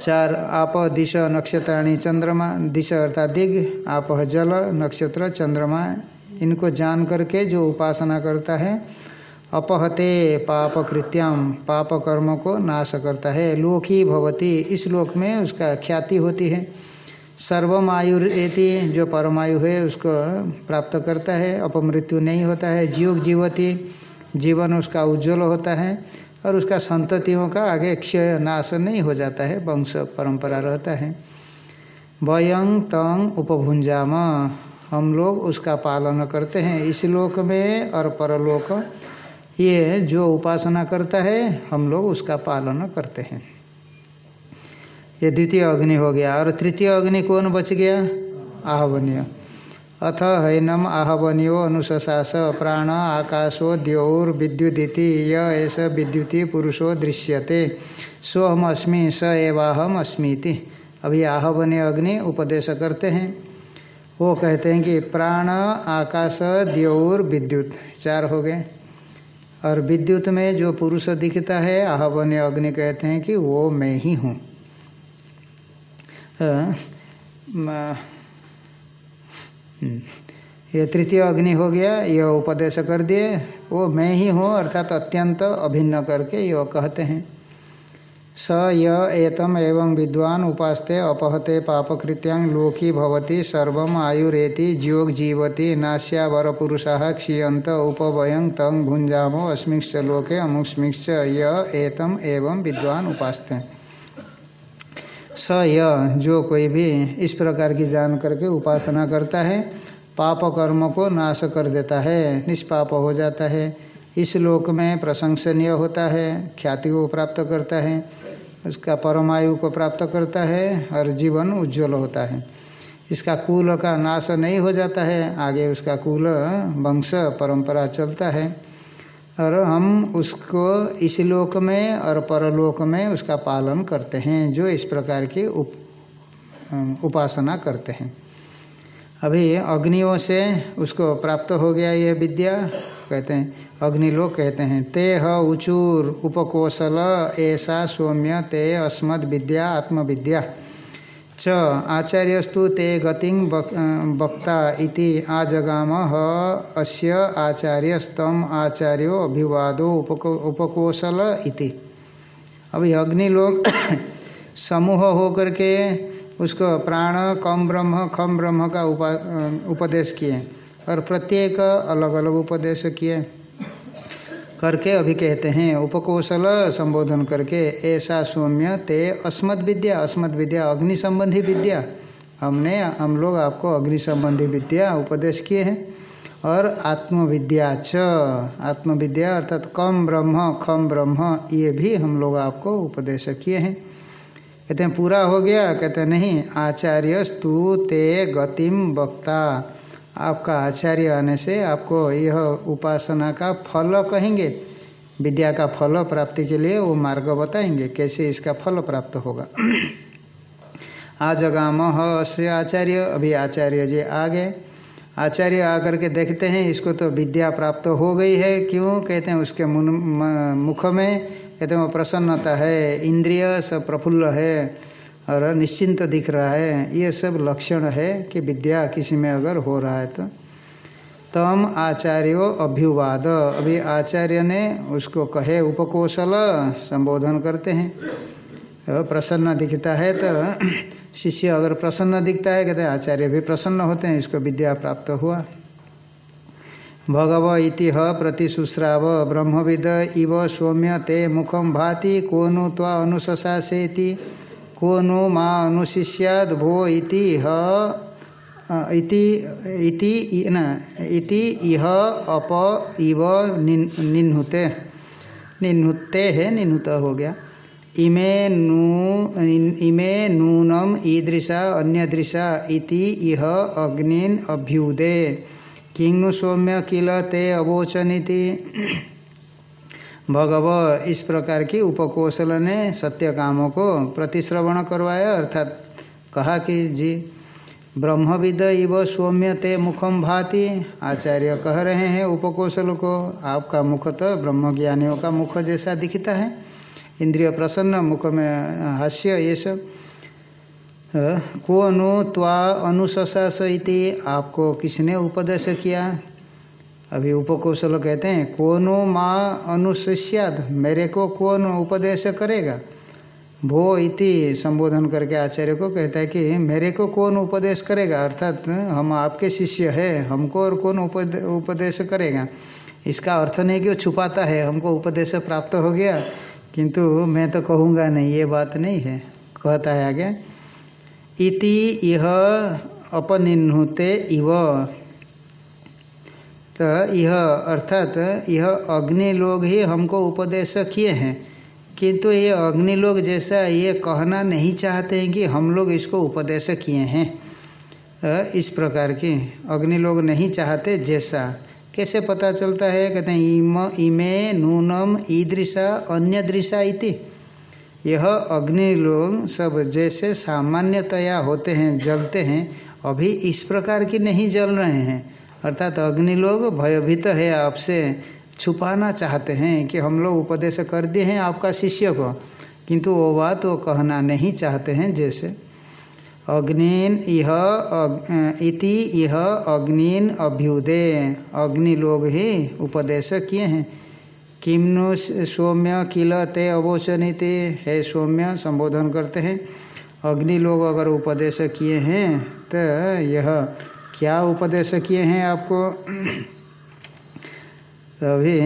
चार आप दिश नक्षत्राणी चंद्रमा दिश अर्थात दिग। आप जल नक्षत्र चंद्रमा इनको जान करके जो उपासना करता है, अपहते पाप कृत्याम पाप कर्म को नाश करता है। लोक ही भवती, इस लोक में उसका ख्याति होती है। सर्वम आयुर्ति जो परमायु है, उसको प्राप्त करता है। अपमृत्यु नहीं होता है। जीव जीवती, जीवन उसका उज्जवल होता है और उसका संततियों का आगे क्षय नाश नहीं हो जाता है। वंश परंपरा रहता है। वयं तंग उपभुंजाम हम लोग उसका पालन करते हैं। इस लोक में और परलोक, ये जो उपासना करता है, हम लोग उसका पालन करते हैं। ये द्वितीय अग्नि हो गया। और तृतीय अग्नि कौन बच गया? आहवन्य। अथ हैनम आहवन्यो अनुशास प्राण आकाशो द्यौर विद्युदिति, य ऐस विद्युति पुरुषो दृश्यते। सोहम अस्मि स एवाहम अस्मीति अभी आहवन्य अग्नि उपदेश करते हैं। वो कहते हैं कि प्राण, आकाश द्यौर विद्युत, चार हो गए। और विद्युत में जो पुरुष दिखता है, आहवन्य अग्नि कहते हैं कि वो मैं ही हूँ। ये तृतीय अग्नि हो गया, यह उपदेश कर दिए, वो मैं ही हूँ, अर्थात अत्यंत अभिन्न करके यह कहते हैं। स य एतम एवं विद्वान उपास्ते अपहते पापकृत्यांग लोकी भवति सर्व आयुरेति ज्योग जीवति नाश्या वरपुरुषा क्षीयंत उपवयं तंग भुंजामो अस्मिक्ष लोके अमुस्मिक्ष य एतम एवं विद्वान उपास्ते। स य जो कोई भी इस प्रकार की जान करके उपासना करता है पाप कर्म को नाश कर देता है, निष्पाप हो जाता है। इस लोक में प्रशंसनीय होता है ख्याति को प्राप्त करता है उसका परमायु को प्राप्त करता है और जीवन उज्जवल होता है। इसका कुल का नाश नहीं हो जाता है आगे उसका कुल वंश परंपरा चलता है। और हम उसको इस लोक में और परलोक में उसका पालन करते हैं जो इस प्रकार की उप, उपासना करते हैं। अभी अग्नियों से उसको प्राप्त हो गया यह विद्या कहते हैं अग्निलोक कहते हैं ते ह उचूर उपकोशल ऐसा सौम्य, ते अस्मद विद्या, आत्मविद्या। च, आचार्यस्तु ते गति वक्ता इति आजगाम, अस्य आचार्यस्तम आचार्यो अभिवादो उपको, उपकोशल इति। अभी अग्निलोक समूह होकर के उसको प्राण, कम ब्रह्म, खम ब्रह्म का उपा उपदेश किए। और प्रत्येक अलग अलग उपदेश किए। करके अभी कहते हैं, उपकौशल संबोधन करके, ऐसा सौम्य ते अस्मद विद्या अस्मद विद्या अग्नि संबंधी विद्या। हमने, हम लोग आपको अग्नि संबंधी विद्या उपदेश किए हैं। और आत्मविद्या च, आत्मविद्या अर्थात कम ब्रह्म, खम ब्रह्म, ये भी हम लोग आपको उपदेश किए हैं। कहते हैं, पूरा हो गया, कहते नहीं आचार्य स्तु ते गतिम वक्ता। आपका आचार्य आने से आपको यह उपासना का फल कहेंगे, विद्या का फल प्राप्ति के लिए वो मार्ग बताएँगे, कैसे इसका फल प्राप्त होगा। आज आजगाम से आचार्य, अभी आचार्य जी आ गए आचार्य आकर के देखते हैं, इसको तो विद्या प्राप्त हो गई है, क्यों? कहते हैं उसके मुख में, कहते हैं वो प्रसन्नता है, इंद्रिय सब प्रफुल्ल है। और निश्चिंत दिख रहा है। ये सब लक्षण है कि विद्या किसी में अगर हो रहा है तो। तम आचार्यो अभ्युवाद। अभी आचार्य ने उसको कहे, उपकोशल संबोधन करते हैं। तो प्रसन्न दिखता है तो शिष्य अगर प्रसन्न दिखता है, कहते आचार्य भी प्रसन्न होते हैं, इसको विद्या प्राप्त हुआ। भगव इति प्रतिशुश्राव ब्रह्मविद इव सौम्य ते मुखम भाति, को नु त्वा अनुशशासेति को नु माँ अनुशिष्याद भो इति इति इति इह, अप, इव निन्हुते। निन्हुते है, निन्हुत हो गया। इमे नू इमे नूनम, ईदृशा, अन्यदृशा, इति इह, अग्निन अभ्युदे। किंग सौम्य किल ते अवोचनीति? भगव इस प्रकार की उपकोशल ने सत्य कामों को प्रतिश्रवण करवाया, अर्थात कहा कि जी, ब्रह्मविद इव सौम्य ते मुखम भाति। आचार्य कह रहे हैं उपकोशल को, आपका मुख तो ब्रह्मज्ञानियों का मुख जैसा दिखता है। इंद्रिय प्रसन्न मुख में हास्य ये सब। को अनु त्वा अनुशास इति, आपको किसने उपदेश किया? अभी उपकोशल कहते हैं, कौन माँ अनुशिष्याद, मेरे को कौन उपदेश करेगा? भो इति संबोधन करके आचार्य को कहता है कि, मेरे को कौन उपदेश करेगा? अर्थात हम आपके शिष्य है, हमको और कौन उपदेश करेगा। इसका अर्थ नहीं कि वो छुपाता है, हमको उपदेश प्राप्त हो गया, किंतु मैं तो कहूँगा नहीं, ये बात नहीं है। कहता है आगे, इति यह अपनिन्हुते इव तो यह अर्थात यह अग्नि लोग ही हमको उपदेश किए हैं। किंतु ये अग्नि लोग जैसा ये कहना नहीं चाहते हैं कि हम लोग इसको उपदेश किए हैं। तो इस प्रकार की अग्नि लोग नहीं चाहते जैसा। कैसे पता चलता है? कहते हैं, इम, इमे नूनम ईदृशा अन्य दृशा इति। यह अग्नि लोग सब जैसे सामान्यतया होते हैं, जलते हैं, अभी इस प्रकार की नहीं जल रहे हैं। अर्थात अग्नि लोग भयभीत है आपसे, छुपाना चाहते हैं कि हम लोग उपदेश कर दिए हैं आपका शिष्य को। किंतु वो बात वो कहना नहीं चाहते हैं जैसे, अग्निन यह इति यह अग्निन अभ्युदय अग्नि लोग ही उपदेश किए हैं। किमनु सौम्य किल ते अवोचनीति, है सौम्य संबोधन करते हैं। अग्नि लोग अगर उपदेश किए हैं तो यह क्या उपदेश किए हैं आपको? तभी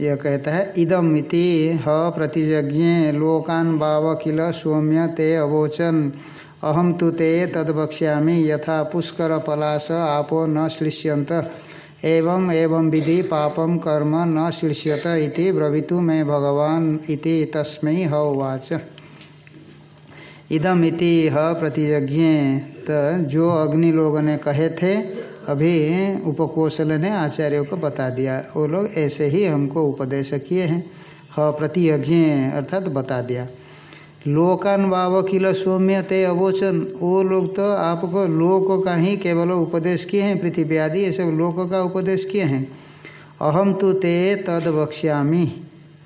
यह कहता है इदम ह प्रतिज्ञे लोकान बाव किल सौम्य ते अवोचन। अहम तो ते तद वक्ष्यामि यथा पुष्कर पलाश आपो न श्लिष्यंत एवं एवं विधि पापम कर्म न शीर्ष्यत इति ब्रवीतु मे भगवान इति तस्मै ह उवाच इदम इति ह प्रतिज्ञे तो जो अग्नि लोगों ने कहे थे, अभी उपकोशल ने आचार्यों को बता दिया। वो लोग ऐसे ही हमको उपदेश किए हैं। ह, प्रतियज्ञ अर्थात बता दिया। लोकान वाव किल सौम्य ते अवोचन। वो लोग तो आपको लोक का ही केवल उपदेश किए हैं, पृथ्वी आदि, ये सब लोक का उपदेश किए हैं। अहम तो ते तद वक्ष्यामी।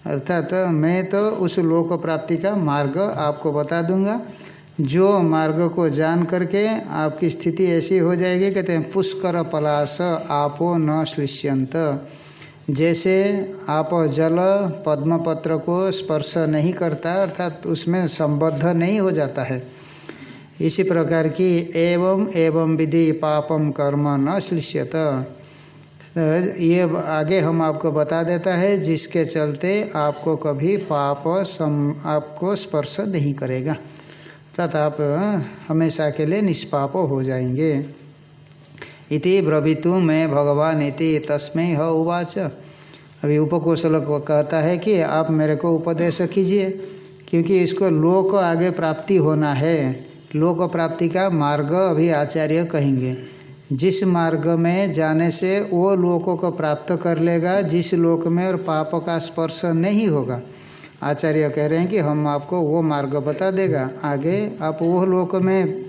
अर्थात मैं तो उस लोक प्राप्ति का मार्ग आपको बता दूँगा। जो मार्ग को जान करके आपकी स्थिति ऐसी हो जाएगी, कहते हैं, पुष्कर पलाश, आपो न श्लिष्यंत। जैसे आप जल पद्मपत्र को स्पर्श नहीं करता, अर्थात उसमें संबद्ध नहीं हो जाता है। इसी प्रकार की एवं एवं विधि पापम कर्म न श्लिष्यत। ये आगे हम आपको बता देता है, जिसके चलते आपको कभी पाप सम, आपको स्पर्श नहीं करेगा। तथा आप हमेशा के लिए निष्पाप हो जाएँगे। इति ब्रवीतु मैं भगवान इति, तस्में ह उवाच। अभी उपकोशल को कहता है कि आप मेरे को उपदेश कीजिए, क्योंकि इसको लोक आगे प्राप्ति होना है। लोक प्राप्ति का मार्ग अभी आचार्य कहेंगे। जिस मार्ग में जाने से वो लोकों को प्राप्त कर लेगा, जिस लोक में और पाप का स्पर्श नहीं होगा। आचार्य कह रहे हैं कि हम आपको वो मार्ग बता देगा। आगे आप वो लोक में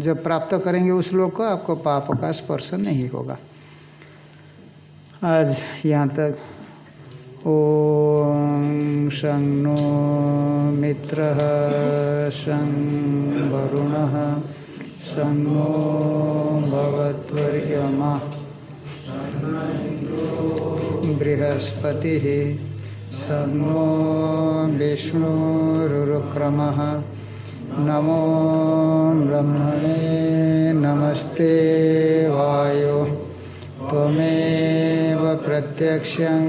जब प्राप्त करेंगे उस लोक को, आपको पाप का स्पर्श नहीं होगा। आज यहाँ तक। ओ शं नो मित्रः शं वरुणः। शं नो भगवद्वर्यमः नो विष्णुरुक्रमः नमो ब्रह्मणे नमस्ते वायो। त्वमेव प्रत्यक्षं